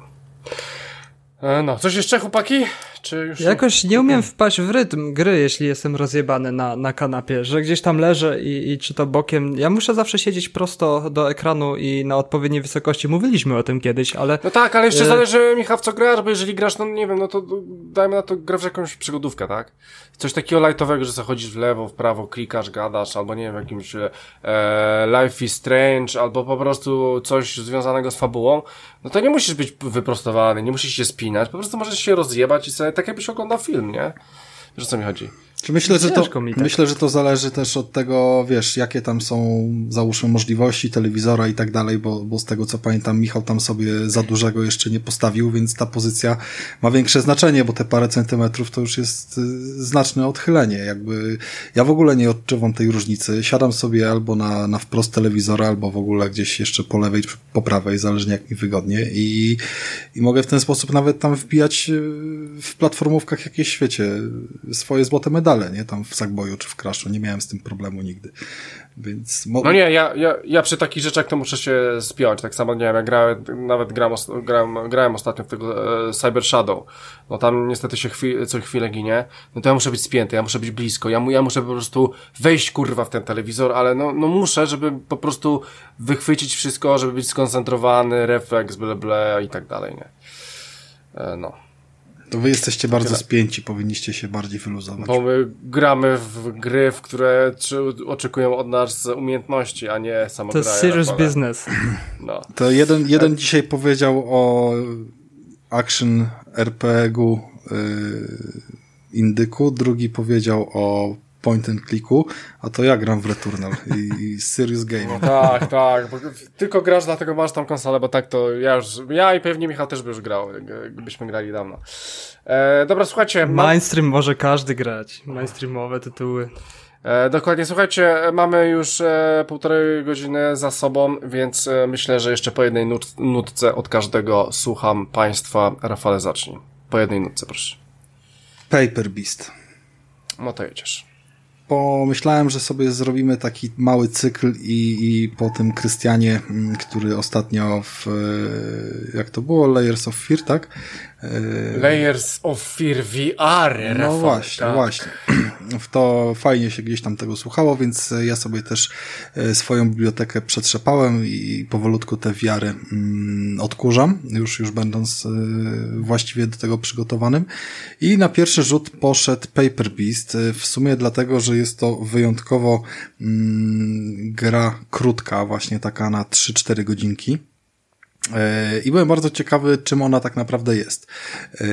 S1: E, no, coś jeszcze, chłopaki? Czy już...
S3: Jakoś nie umiem wpaść w rytm gry, jeśli jestem rozjebany na, na kanapie, że gdzieś tam leżę i, i czy to bokiem. Ja muszę zawsze siedzieć prosto do ekranu i na odpowiedniej wysokości. Mówiliśmy o tym kiedyś, ale
S1: No tak, ale jeszcze
S3: E-
S1: zależy, Michał, w co grasz, bo jeżeli grasz, no nie wiem, no to dajmy na to, grasz w jakąś przygodówkę, tak? Coś takiego lightowego, że zachodzisz w lewo, w prawo, klikasz, gadasz, albo nie wiem, jakimś e, Life is Strange, albo po prostu coś związanego z fabułą, no to nie musisz być wyprostowany, nie musisz się spinać, po prostu możesz się rozjebać i sobie, tak jakbyś oglądał film, nie? Wiesz o co mi chodzi?
S2: Myślę, że to,
S3: tak.
S2: myślę, że to zależy też od tego, wiesz, jakie tam są, załóżmy, możliwości telewizora i tak dalej, bo, bo z tego co pamiętam, Michał tam sobie za dużego jeszcze nie postawił, więc ta pozycja ma większe znaczenie, bo te parę centymetrów to już jest y, znaczne odchylenie. Jakby ja w ogóle nie odczuwam tej różnicy. Siadam sobie albo na, na wprost telewizora, albo w ogóle gdzieś jeszcze po lewej czy po prawej, zależnie jak mi wygodnie i, i mogę w ten sposób nawet tam wbijać y, w platformówkach jakieś, wiecie, swoje złote medale doskonale, nie? Tam w Sackboyu czy w Crashu, nie miałem z tym problemu nigdy. Więc
S1: no nie, ja, ja, ja przy takich rzeczach to muszę się spiąć. Tak samo, nie wiem, ja grałem, nawet gram, grałem, grałem ostatnio w tego e, Cyber Shadow. No tam niestety się chwil, co chwilę ginie. No to ja muszę być spięty, ja muszę być blisko. Ja, ja muszę po prostu wejść kurwa w ten telewizor, ale no, no muszę, żeby po prostu wychwycić wszystko, żeby być skoncentrowany, refleks, byle, byle i tak dalej, nie? E, no.
S2: To wy jesteście bardzo Gra... spięci, powinniście się bardziej wyluzować.
S1: Bo my gramy w gry, w które oczekują od nas umiejętności, a nie samo
S3: To jest serious business.
S2: No. To jeden, jeden tak. dzisiaj powiedział o action RPG-u yy, Indyku, drugi powiedział o point and clicku, a to ja gram w Returnal i, i Serious Game. No
S1: tak, tak, bo tylko grasz, dlatego masz tam konsolę, bo tak to ja już, ja i pewnie Michał też by już grał, gdybyśmy grali dawno. E, dobra, słuchajcie.
S3: Mainstream może każdy grać, mainstreamowe tytuły.
S1: E, dokładnie, słuchajcie, mamy już e, półtorej godziny za sobą, więc e, myślę, że jeszcze po jednej nut nutce od każdego słucham Państwa. Rafale, zacznij. Po jednej nutce, proszę.
S2: Paper Beast.
S1: No to jedziesz
S2: pomyślałem, że sobie zrobimy taki mały cykl i, i po tym Krystianie, mm, który ostatnio w, jak to było, Layers of Fear, tak?
S1: E, Layers of Fear VR.
S2: No właśnie, tak. właśnie. W to fajnie się gdzieś tam tego słuchało, więc ja sobie też e, swoją bibliotekę przetrzepałem i powolutku te wiary mm, odkurzam, już, już będąc e, właściwie do tego przygotowanym. I na pierwszy rzut poszedł Paper Beast, w sumie dlatego, że jest to wyjątkowo mm, gra krótka, właśnie taka na 3-4 godzinki. I byłem bardzo ciekawy, czym ona tak naprawdę jest. E,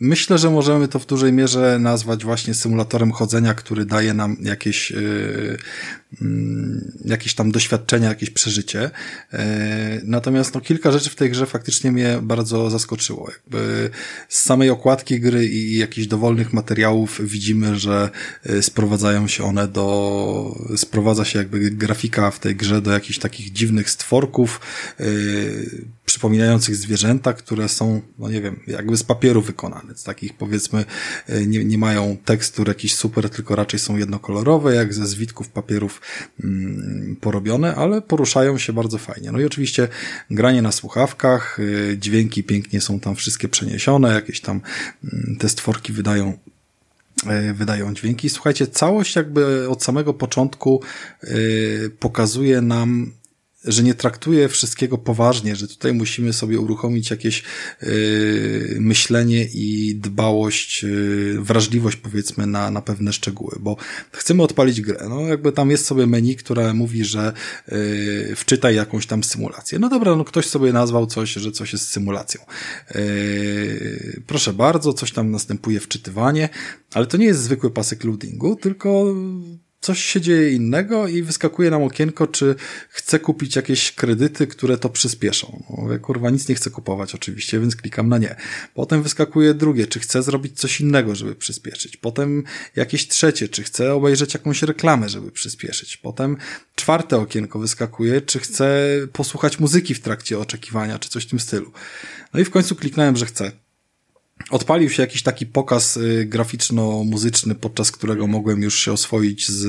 S2: myślę, że możemy to w dużej mierze nazwać właśnie symulatorem chodzenia, który daje nam jakieś, e, jakieś tam doświadczenia, jakieś przeżycie. Natomiast no, kilka rzeczy w tej grze faktycznie mnie bardzo zaskoczyło. Jakby z samej okładki gry i jakichś dowolnych materiałów widzimy, że sprowadzają się one do, sprowadza się jakby grafika w tej grze do jakichś takich dziwnych stworków, przypominających zwierzęta, które są, no nie wiem, jakby z papieru wykonane, z takich powiedzmy e, nie, nie mają tekstur jakiś super, tylko raczej są jednokolorowe, jak ze zwitków papierów mm, porobione, ale poruszają się bardzo fajnie. No i oczywiście granie na słuchawkach, e, dźwięki pięknie są tam wszystkie przeniesione, jakieś tam mm, te stworki wydają e, wydają dźwięki. Słuchajcie, całość jakby od samego początku pokazuje nam że nie traktuje wszystkiego poważnie, że tutaj musimy sobie uruchomić jakieś yy, myślenie i dbałość, yy, wrażliwość powiedzmy na, na pewne szczegóły, bo chcemy odpalić grę. No jakby tam jest sobie menu, które mówi, że yy, wczytaj jakąś tam symulację. No dobra, no ktoś sobie nazwał coś, że coś jest symulacją. Yy, proszę bardzo, coś tam następuje wczytywanie, ale to nie jest zwykły pasek loadingu, tylko coś się dzieje innego i wyskakuje nam okienko, czy chcę kupić jakieś kredyty, które to przyspieszą. Mówię, kurwa, nic nie chcę kupować oczywiście, więc klikam na nie. Potem wyskakuje drugie, czy chcę zrobić coś innego, żeby przyspieszyć. Potem jakieś trzecie, czy chcę obejrzeć jakąś reklamę, żeby przyspieszyć. Potem czwarte okienko wyskakuje, czy chcę posłuchać muzyki w trakcie oczekiwania, czy coś w tym stylu. No i w końcu kliknąłem, że chcę. Odpalił się jakiś taki pokaz y, graficzno-muzyczny, podczas którego mogłem już się oswoić z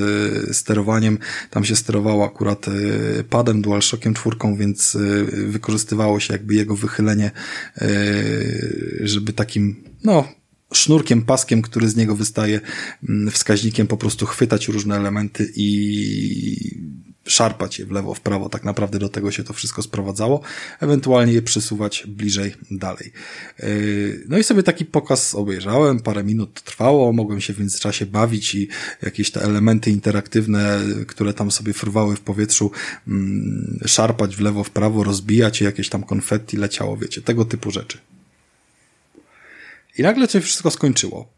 S2: y, sterowaniem. Tam się sterowało akurat y, padem, DualShockiem czwórką, więc wykorzystywało się jakby jego wychylenie, żeby takim, no, sznurkiem, paskiem, który z niego wystaje, mm, wskaźnikiem po prostu chwytać różne elementy i szarpać je w lewo, w prawo, tak naprawdę do tego się to wszystko sprowadzało, ewentualnie je przesuwać bliżej dalej. Yy, no i sobie taki pokaz obejrzałem, parę minut trwało, mogłem się w międzyczasie bawić i jakieś te elementy interaktywne, które tam sobie fruwały w powietrzu, mm, szarpać w lewo, w prawo, rozbijać i jakieś tam konfetti leciało, wiecie, tego typu rzeczy. I nagle się wszystko skończyło.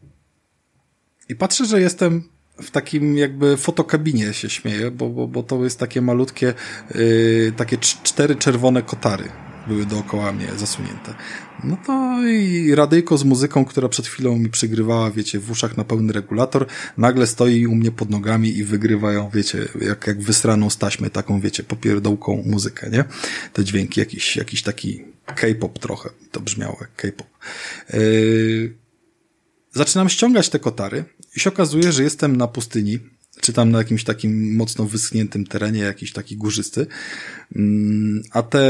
S2: I patrzę, że jestem w takim jakby fotokabinie się śmieję, bo, bo, bo to jest takie malutkie, yy, takie cztery czerwone kotary były dookoła mnie zasunięte. No to i radyjko z muzyką, która przed chwilą mi przygrywała, wiecie, w uszach na pełny regulator, nagle stoi u mnie pod nogami i wygrywają, wiecie, jak, jak wysraną staśmy, taką, wiecie, popierdołką muzykę, nie? Te dźwięki, jakiś, jakiś taki K-pop trochę, to brzmiało jak K-pop. Yy zaczynam ściągać te kotary i się okazuje, że jestem na pustyni, czy tam na jakimś takim mocno wyschniętym terenie, jakiś taki górzysty. Mm, a te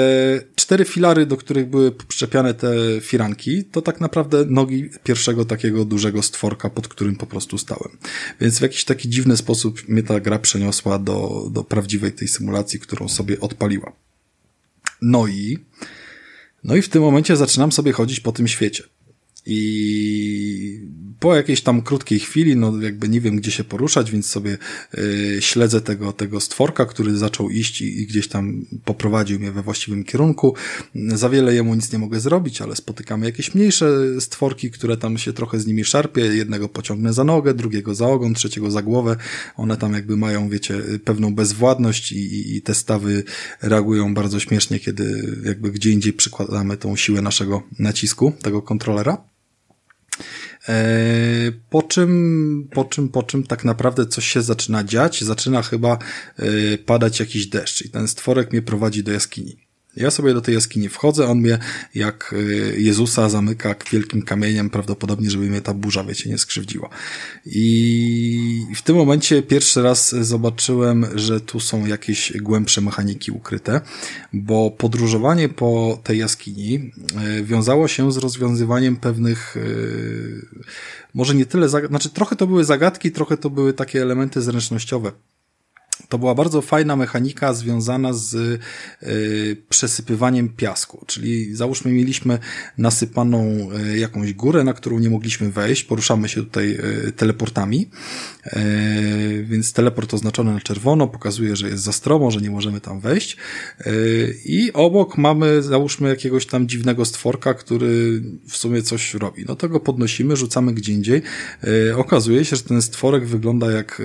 S2: cztery filary, do których były przyczepiane te firanki, to tak naprawdę nogi pierwszego takiego dużego stworka, pod którym po prostu stałem. Więc w jakiś taki dziwny sposób mnie ta gra przeniosła do, do prawdziwej tej symulacji, którą sobie odpaliła. No i, no i w tym momencie zaczynam sobie chodzić po tym świecie. I po jakiejś tam krótkiej chwili, no jakby nie wiem gdzie się poruszać, więc sobie y, śledzę tego, tego stworka, który zaczął iść i, i, gdzieś tam poprowadził mnie we właściwym kierunku. Za wiele jemu nic nie mogę zrobić, ale spotykamy jakieś mniejsze stworki, które tam się trochę z nimi szarpie. Jednego pociągnę za nogę, drugiego za ogon, trzeciego za głowę. One tam jakby mają, wiecie, pewną bezwładność i, i, i te stawy reagują bardzo śmiesznie, kiedy jakby gdzie indziej przykładamy tą siłę naszego nacisku, tego kontrolera. E, po czym, po czym, po czym tak naprawdę coś się zaczyna dziać, zaczyna chyba e, padać jakiś deszcz i ten stworek mnie prowadzi do jaskini. Ja sobie do tej jaskini wchodzę, on mnie jak y, Jezusa zamyka wielkim kamieniem, prawdopodobnie, żeby mnie ta burza, wiecie, nie skrzywdziła. I w tym momencie pierwszy raz zobaczyłem, że tu są jakieś głębsze mechaniki ukryte, bo podróżowanie po tej jaskini y, wiązało się z rozwiązywaniem pewnych, y, może nie tyle, znaczy trochę to były zagadki, trochę to były takie elementy zręcznościowe to była bardzo fajna mechanika związana z y, przesypywaniem piasku. Czyli załóżmy mieliśmy nasypaną y, jakąś górę, na którą nie mogliśmy wejść. Poruszamy się tutaj y, teleportami. Więc teleport oznaczony na czerwono pokazuje, że jest za stromo, że nie możemy tam wejść. I obok mamy załóżmy jakiegoś tam dziwnego stworka, który w sumie coś robi. No to go podnosimy, rzucamy gdzie indziej. Okazuje się, że ten stworek wygląda jak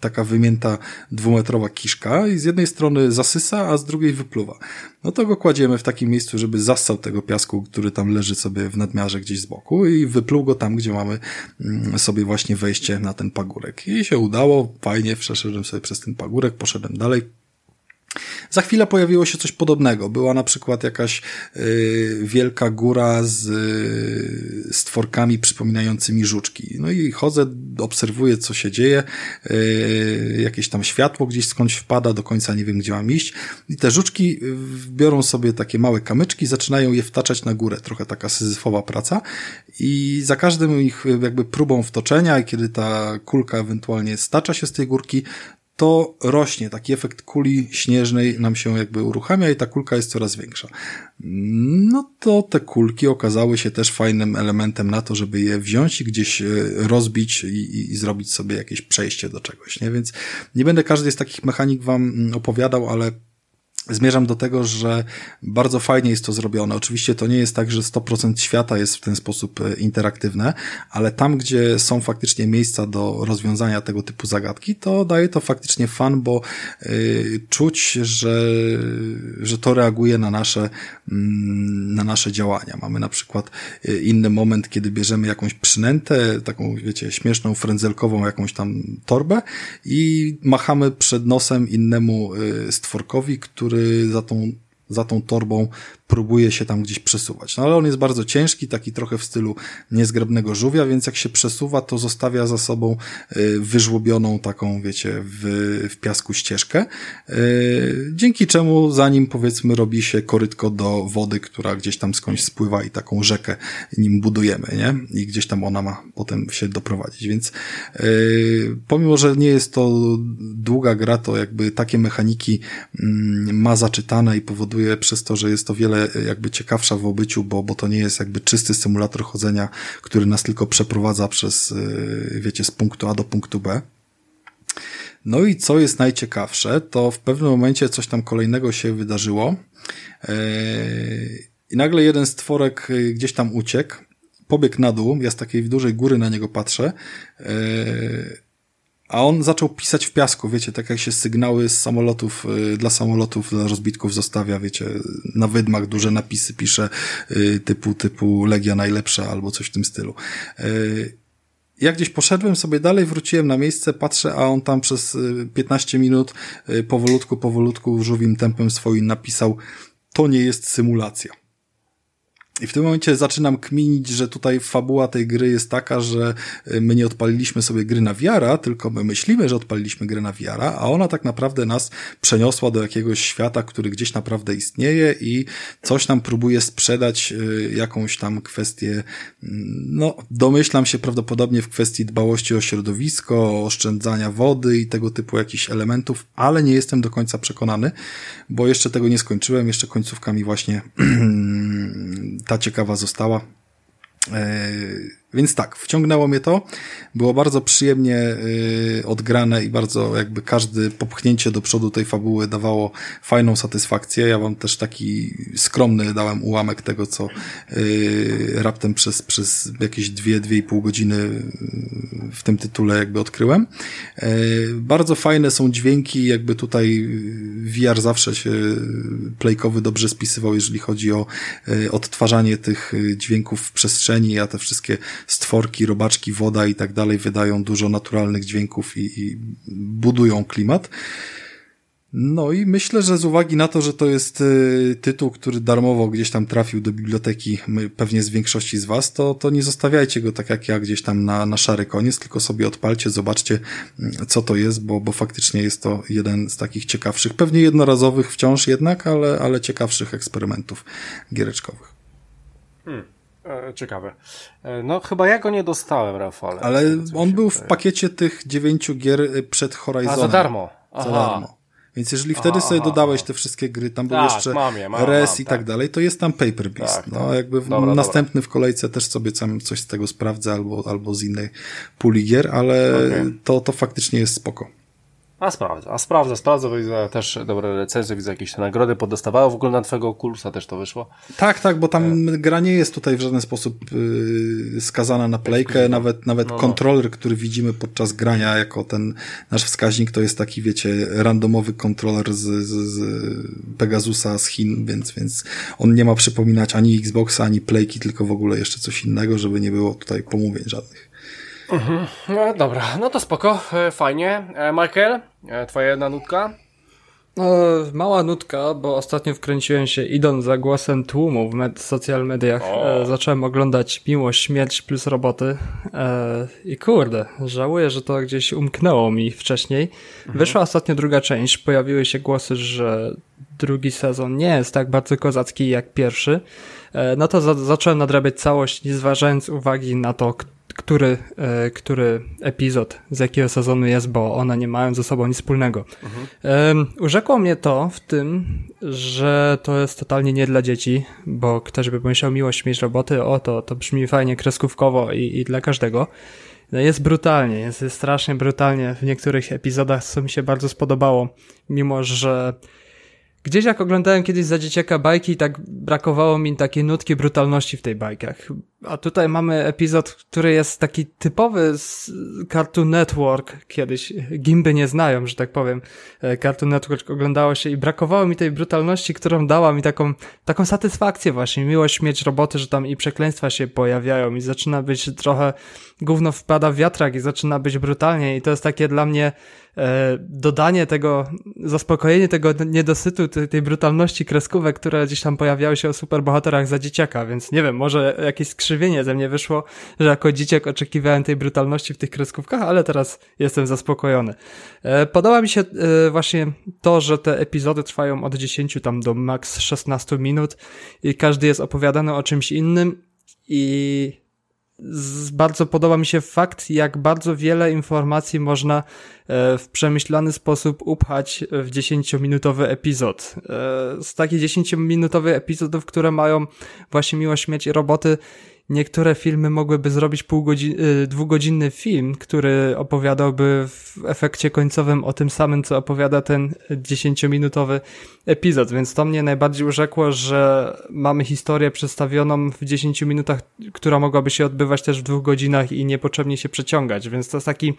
S2: taka wymięta dwumetrowa kiszka i z jednej strony zasysa, a z drugiej wypluwa. No to go kładziemy w takim miejscu, żeby zassał tego piasku, który tam leży sobie w nadmiarze gdzieś z boku i wypluł go tam, gdzie mamy mm, sobie właśnie wejście na ten pagórek. I się udało, fajnie, przeszedłem sobie przez ten pagórek, poszedłem dalej, za chwilę pojawiło się coś podobnego. Była na przykład jakaś y, wielka góra z y, stworkami przypominającymi żuczki. No i chodzę, obserwuję, co się dzieje. Y, jakieś tam światło gdzieś skądś wpada, do końca nie wiem, gdzie mam iść. I te żuczki biorą sobie takie małe kamyczki, zaczynają je wtaczać na górę. Trochę taka syzyfowa praca. I za każdym ich jakby próbą wtoczenia, kiedy ta kulka ewentualnie stacza się z tej górki, to rośnie, taki efekt kuli śnieżnej nam się jakby uruchamia i ta kulka jest coraz większa. No to te kulki okazały się też fajnym elementem na to, żeby je wziąć i gdzieś e, rozbić i, i, i zrobić sobie jakieś przejście do czegoś, nie? Więc nie będę każdy z takich mechanik wam mm, opowiadał, ale Zmierzam do tego, że bardzo fajnie jest to zrobione. Oczywiście to nie jest tak, że 100% świata jest w ten sposób e, interaktywne, ale tam, gdzie są faktycznie miejsca do rozwiązania tego typu zagadki, to daje to faktycznie fan, bo y, czuć, że, że to reaguje na nasze, mm, na nasze działania. Mamy na przykład e, inny moment, kiedy bierzemy jakąś przynętę, taką, wiecie, śmieszną, frędzelkową jakąś tam torbę i machamy przed nosem innemu stworkowi, który który za tą, za tą torbą próbuje się tam gdzieś przesuwać. No ale on jest bardzo ciężki, taki trochę w stylu niezgrabnego żółwia, więc jak się przesuwa, to zostawia za sobą y, wyżłobioną taką, wiecie, w, w piasku ścieżkę, y, dzięki czemu za nim powiedzmy robi się korytko do wody, która gdzieś tam skądś spływa i taką rzekę nim budujemy, nie? I gdzieś tam ona ma potem się doprowadzić, więc y, pomimo, że nie jest to długa gra, to jakby takie mechaniki mm, ma zaczytane i powoduje przez to, że jest to wiele jakby ciekawsza w obyciu, bo, bo to nie jest jakby czysty symulator chodzenia, który nas tylko przeprowadza przez, y, wiecie, z punktu A do punktu B. No i co jest najciekawsze, to w pewnym momencie coś tam kolejnego się wydarzyło yy, i nagle jeden stworek y, gdzieś tam uciekł, pobiegł na dół, ja z takiej dużej góry na niego patrzę, yy, a on zaczął pisać w piasku, wiecie, tak jak się sygnały z samolotów, y, dla samolotów, dla rozbitków zostawia, wiecie, na wydmach duże napisy pisze y, typu, typu Legia najlepsza albo coś w tym stylu. Y, ja gdzieś poszedłem sobie dalej, wróciłem na miejsce, patrzę, a on tam przez 15 minut powolutku, powolutku żółwim tempem swoim napisał to nie jest symulacja. I w tym momencie zaczynam kminić, że tutaj fabuła tej gry jest taka, że y, my nie odpaliliśmy sobie gry na wiara, tylko my myślimy, że odpaliliśmy grę na wiara, a ona tak naprawdę nas przeniosła do jakiegoś świata, który gdzieś naprawdę istnieje i coś nam próbuje sprzedać, y, jakąś tam kwestię, mm, no domyślam się prawdopodobnie w kwestii dbałości o środowisko, oszczędzania wody i tego typu jakichś elementów, ale nie jestem do końca przekonany, bo jeszcze tego nie skończyłem, jeszcze końcówkami właśnie ta ciekawa została. Więc tak, wciągnęło mnie to. Było bardzo przyjemnie y, odgrane i bardzo jakby każdy popchnięcie do przodu tej fabuły dawało fajną satysfakcję. Ja wam też taki skromny dałem ułamek tego, co y, raptem przez, przez jakieś dwie, dwie i pół godziny w tym tytule jakby odkryłem. Y, bardzo fajne są dźwięki, jakby tutaj VR zawsze się playkowy dobrze spisywał, jeżeli chodzi o odtwarzanie tych dźwięków w przestrzeni, a te wszystkie stworki, robaczki, woda i tak dalej wydają dużo naturalnych dźwięków i, i budują klimat. No i myślę, że z uwagi na to, że to jest y, tytuł, który darmowo gdzieś tam trafił do biblioteki, pewnie z większości z Was, to, to nie zostawiajcie go tak jak ja gdzieś tam na, na szary koniec, tylko sobie odpalcie, zobaczcie, mm, co to jest, bo, bo faktycznie jest to jeden z takich ciekawszych, pewnie jednorazowych wciąż jednak, ale, ale ciekawszych eksperymentów giereczkowych.
S1: Hmm. E, ciekawe. E, no chyba ja go nie dostałem, Rafale.
S2: Ale on był w pakiecie tych dziewięciu gier y, przed Horizonem.
S1: A za darmo.
S2: Aha. Za darmo. Więc jeżeli wtedy aha, sobie dodałeś te wszystkie gry, tam był
S1: tak,
S2: jeszcze
S1: mam je, mam,
S2: Res
S1: mam,
S2: i tak, tak, dalej, to jest tam Paper Beast. Tak, no, tak. jakby w, dobra, następny dobra. w kolejce też sobie tam coś z tego sprawdzę albo, albo z innej puli gier, ale okay. to, to faktycznie jest spoko.
S1: A sprawdzę, a sprawdzę, sprawdzę, widzę też dobre recenzje, widzę jakieś te nagrody podostawało, w ogóle na twojego Okulusa też to wyszło.
S2: Tak, tak, bo tam e... gra nie jest tutaj w żaden sposób yy, skazana na playkę, nawet, nawet no, no. kontroler, który widzimy podczas grania jako ten nasz wskaźnik, to jest taki, wiecie, randomowy kontroler z, z, z Pegasusa z Chin, więc, więc on nie ma przypominać ani Xboxa, ani playki, tylko w ogóle jeszcze coś innego, żeby nie było tutaj pomówień żadnych.
S1: Mhm. No, dobra, no to spoko, e, fajnie. E, Michael, e, twoja jedna nutka?
S3: No, mała nutka, bo ostatnio wkręciłem się idąc za głosem tłumu w med social mediach. E, zacząłem oglądać Miłość, Śmierć plus Roboty e, i kurde, żałuję, że to gdzieś umknęło mi wcześniej. Mhm. Wyszła ostatnio druga część, pojawiły się głosy, że drugi sezon nie jest tak bardzo kozacki jak pierwszy. E, no to za zacząłem nadrabiać całość, nie zważając uwagi na to, który, e, który epizod z jakiego sezonu jest, bo one nie mają ze sobą nic wspólnego. Mhm. urzekło mnie to w tym, że to jest totalnie nie dla dzieci, bo ktoś by musiał miłość mieć roboty, o to, to brzmi fajnie kreskówkowo i, i dla każdego. No jest brutalnie, jest, jest strasznie brutalnie w niektórych epizodach, co mi się bardzo spodobało, mimo że Gdzieś jak oglądałem kiedyś za dzieciaka bajki, tak brakowało mi takiej nutki brutalności w tej bajkach. A tutaj mamy epizod, który jest taki typowy z Cartoon Network. Kiedyś gimby nie znają, że tak powiem. E, Cartoon Network oglądało się i brakowało mi tej brutalności, którą dała mi taką, taką satysfakcję właśnie. Miłość mieć roboty, że tam i przekleństwa się pojawiają i zaczyna być trochę gówno wpada w wiatrak i zaczyna być brutalnie i to jest takie dla mnie e, dodanie tego, zaspokojenie tego niedosytu, tej, tej brutalności kreskówek, które gdzieś tam pojawiały się o superbohaterach za dzieciaka, więc nie wiem, może jakieś skrzywienie ze mnie wyszło, że jako dzieciak oczekiwałem tej brutalności w tych kreskówkach, ale teraz jestem zaspokojony. E, podoba mi się e, właśnie to, że te epizody trwają od 10 tam do maks 16 minut i każdy jest opowiadany o czymś innym i bardzo podoba mi się fakt, jak bardzo wiele informacji można e, w przemyślany sposób upchać w 10-minutowy epizod. Z takich 10-minutowych epizodów, które mają właśnie miłość śmierć i roboty, niektóre filmy mogłyby zrobić pół y, dwugodzinny film, który opowiadałby w efekcie końcowym o tym samym, co opowiada ten dziesięciominutowy epizod, więc to mnie najbardziej urzekło, że mamy historię przedstawioną w 10 minutach, która mogłaby się odbywać też w dwóch godzinach i niepotrzebnie się przeciągać, więc to jest taki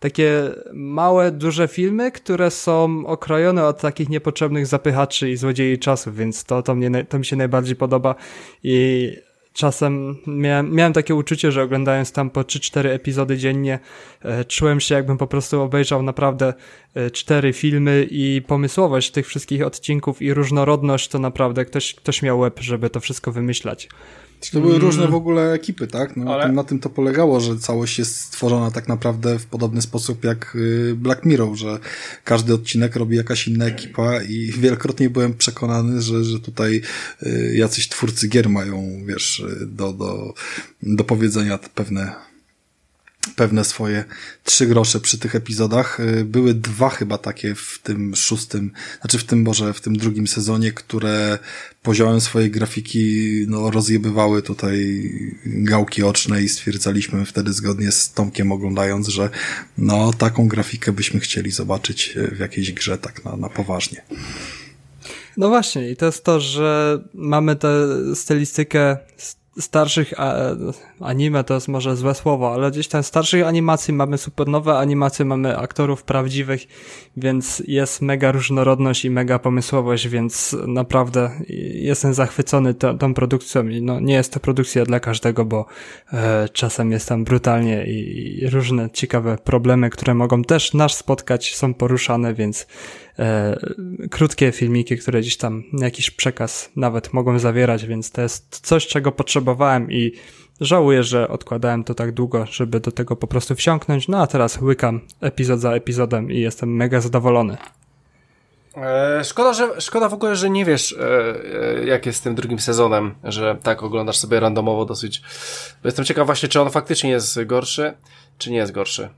S3: takie małe, duże filmy, które są okrojone od takich niepotrzebnych zapychaczy i złodziei czasu, więc to, to, mnie, to mi się najbardziej podoba i czasem miałem, miałem takie uczucie, że oglądając tam po 3-4 epizody dziennie, e, czułem się jakbym po prostu obejrzał naprawdę e, cztery filmy i pomysłowość tych wszystkich odcinków i różnorodność to naprawdę ktoś, ktoś miał łeb, żeby to wszystko wymyślać.
S2: To były mm. różne w ogóle ekipy, tak? No, Ale... na tym to polegało, że całość jest stworzona tak naprawdę w podobny sposób jak y, Black Mirror, że każdy odcinek robi jakaś inna ekipa i wielokrotnie byłem przekonany, że, że tutaj y, jacyś twórcy gier mają, wiesz, do, do, do powiedzenia pewne pewne swoje trzy grosze przy tych epizodach. Y, były dwa chyba takie w tym szóstym, znaczy w tym może w tym drugim sezonie, które poziomem swojej grafiki no, rozjebywały tutaj gałki oczne i stwierdzaliśmy wtedy zgodnie z Tomkiem oglądając, że no taką grafikę byśmy chcieli zobaczyć w jakiejś grze tak na, na poważnie.
S3: No właśnie, i to jest to, że mamy tę stylistykę starszych anime to jest może złe słowo, ale gdzieś tam starszych animacji mamy super nowe animacje, mamy aktorów prawdziwych, więc jest mega różnorodność i mega pomysłowość, więc naprawdę jestem zachwycony to, tą produkcją i no, nie jest to produkcja dla każdego, bo e, czasem jest tam brutalnie i, i różne ciekawe problemy, które mogą też nas spotkać, są poruszane, więc krótkie filmiki, które gdzieś tam jakiś przekaz nawet mogą zawierać, więc to jest coś, czego potrzebowałem i żałuję, że odkładałem to tak długo, żeby do tego po prostu wsiąknąć, no a teraz łykam epizod za epizodem i jestem mega zadowolony.
S1: E, szkoda, że, szkoda w ogóle, że nie wiesz, e, e, jak jest z tym drugim sezonem, że tak oglądasz sobie randomowo dosyć. Bo jestem ciekaw właśnie, czy on faktycznie jest gorszy, czy nie jest gorszy.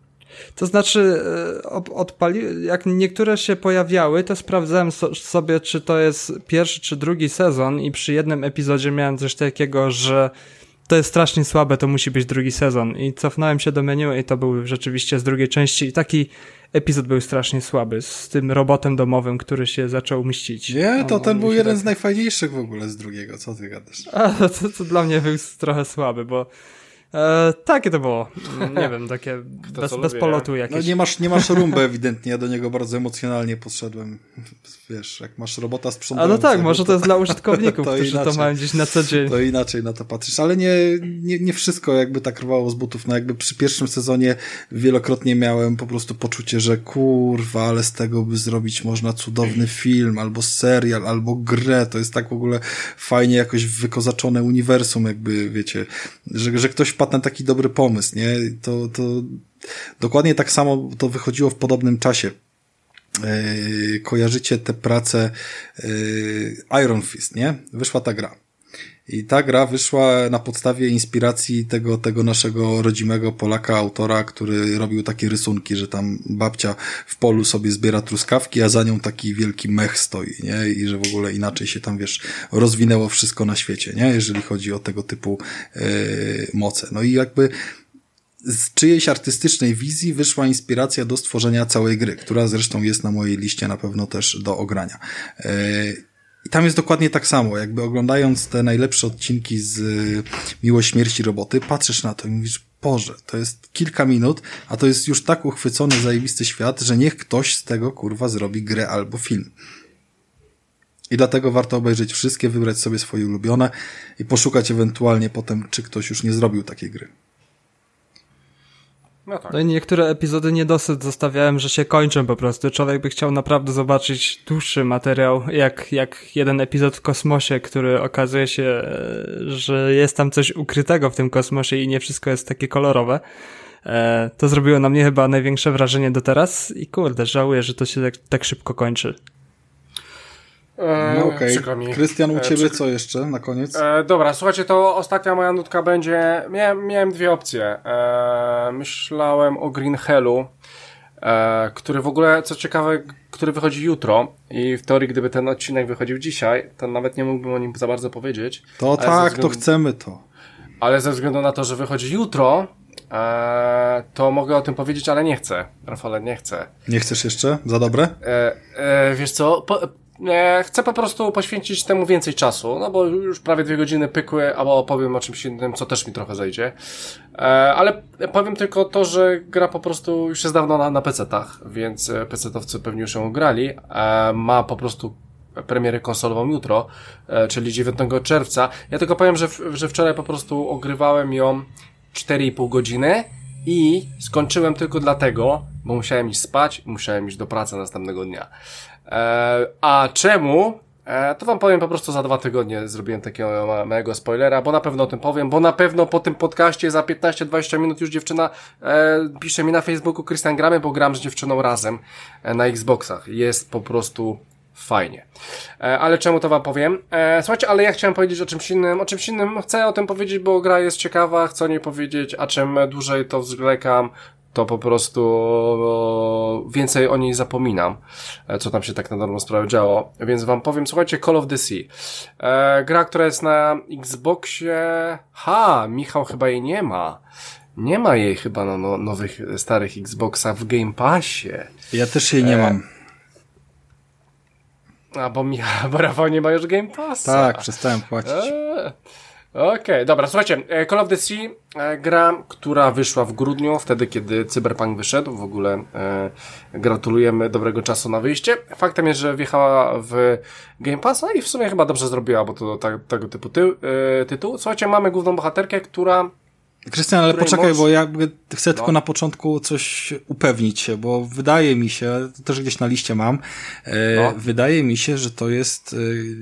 S3: To znaczy, e, odpali, jak niektóre się pojawiały, to sprawdzałem so, sobie, czy to jest pierwszy czy drugi sezon i przy jednym epizodzie miałem coś takiego, że to jest strasznie słabe, to musi być drugi sezon. I cofnąłem się do menu i to był rzeczywiście z drugiej części. I taki epizod był strasznie słaby, z tym robotem domowym, który się zaczął mścić.
S2: Nie, to on, ten on był jeden tak... z najfajniejszych w ogóle z drugiego, co ty gadasz?
S3: A, to, to dla mnie był trochę słaby, bo E, takie to było. Nie wiem, takie bez, bez polotu jakieś.
S2: No nie masz, nie masz rumbę ewidentnie, ja do niego bardzo emocjonalnie podszedłem. Wiesz, jak masz robota sprzątającego.
S3: A no tak, może to jest dla użytkowników, to którzy inaczej, to mają gdzieś na co dzień.
S2: To inaczej na to patrzysz, ale nie, nie, nie wszystko jakby tak rwało z butów. No jakby przy pierwszym sezonie wielokrotnie miałem po prostu poczucie, że kurwa, ale z tego by zrobić można cudowny film, albo serial, albo grę. To jest tak w ogóle fajnie jakoś wykozaczone uniwersum, jakby wiecie, że, że ktoś wpadł na taki dobry pomysł, nie? To, to dokładnie tak samo to wychodziło w podobnym czasie. Yy, kojarzycie tę pracę yy, Iron Fist, nie? Wyszła ta gra. I ta gra wyszła na podstawie inspiracji tego, tego naszego rodzimego Polaka, autora, który robił takie rysunki, że tam babcia w polu sobie zbiera truskawki, a za nią taki wielki mech stoi, nie? I że w ogóle inaczej się tam, wiesz, rozwinęło wszystko na świecie, nie? Jeżeli chodzi o tego typu yy, moce. No i jakby z czyjejś artystycznej wizji wyszła inspiracja do stworzenia całej gry, która zresztą jest na mojej liście na pewno też do ogrania. Yy, i tam jest dokładnie tak samo, jakby oglądając te najlepsze odcinki z y, Miłość Śmierci Roboty, patrzysz na to i mówisz, Boże, to jest kilka minut, a to jest już tak uchwycony, zajebisty świat, że niech ktoś z tego, kurwa, zrobi grę albo film. I dlatego warto obejrzeć wszystkie, wybrać sobie swoje ulubione i poszukać ewentualnie potem, czy ktoś już nie zrobił takiej gry.
S3: No, tak. no i niektóre epizody niedosyt zostawiałem, że się kończą po prostu. Człowiek by chciał naprawdę zobaczyć dłuższy materiał, jak, jak jeden epizod w kosmosie, który okazuje się, e, że jest tam coś ukrytego w tym kosmosie i nie wszystko jest takie kolorowe. E, to zrobiło na mnie chyba największe wrażenie do teraz i kurde, żałuję, że to się tak, tak szybko kończy.
S2: E, no okej. Okay. Krystian, u e, ciebie co jeszcze na koniec?
S1: E, dobra, słuchajcie, to ostatnia moja nutka będzie... Miałem, miałem dwie opcje. E, myślałem o Green Hellu, który w ogóle, co ciekawe, który wychodzi jutro i w teorii, gdyby ten odcinek wychodził dzisiaj, to nawet nie mógłbym o nim za bardzo powiedzieć.
S2: To tak, względu... to chcemy to.
S1: Ale ze względu na to, że wychodzi jutro, to mogę o tym powiedzieć, ale nie chcę. Rafale, nie chcę.
S2: Nie chcesz jeszcze? Za dobre?
S1: wiesz co, po, chcę po prostu poświęcić temu więcej czasu, no bo już prawie dwie godziny pykły, albo opowiem o czymś innym, co też mi trochę zejdzie. E, ale powiem tylko to, że gra po prostu już jest dawno na, na PC-tach, więc PC-towcy pewnie już ją grali. E, ma po prostu premierę konsolową jutro, e, czyli 9 czerwca. Ja tylko powiem, że, że wczoraj po prostu ogrywałem ją 4,5 godziny i skończyłem tylko dlatego, bo musiałem iść spać musiałem iść do pracy następnego dnia. E, a czemu? E, to wam powiem po prostu za dwa tygodnie zrobiłem takiego małego spoilera, bo na pewno o tym powiem, bo na pewno po tym podcaście za 15-20 minut już dziewczyna e, pisze mi na Facebooku Krystian gramy, bo gram z dziewczyną razem e, na Xboxach. Jest po prostu fajnie. E, ale czemu to wam powiem? E, słuchajcie, ale ja chciałem powiedzieć o czymś innym, o czymś innym chcę o tym powiedzieć, bo gra jest ciekawa, chcę o niej powiedzieć, a czym dłużej to zwlekam, to po prostu więcej o niej zapominam, e, co tam się tak na dobrą sprawę działo. Więc wam powiem, słuchajcie, Call of the Sea. E, gra, która jest na Xboxie... Ha, Michał chyba jej nie ma. Nie ma jej chyba na no, nowych, starych Xboxach w Game Passie.
S2: Ja też jej nie
S1: E,
S2: mam.
S1: A, bo Michał, bo Rafał nie ma już Game Passa.
S2: Tak, przestałem płacić.
S1: Eee, Okej, dobra, słuchajcie, e, Call of the Sea, e, gra, która wyszła w grudniu, wtedy kiedy Cyberpunk wyszedł, w ogóle e, gratulujemy dobrego czasu na wyjście. Faktem jest, że wjechała w Game Pass, no i w sumie chyba dobrze zrobiła, bo to tak, tego typu ty, e, tytuł. Słuchajcie, mamy główną bohaterkę, która
S2: Krystian, ale poczekaj,
S1: moc-
S2: bo ja chcę
S1: No.
S2: tylko na początku coś upewnić się, bo wydaje mi się, to też gdzieś na liście mam, e,
S1: No.
S2: wydaje mi się, że to jest e,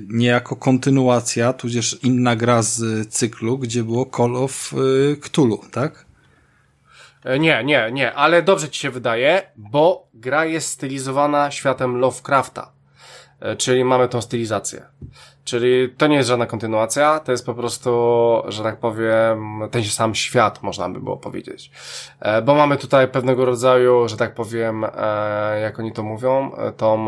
S2: niejako kontynuacja, tudzież inna gra z cyklu, gdzie było Call of e, Cthulhu, tak?
S1: Nie, nie, nie, ale dobrze ci się wydaje, bo gra jest stylizowana światem Lovecrafta. Czyli mamy tą stylizację. Czyli to nie jest żadna kontynuacja, to jest po prostu, że tak powiem, ten sam świat, można by było powiedzieć. E, Bo mamy tutaj pewnego rodzaju, że tak powiem, e, jak oni to mówią, e, tą,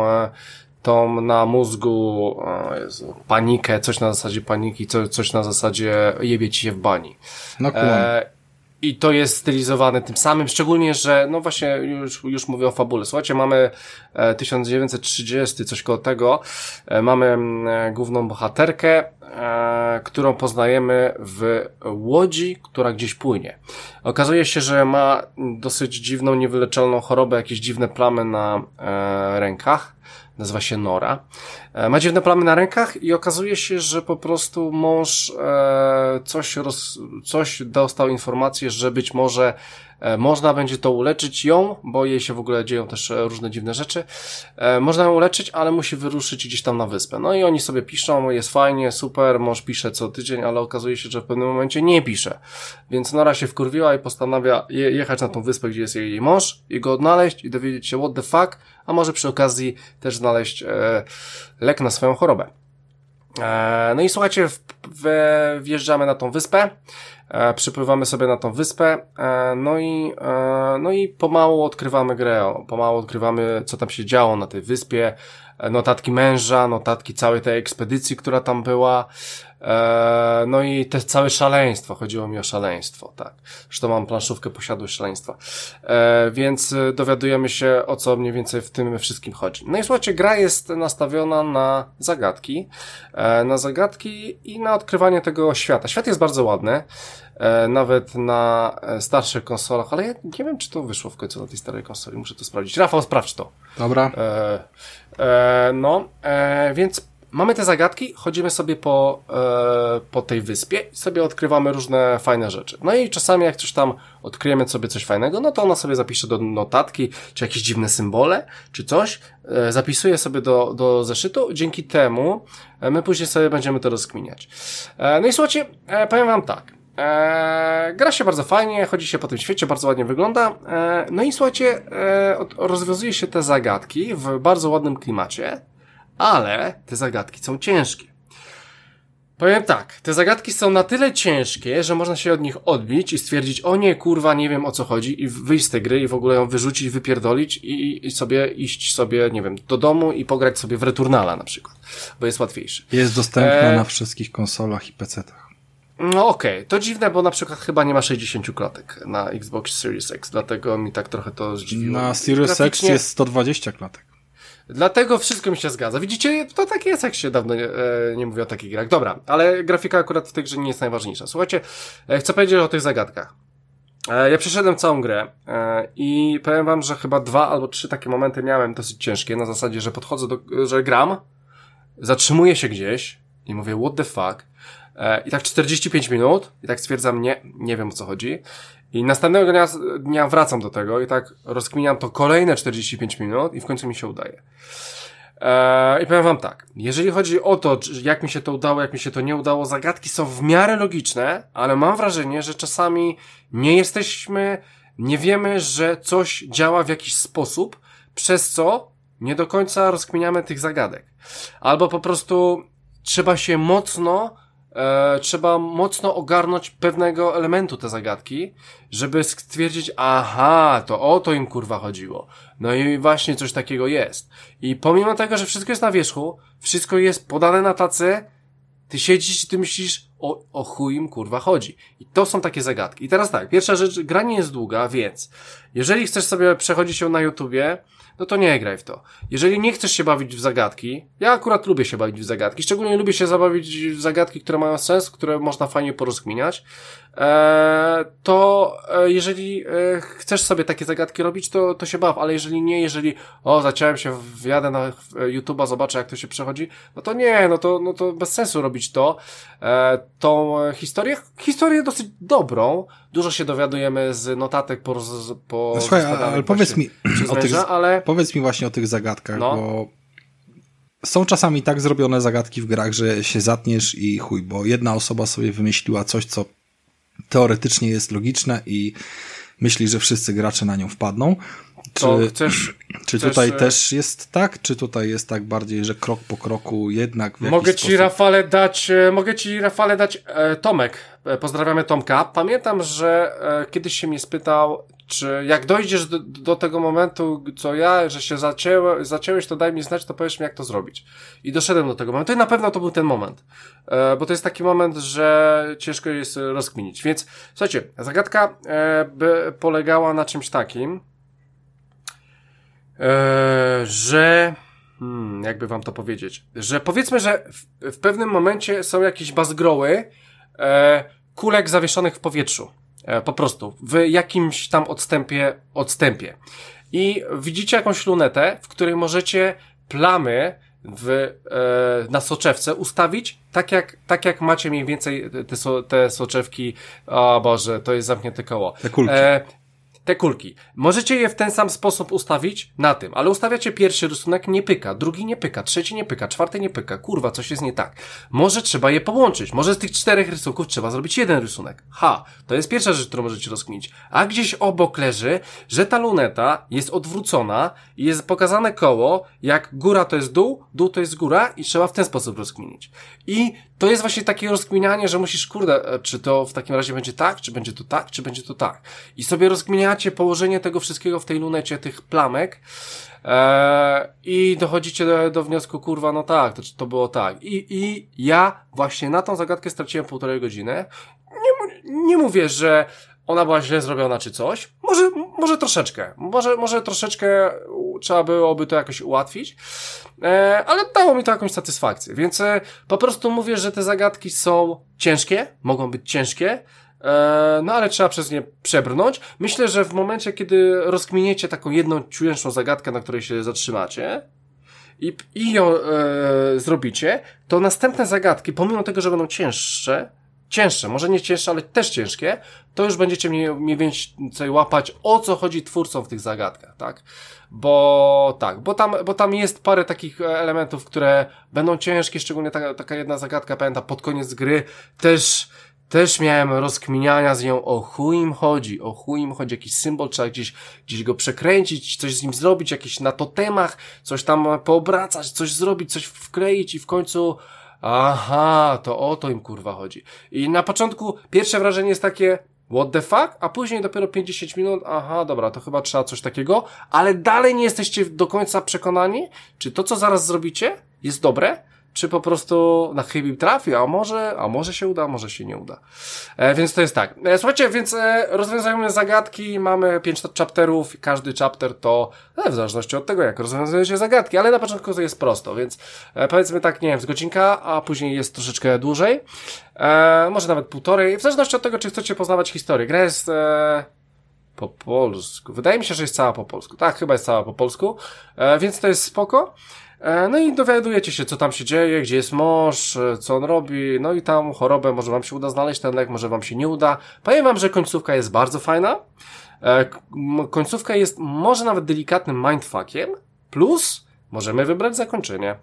S1: tą na mózgu, Jezu, panikę, coś na zasadzie paniki, co, coś na zasadzie jebie ci się w bani.
S2: No kumam.
S1: E, I to jest stylizowane tym samym, szczególnie, że, no właśnie, już, już mówię o fabule. Słuchajcie, mamy e, 1930, coś koło tego, e, mamy mm, e, główną bohaterkę, e, którą poznajemy w łodzi, która gdzieś płynie. Okazuje się, że ma dosyć dziwną, niewyleczalną chorobę, jakieś dziwne plamy na e, rękach. Nazywa się Nora. E, Ma dziwne plamy na rękach i okazuje się, że po prostu mąż e, coś, roz, coś dostał informację, że być może można będzie to uleczyć ją, bo jej się w ogóle dzieją też e, różne dziwne rzeczy. E, można ją uleczyć, ale musi wyruszyć gdzieś tam na wyspę. No i oni sobie piszą, jest fajnie, super, mąż pisze co tydzień, ale okazuje się, że w pewnym momencie nie pisze. Więc Nora się wkurwiła i postanawia je, jechać na tą wyspę, gdzie jest jej mąż i go odnaleźć i dowiedzieć się what the fuck, a może przy okazji też znaleźć e, lek na swoją chorobę. E, no i słuchajcie, wjeżdżamy na tą wyspę, e, przypływamy sobie na tą wyspę, e, no i, e, no i pomału odkrywamy grę, pomału odkrywamy, co tam się działo na tej wyspie, notatki męża, notatki całej tej ekspedycji, która tam była, no i te całe szaleństwo, chodziło mi o szaleństwo, tak. Zresztą mam planszówkę posiadłość szaleństwa. Więc dowiadujemy się, o co mniej więcej w tym wszystkim chodzi. No i słuchajcie, gra jest nastawiona na zagadki, na zagadki i na odkrywanie tego świata. Świat jest bardzo ładny, nawet na e, starszych konsolach, ale ja nie wiem, czy to wyszło w końcu na tej starej konsoli, muszę to sprawdzić. Rafał, sprawdź to.
S2: Dobra.
S1: E, e, no, e, więc mamy te zagadki, chodzimy sobie po, e, po tej wyspie i sobie odkrywamy różne fajne rzeczy. No i czasami jak coś tam odkryjemy sobie coś fajnego, no to ona sobie zapisze do notatki, czy jakieś dziwne symbole, czy coś, e, zapisuje sobie do, do zeszytu, dzięki temu e, my później sobie będziemy to rozkminiać. E, no i słuchajcie, e, powiem wam tak, Eee, gra się bardzo fajnie, chodzi się po tym świecie, bardzo ładnie wygląda. Eee, no i słuchajcie, eee, rozwiązuje się te zagadki w bardzo ładnym klimacie, ale te zagadki są ciężkie. Powiem tak, te zagadki są na tyle ciężkie, że można się od nich odbić i stwierdzić, o nie, kurwa, nie wiem o co chodzi i wyjść z tej gry i w ogóle ją wyrzucić, wypierdolić i, i sobie iść sobie, nie wiem, do domu i pograć sobie w Returnala na przykład, bo jest łatwiejszy.
S2: Jest dostępna
S1: E,
S2: na wszystkich konsolach i PC-tach.
S1: No okej, to dziwne, bo na przykład chyba nie ma 60 klatek na Xbox Series X, dlatego mi tak trochę to zdziwiło.
S2: Na Series X jest 120 klatek.
S1: Dlatego wszystko mi się zgadza. Widzicie, to tak jest, jak się dawno nie, e, nie mówi o takich grach. Dobra, ale grafika akurat w tej grze nie jest najważniejsza. Słuchajcie, e, chcę powiedzieć o tych zagadkach. E, ja przeszedłem całą grę i powiem wam, że chyba dwa albo trzy takie momenty miałem dosyć ciężkie, na zasadzie, że podchodzę do, że gram zatrzymuję się gdzieś i mówię, what the fuck? E, I tak 45 minut i tak stwierdzam, nie, nie wiem o co chodzi. I następnego dnia, dnia wracam do tego i tak rozkminiam to kolejne 45 minut i w końcu mi się udaje. Eee, I powiem wam tak, jeżeli chodzi o to, jak mi się to udało, jak mi się to nie udało, zagadki są w miarę logiczne, ale mam wrażenie, że czasami nie jesteśmy, nie wiemy, że coś działa w jakiś sposób, przez co nie do końca rozkminiamy tych zagadek. Albo po prostu trzeba się mocno e, trzeba mocno ogarnąć pewnego elementu te zagadki, żeby stwierdzić, aha, to o to im kurwa chodziło. No i właśnie coś takiego jest. I pomimo tego, że wszystko jest na wierzchu, wszystko jest podane na tacy, ty siedzisz i ty myślisz, o, o chuj im kurwa chodzi. I to są takie zagadki. I teraz tak, pierwsza rzecz, gra nie jest długa, więc jeżeli chcesz sobie przechodzić ją na YouTubie, no to nie graj w to. Jeżeli nie chcesz się bawić w zagadki, ja akurat lubię się bawić w zagadki, szczególnie lubię się zabawić w zagadki, które mają sens, które można fajnie porozkminiać, to e, jeżeli e, chcesz sobie takie zagadki robić, to, to się baw, ale jeżeli nie, jeżeli o, zaciąłem się, wjadę na YouTube'a, zobaczę jak to się przechodzi, no to nie, no to, no to bez sensu robić to. E, tą historię, historię dosyć dobrą, dużo się dowiadujemy z notatek po, po
S2: no, Słuchaj, ale powiedz mi o tych,
S1: ale...
S2: powiedz mi właśnie o tych zagadkach, no. bo są czasami tak zrobione zagadki w grach, że się zatniesz i chuj, bo jedna osoba sobie wymyśliła coś, co teoretycznie jest logiczne i myśli, że wszyscy gracze na nią wpadną. Czy, chcesz, czy chcesz, tutaj e, też jest tak? Czy tutaj jest tak bardziej, że krok po kroku jednak w
S1: Mogę ci Rafale dać, e, mogę ci Rafale dać e, Tomek. E, pozdrawiamy Tomka. Pamiętam, że e, kiedyś się mnie spytał, czy jak dojdziesz do, do tego momentu, co ja, że się zacięły, zacięłeś, to daj mi znać, to powiesz mi, jak to zrobić. I doszedłem do tego momentu i na pewno to był ten moment. E, bo to jest taki moment, że ciężko jest rozkminić. Więc słuchajcie, zagadka e, by polegała na czymś takim, że hmm, jakby wam to powiedzieć, że powiedzmy, że w, w pewnym momencie są jakieś bazgroły e, kulek zawieszonych w powietrzu. E, po prostu. W jakimś tam odstępie, odstępie. I widzicie jakąś lunetę, w której możecie plamy w, e, na soczewce ustawić tak jak, tak jak macie mniej więcej te, so, te soczewki, o Boże, to jest zamknięte koło.
S2: Te kulki. E,
S1: te kulki. Możecie je w ten sam sposób ustawić na tym, ale ustawiacie pierwszy rysunek, nie pyka, drugi nie pyka, trzeci nie pyka, czwarty nie pyka, kurwa, coś jest nie tak. Może trzeba je połączyć, może z tych czterech rysunków trzeba zrobić jeden rysunek. Ha, to jest pierwsza rzecz, którą możecie rozkminić. A gdzieś obok leży, że ta luneta jest odwrócona i jest pokazane koło, jak góra to jest dół, dół to jest góra i trzeba w ten sposób rozkminić. I to jest właśnie takie rozkminianie, że musisz, kurde, e, czy to w takim razie będzie tak, czy będzie to tak, czy będzie to tak. I sobie rozkminiacie położenie tego wszystkiego w tej lunecie, tych plamek, Eee, I dochodzicie do, do wniosku, kurwa, no tak, to, to było tak. I, I ja właśnie na tą zagadkę straciłem półtorej godziny. Nie, nie mówię, że ona była źle zrobiona czy coś. Może, może troszeczkę. Może, może troszeczkę trzeba byłoby to jakoś ułatwić. E, ale dało mi to jakąś satysfakcję. Więc e, po prostu mówię, że te zagadki są ciężkie, mogą być ciężkie, e, no ale trzeba przez nie przebrnąć. Myślę, że w momencie, kiedy rozkminiecie taką jedną cięższą zagadkę, na której się zatrzymacie, i, i ją e, zrobicie, to następne zagadki, pomimo tego, że będą cięższe, cięższe, może nie cięższe, ale też ciężkie, to już będziecie mniej, mniej więcej łapać, o co chodzi twórcom w tych zagadkach, tak? Bo tak, bo tam, bo tam jest parę takich elementów, które będą ciężkie, szczególnie taka, taka jedna zagadka, pamiętam, pod koniec gry też, też miałem rozkminiania z nią, o chuj im chodzi, o chuj im chodzi, jakiś symbol, trzeba gdzieś, gdzieś go przekręcić, coś z nim zrobić, jakieś na totemach, coś tam poobracać, coś zrobić, coś wkleić i w końcu Aha, to o to im kurwa chodzi. I na początku pierwsze wrażenie jest takie, what the fuck? A później dopiero 50 minut, aha, dobra, to chyba trzeba coś takiego, ale dalej nie jesteście do końca przekonani, czy to, co zaraz zrobicie, jest dobre, czy po prostu na chybi trafi, a może, a może się uda, a może się nie uda. E, więc to jest tak. E, słuchajcie, więc e, rozwiązujemy zagadki, mamy pięć chapterów, każdy chapter to, e, w zależności od tego, jak rozwiązujecie zagadki, ale na początku to jest prosto, więc e, powiedzmy tak, nie wiem, z godzinka, a później jest troszeczkę dłużej, e, może nawet półtorej, w zależności od tego, czy chcecie poznawać historię. Gra jest, e, po polsku. Wydaje mi się, że jest cała po polsku. Tak, chyba jest cała po polsku, e, więc to jest spoko. E, no i dowiadujecie się, co tam się dzieje, gdzie jest mąż, e, co on robi, no i tam chorobę, może wam się uda znaleźć ten lek, może wam się nie uda. Powiem wam, że końcówka jest bardzo fajna. E, końcówka jest może nawet delikatnym mindfuckiem, plus możemy wybrać zakończenie.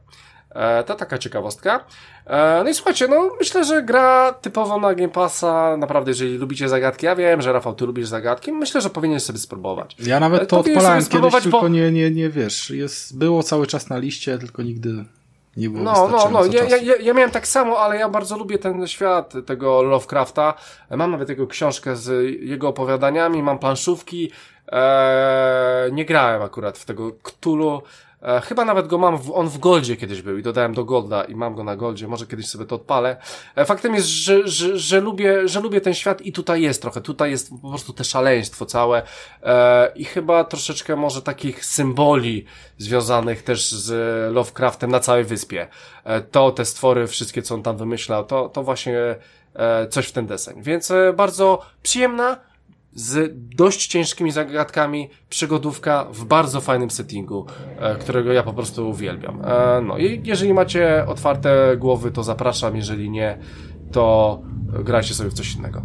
S1: E, to taka ciekawostka. E, no i słuchajcie, no myślę, że gra typowo na Game Passa, naprawdę jeżeli lubicie zagadki, ja wiem, że Rafał, ty lubisz zagadki, myślę, że powinieneś sobie spróbować.
S2: Ja nawet to odpalałem kiedyś, tylko nie, nie, nie wiesz, jest, było cały czas na liście, tylko nigdy nie było
S1: No, no, no, ja, ja, ja miałem tak samo, ale ja bardzo lubię ten świat tego Lovecrafta. Mam nawet jego książkę z jego opowiadaniami, mam planszówki, eee, nie grałem akurat w tego Cthulhu, E, chyba nawet go mam, w, on w Goldzie kiedyś był i dodałem do Golda i mam go na Goldzie, może kiedyś sobie to odpalę. E, faktem jest, że, że, że, lubię, że lubię ten świat i tutaj jest trochę, tutaj jest po prostu te szaleństwo całe e, i chyba troszeczkę może takich symboli związanych też z Lovecraftem na całej wyspie. E, to, te stwory, wszystkie co on tam wymyślał, to, to właśnie e, coś w ten deseń. Więc e, bardzo przyjemna, z dość ciężkimi zagadkami, przygodówka w bardzo fajnym settingu, e, którego ja po prostu uwielbiam. E, no i jeżeli macie otwarte głowy, to zapraszam, jeżeli nie, to grajcie sobie w coś innego.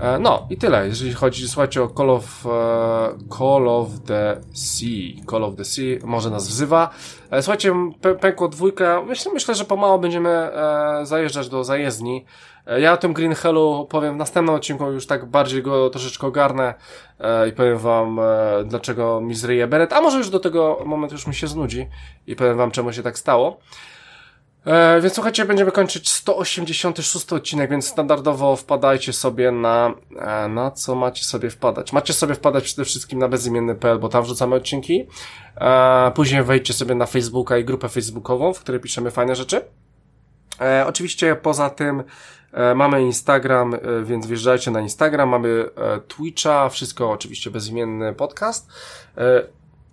S1: E, no i tyle, jeżeli chodzi, słuchajcie, o Call of, Call of the Sea. Call of the Sea może nas wzywa. Słuchajcie, pękło dwójka. Myślę, myślę, że pomału będziemy zajeżdżać do zajezdni. E, ja o tym Green Hellu powiem w następnym odcinku, już tak bardziej go troszeczkę ogarnę e, i powiem wam, e, dlaczego mi zryje beret, a może już do tego momentu już mi się znudzi i powiem wam, czemu się tak stało. E, więc słuchajcie, będziemy kończyć 186 odcinek, więc standardowo wpadajcie sobie na, e, na co macie sobie wpadać. Macie sobie wpadać przede wszystkim na bezimienny.pl, bo tam wrzucamy odcinki. E, później wejdźcie sobie na Facebooka i grupę facebookową, w której piszemy fajne rzeczy. Oczywiście poza tym mamy Instagram, e, więc wjeżdżajcie na Instagram, mamy e, Twitcha, wszystko oczywiście bezimienny podcast.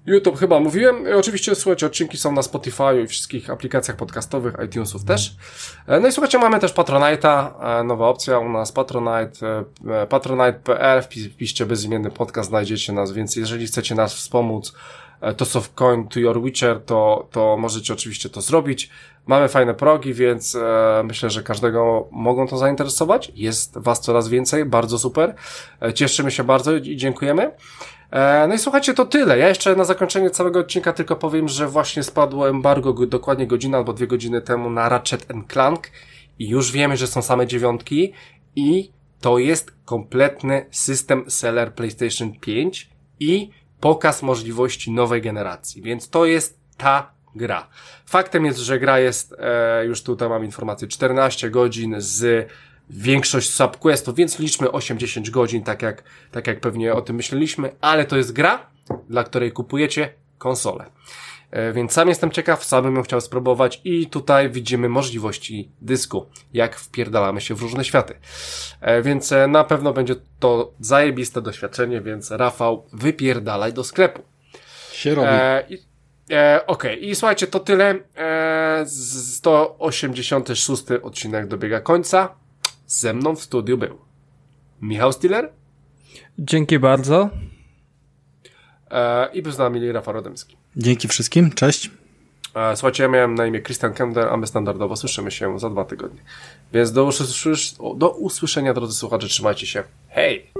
S1: YouTube chyba mówiłem. Oczywiście słuchajcie, odcinki są na Spotify i wszystkich aplikacjach podcastowych, iTunesów też. No i słuchajcie, mamy też Patronite'a, nowa opcja u nas, Patronite, patronite.pl, wpiszcie bezimienny podcast, znajdziecie nas, więc jeżeli chcecie nas wspomóc, to co w Coin to Your Witcher, to, to możecie oczywiście to zrobić. Mamy fajne progi, więc e, myślę, że każdego mogą to zainteresować. Jest Was coraz więcej, bardzo super. E, cieszymy się bardzo i dziękujemy. E, no i słuchajcie, to tyle. Ja jeszcze na zakończenie całego odcinka tylko powiem, że właśnie spadło embargo dokładnie godzina albo dwie godziny temu na Ratchet Clank i już wiemy, że są same dziewiątki i to jest kompletny system seller PlayStation 5 i pokaz możliwości nowej generacji. Więc to jest ta gra. Faktem jest, że gra jest, e, już tutaj mam informację, 14 godzin z większość subquestów, więc liczmy 8-10 godzin, tak jak, tak jak pewnie o tym myśleliśmy, ale to jest gra, dla której kupujecie konsolę. E, więc sam jestem ciekaw, sam bym ją chciał spróbować i tutaj widzimy możliwości dysku, jak wpierdalamy się w różne światy. E, więc e, na pewno będzie to zajebiste doświadczenie, więc Rafał, wypierdalaj do sklepu.
S2: Się robi. E,
S1: E, Okej, okay. i słuchajcie, to tyle. E, 186 odcinek dobiega końca. Ze mną w studiu był Michał Stiller.
S3: Dzięki bardzo.
S1: E, I był z nami Rafał Rodemski.
S2: Dzięki wszystkim, cześć.
S1: Słuchajcie, ja miałem na imię Christian Kender, a my standardowo słyszymy się za dwa tygodnie. Więc do, usłys do usłyszenia, drodzy słuchacze, trzymajcie się. Hej!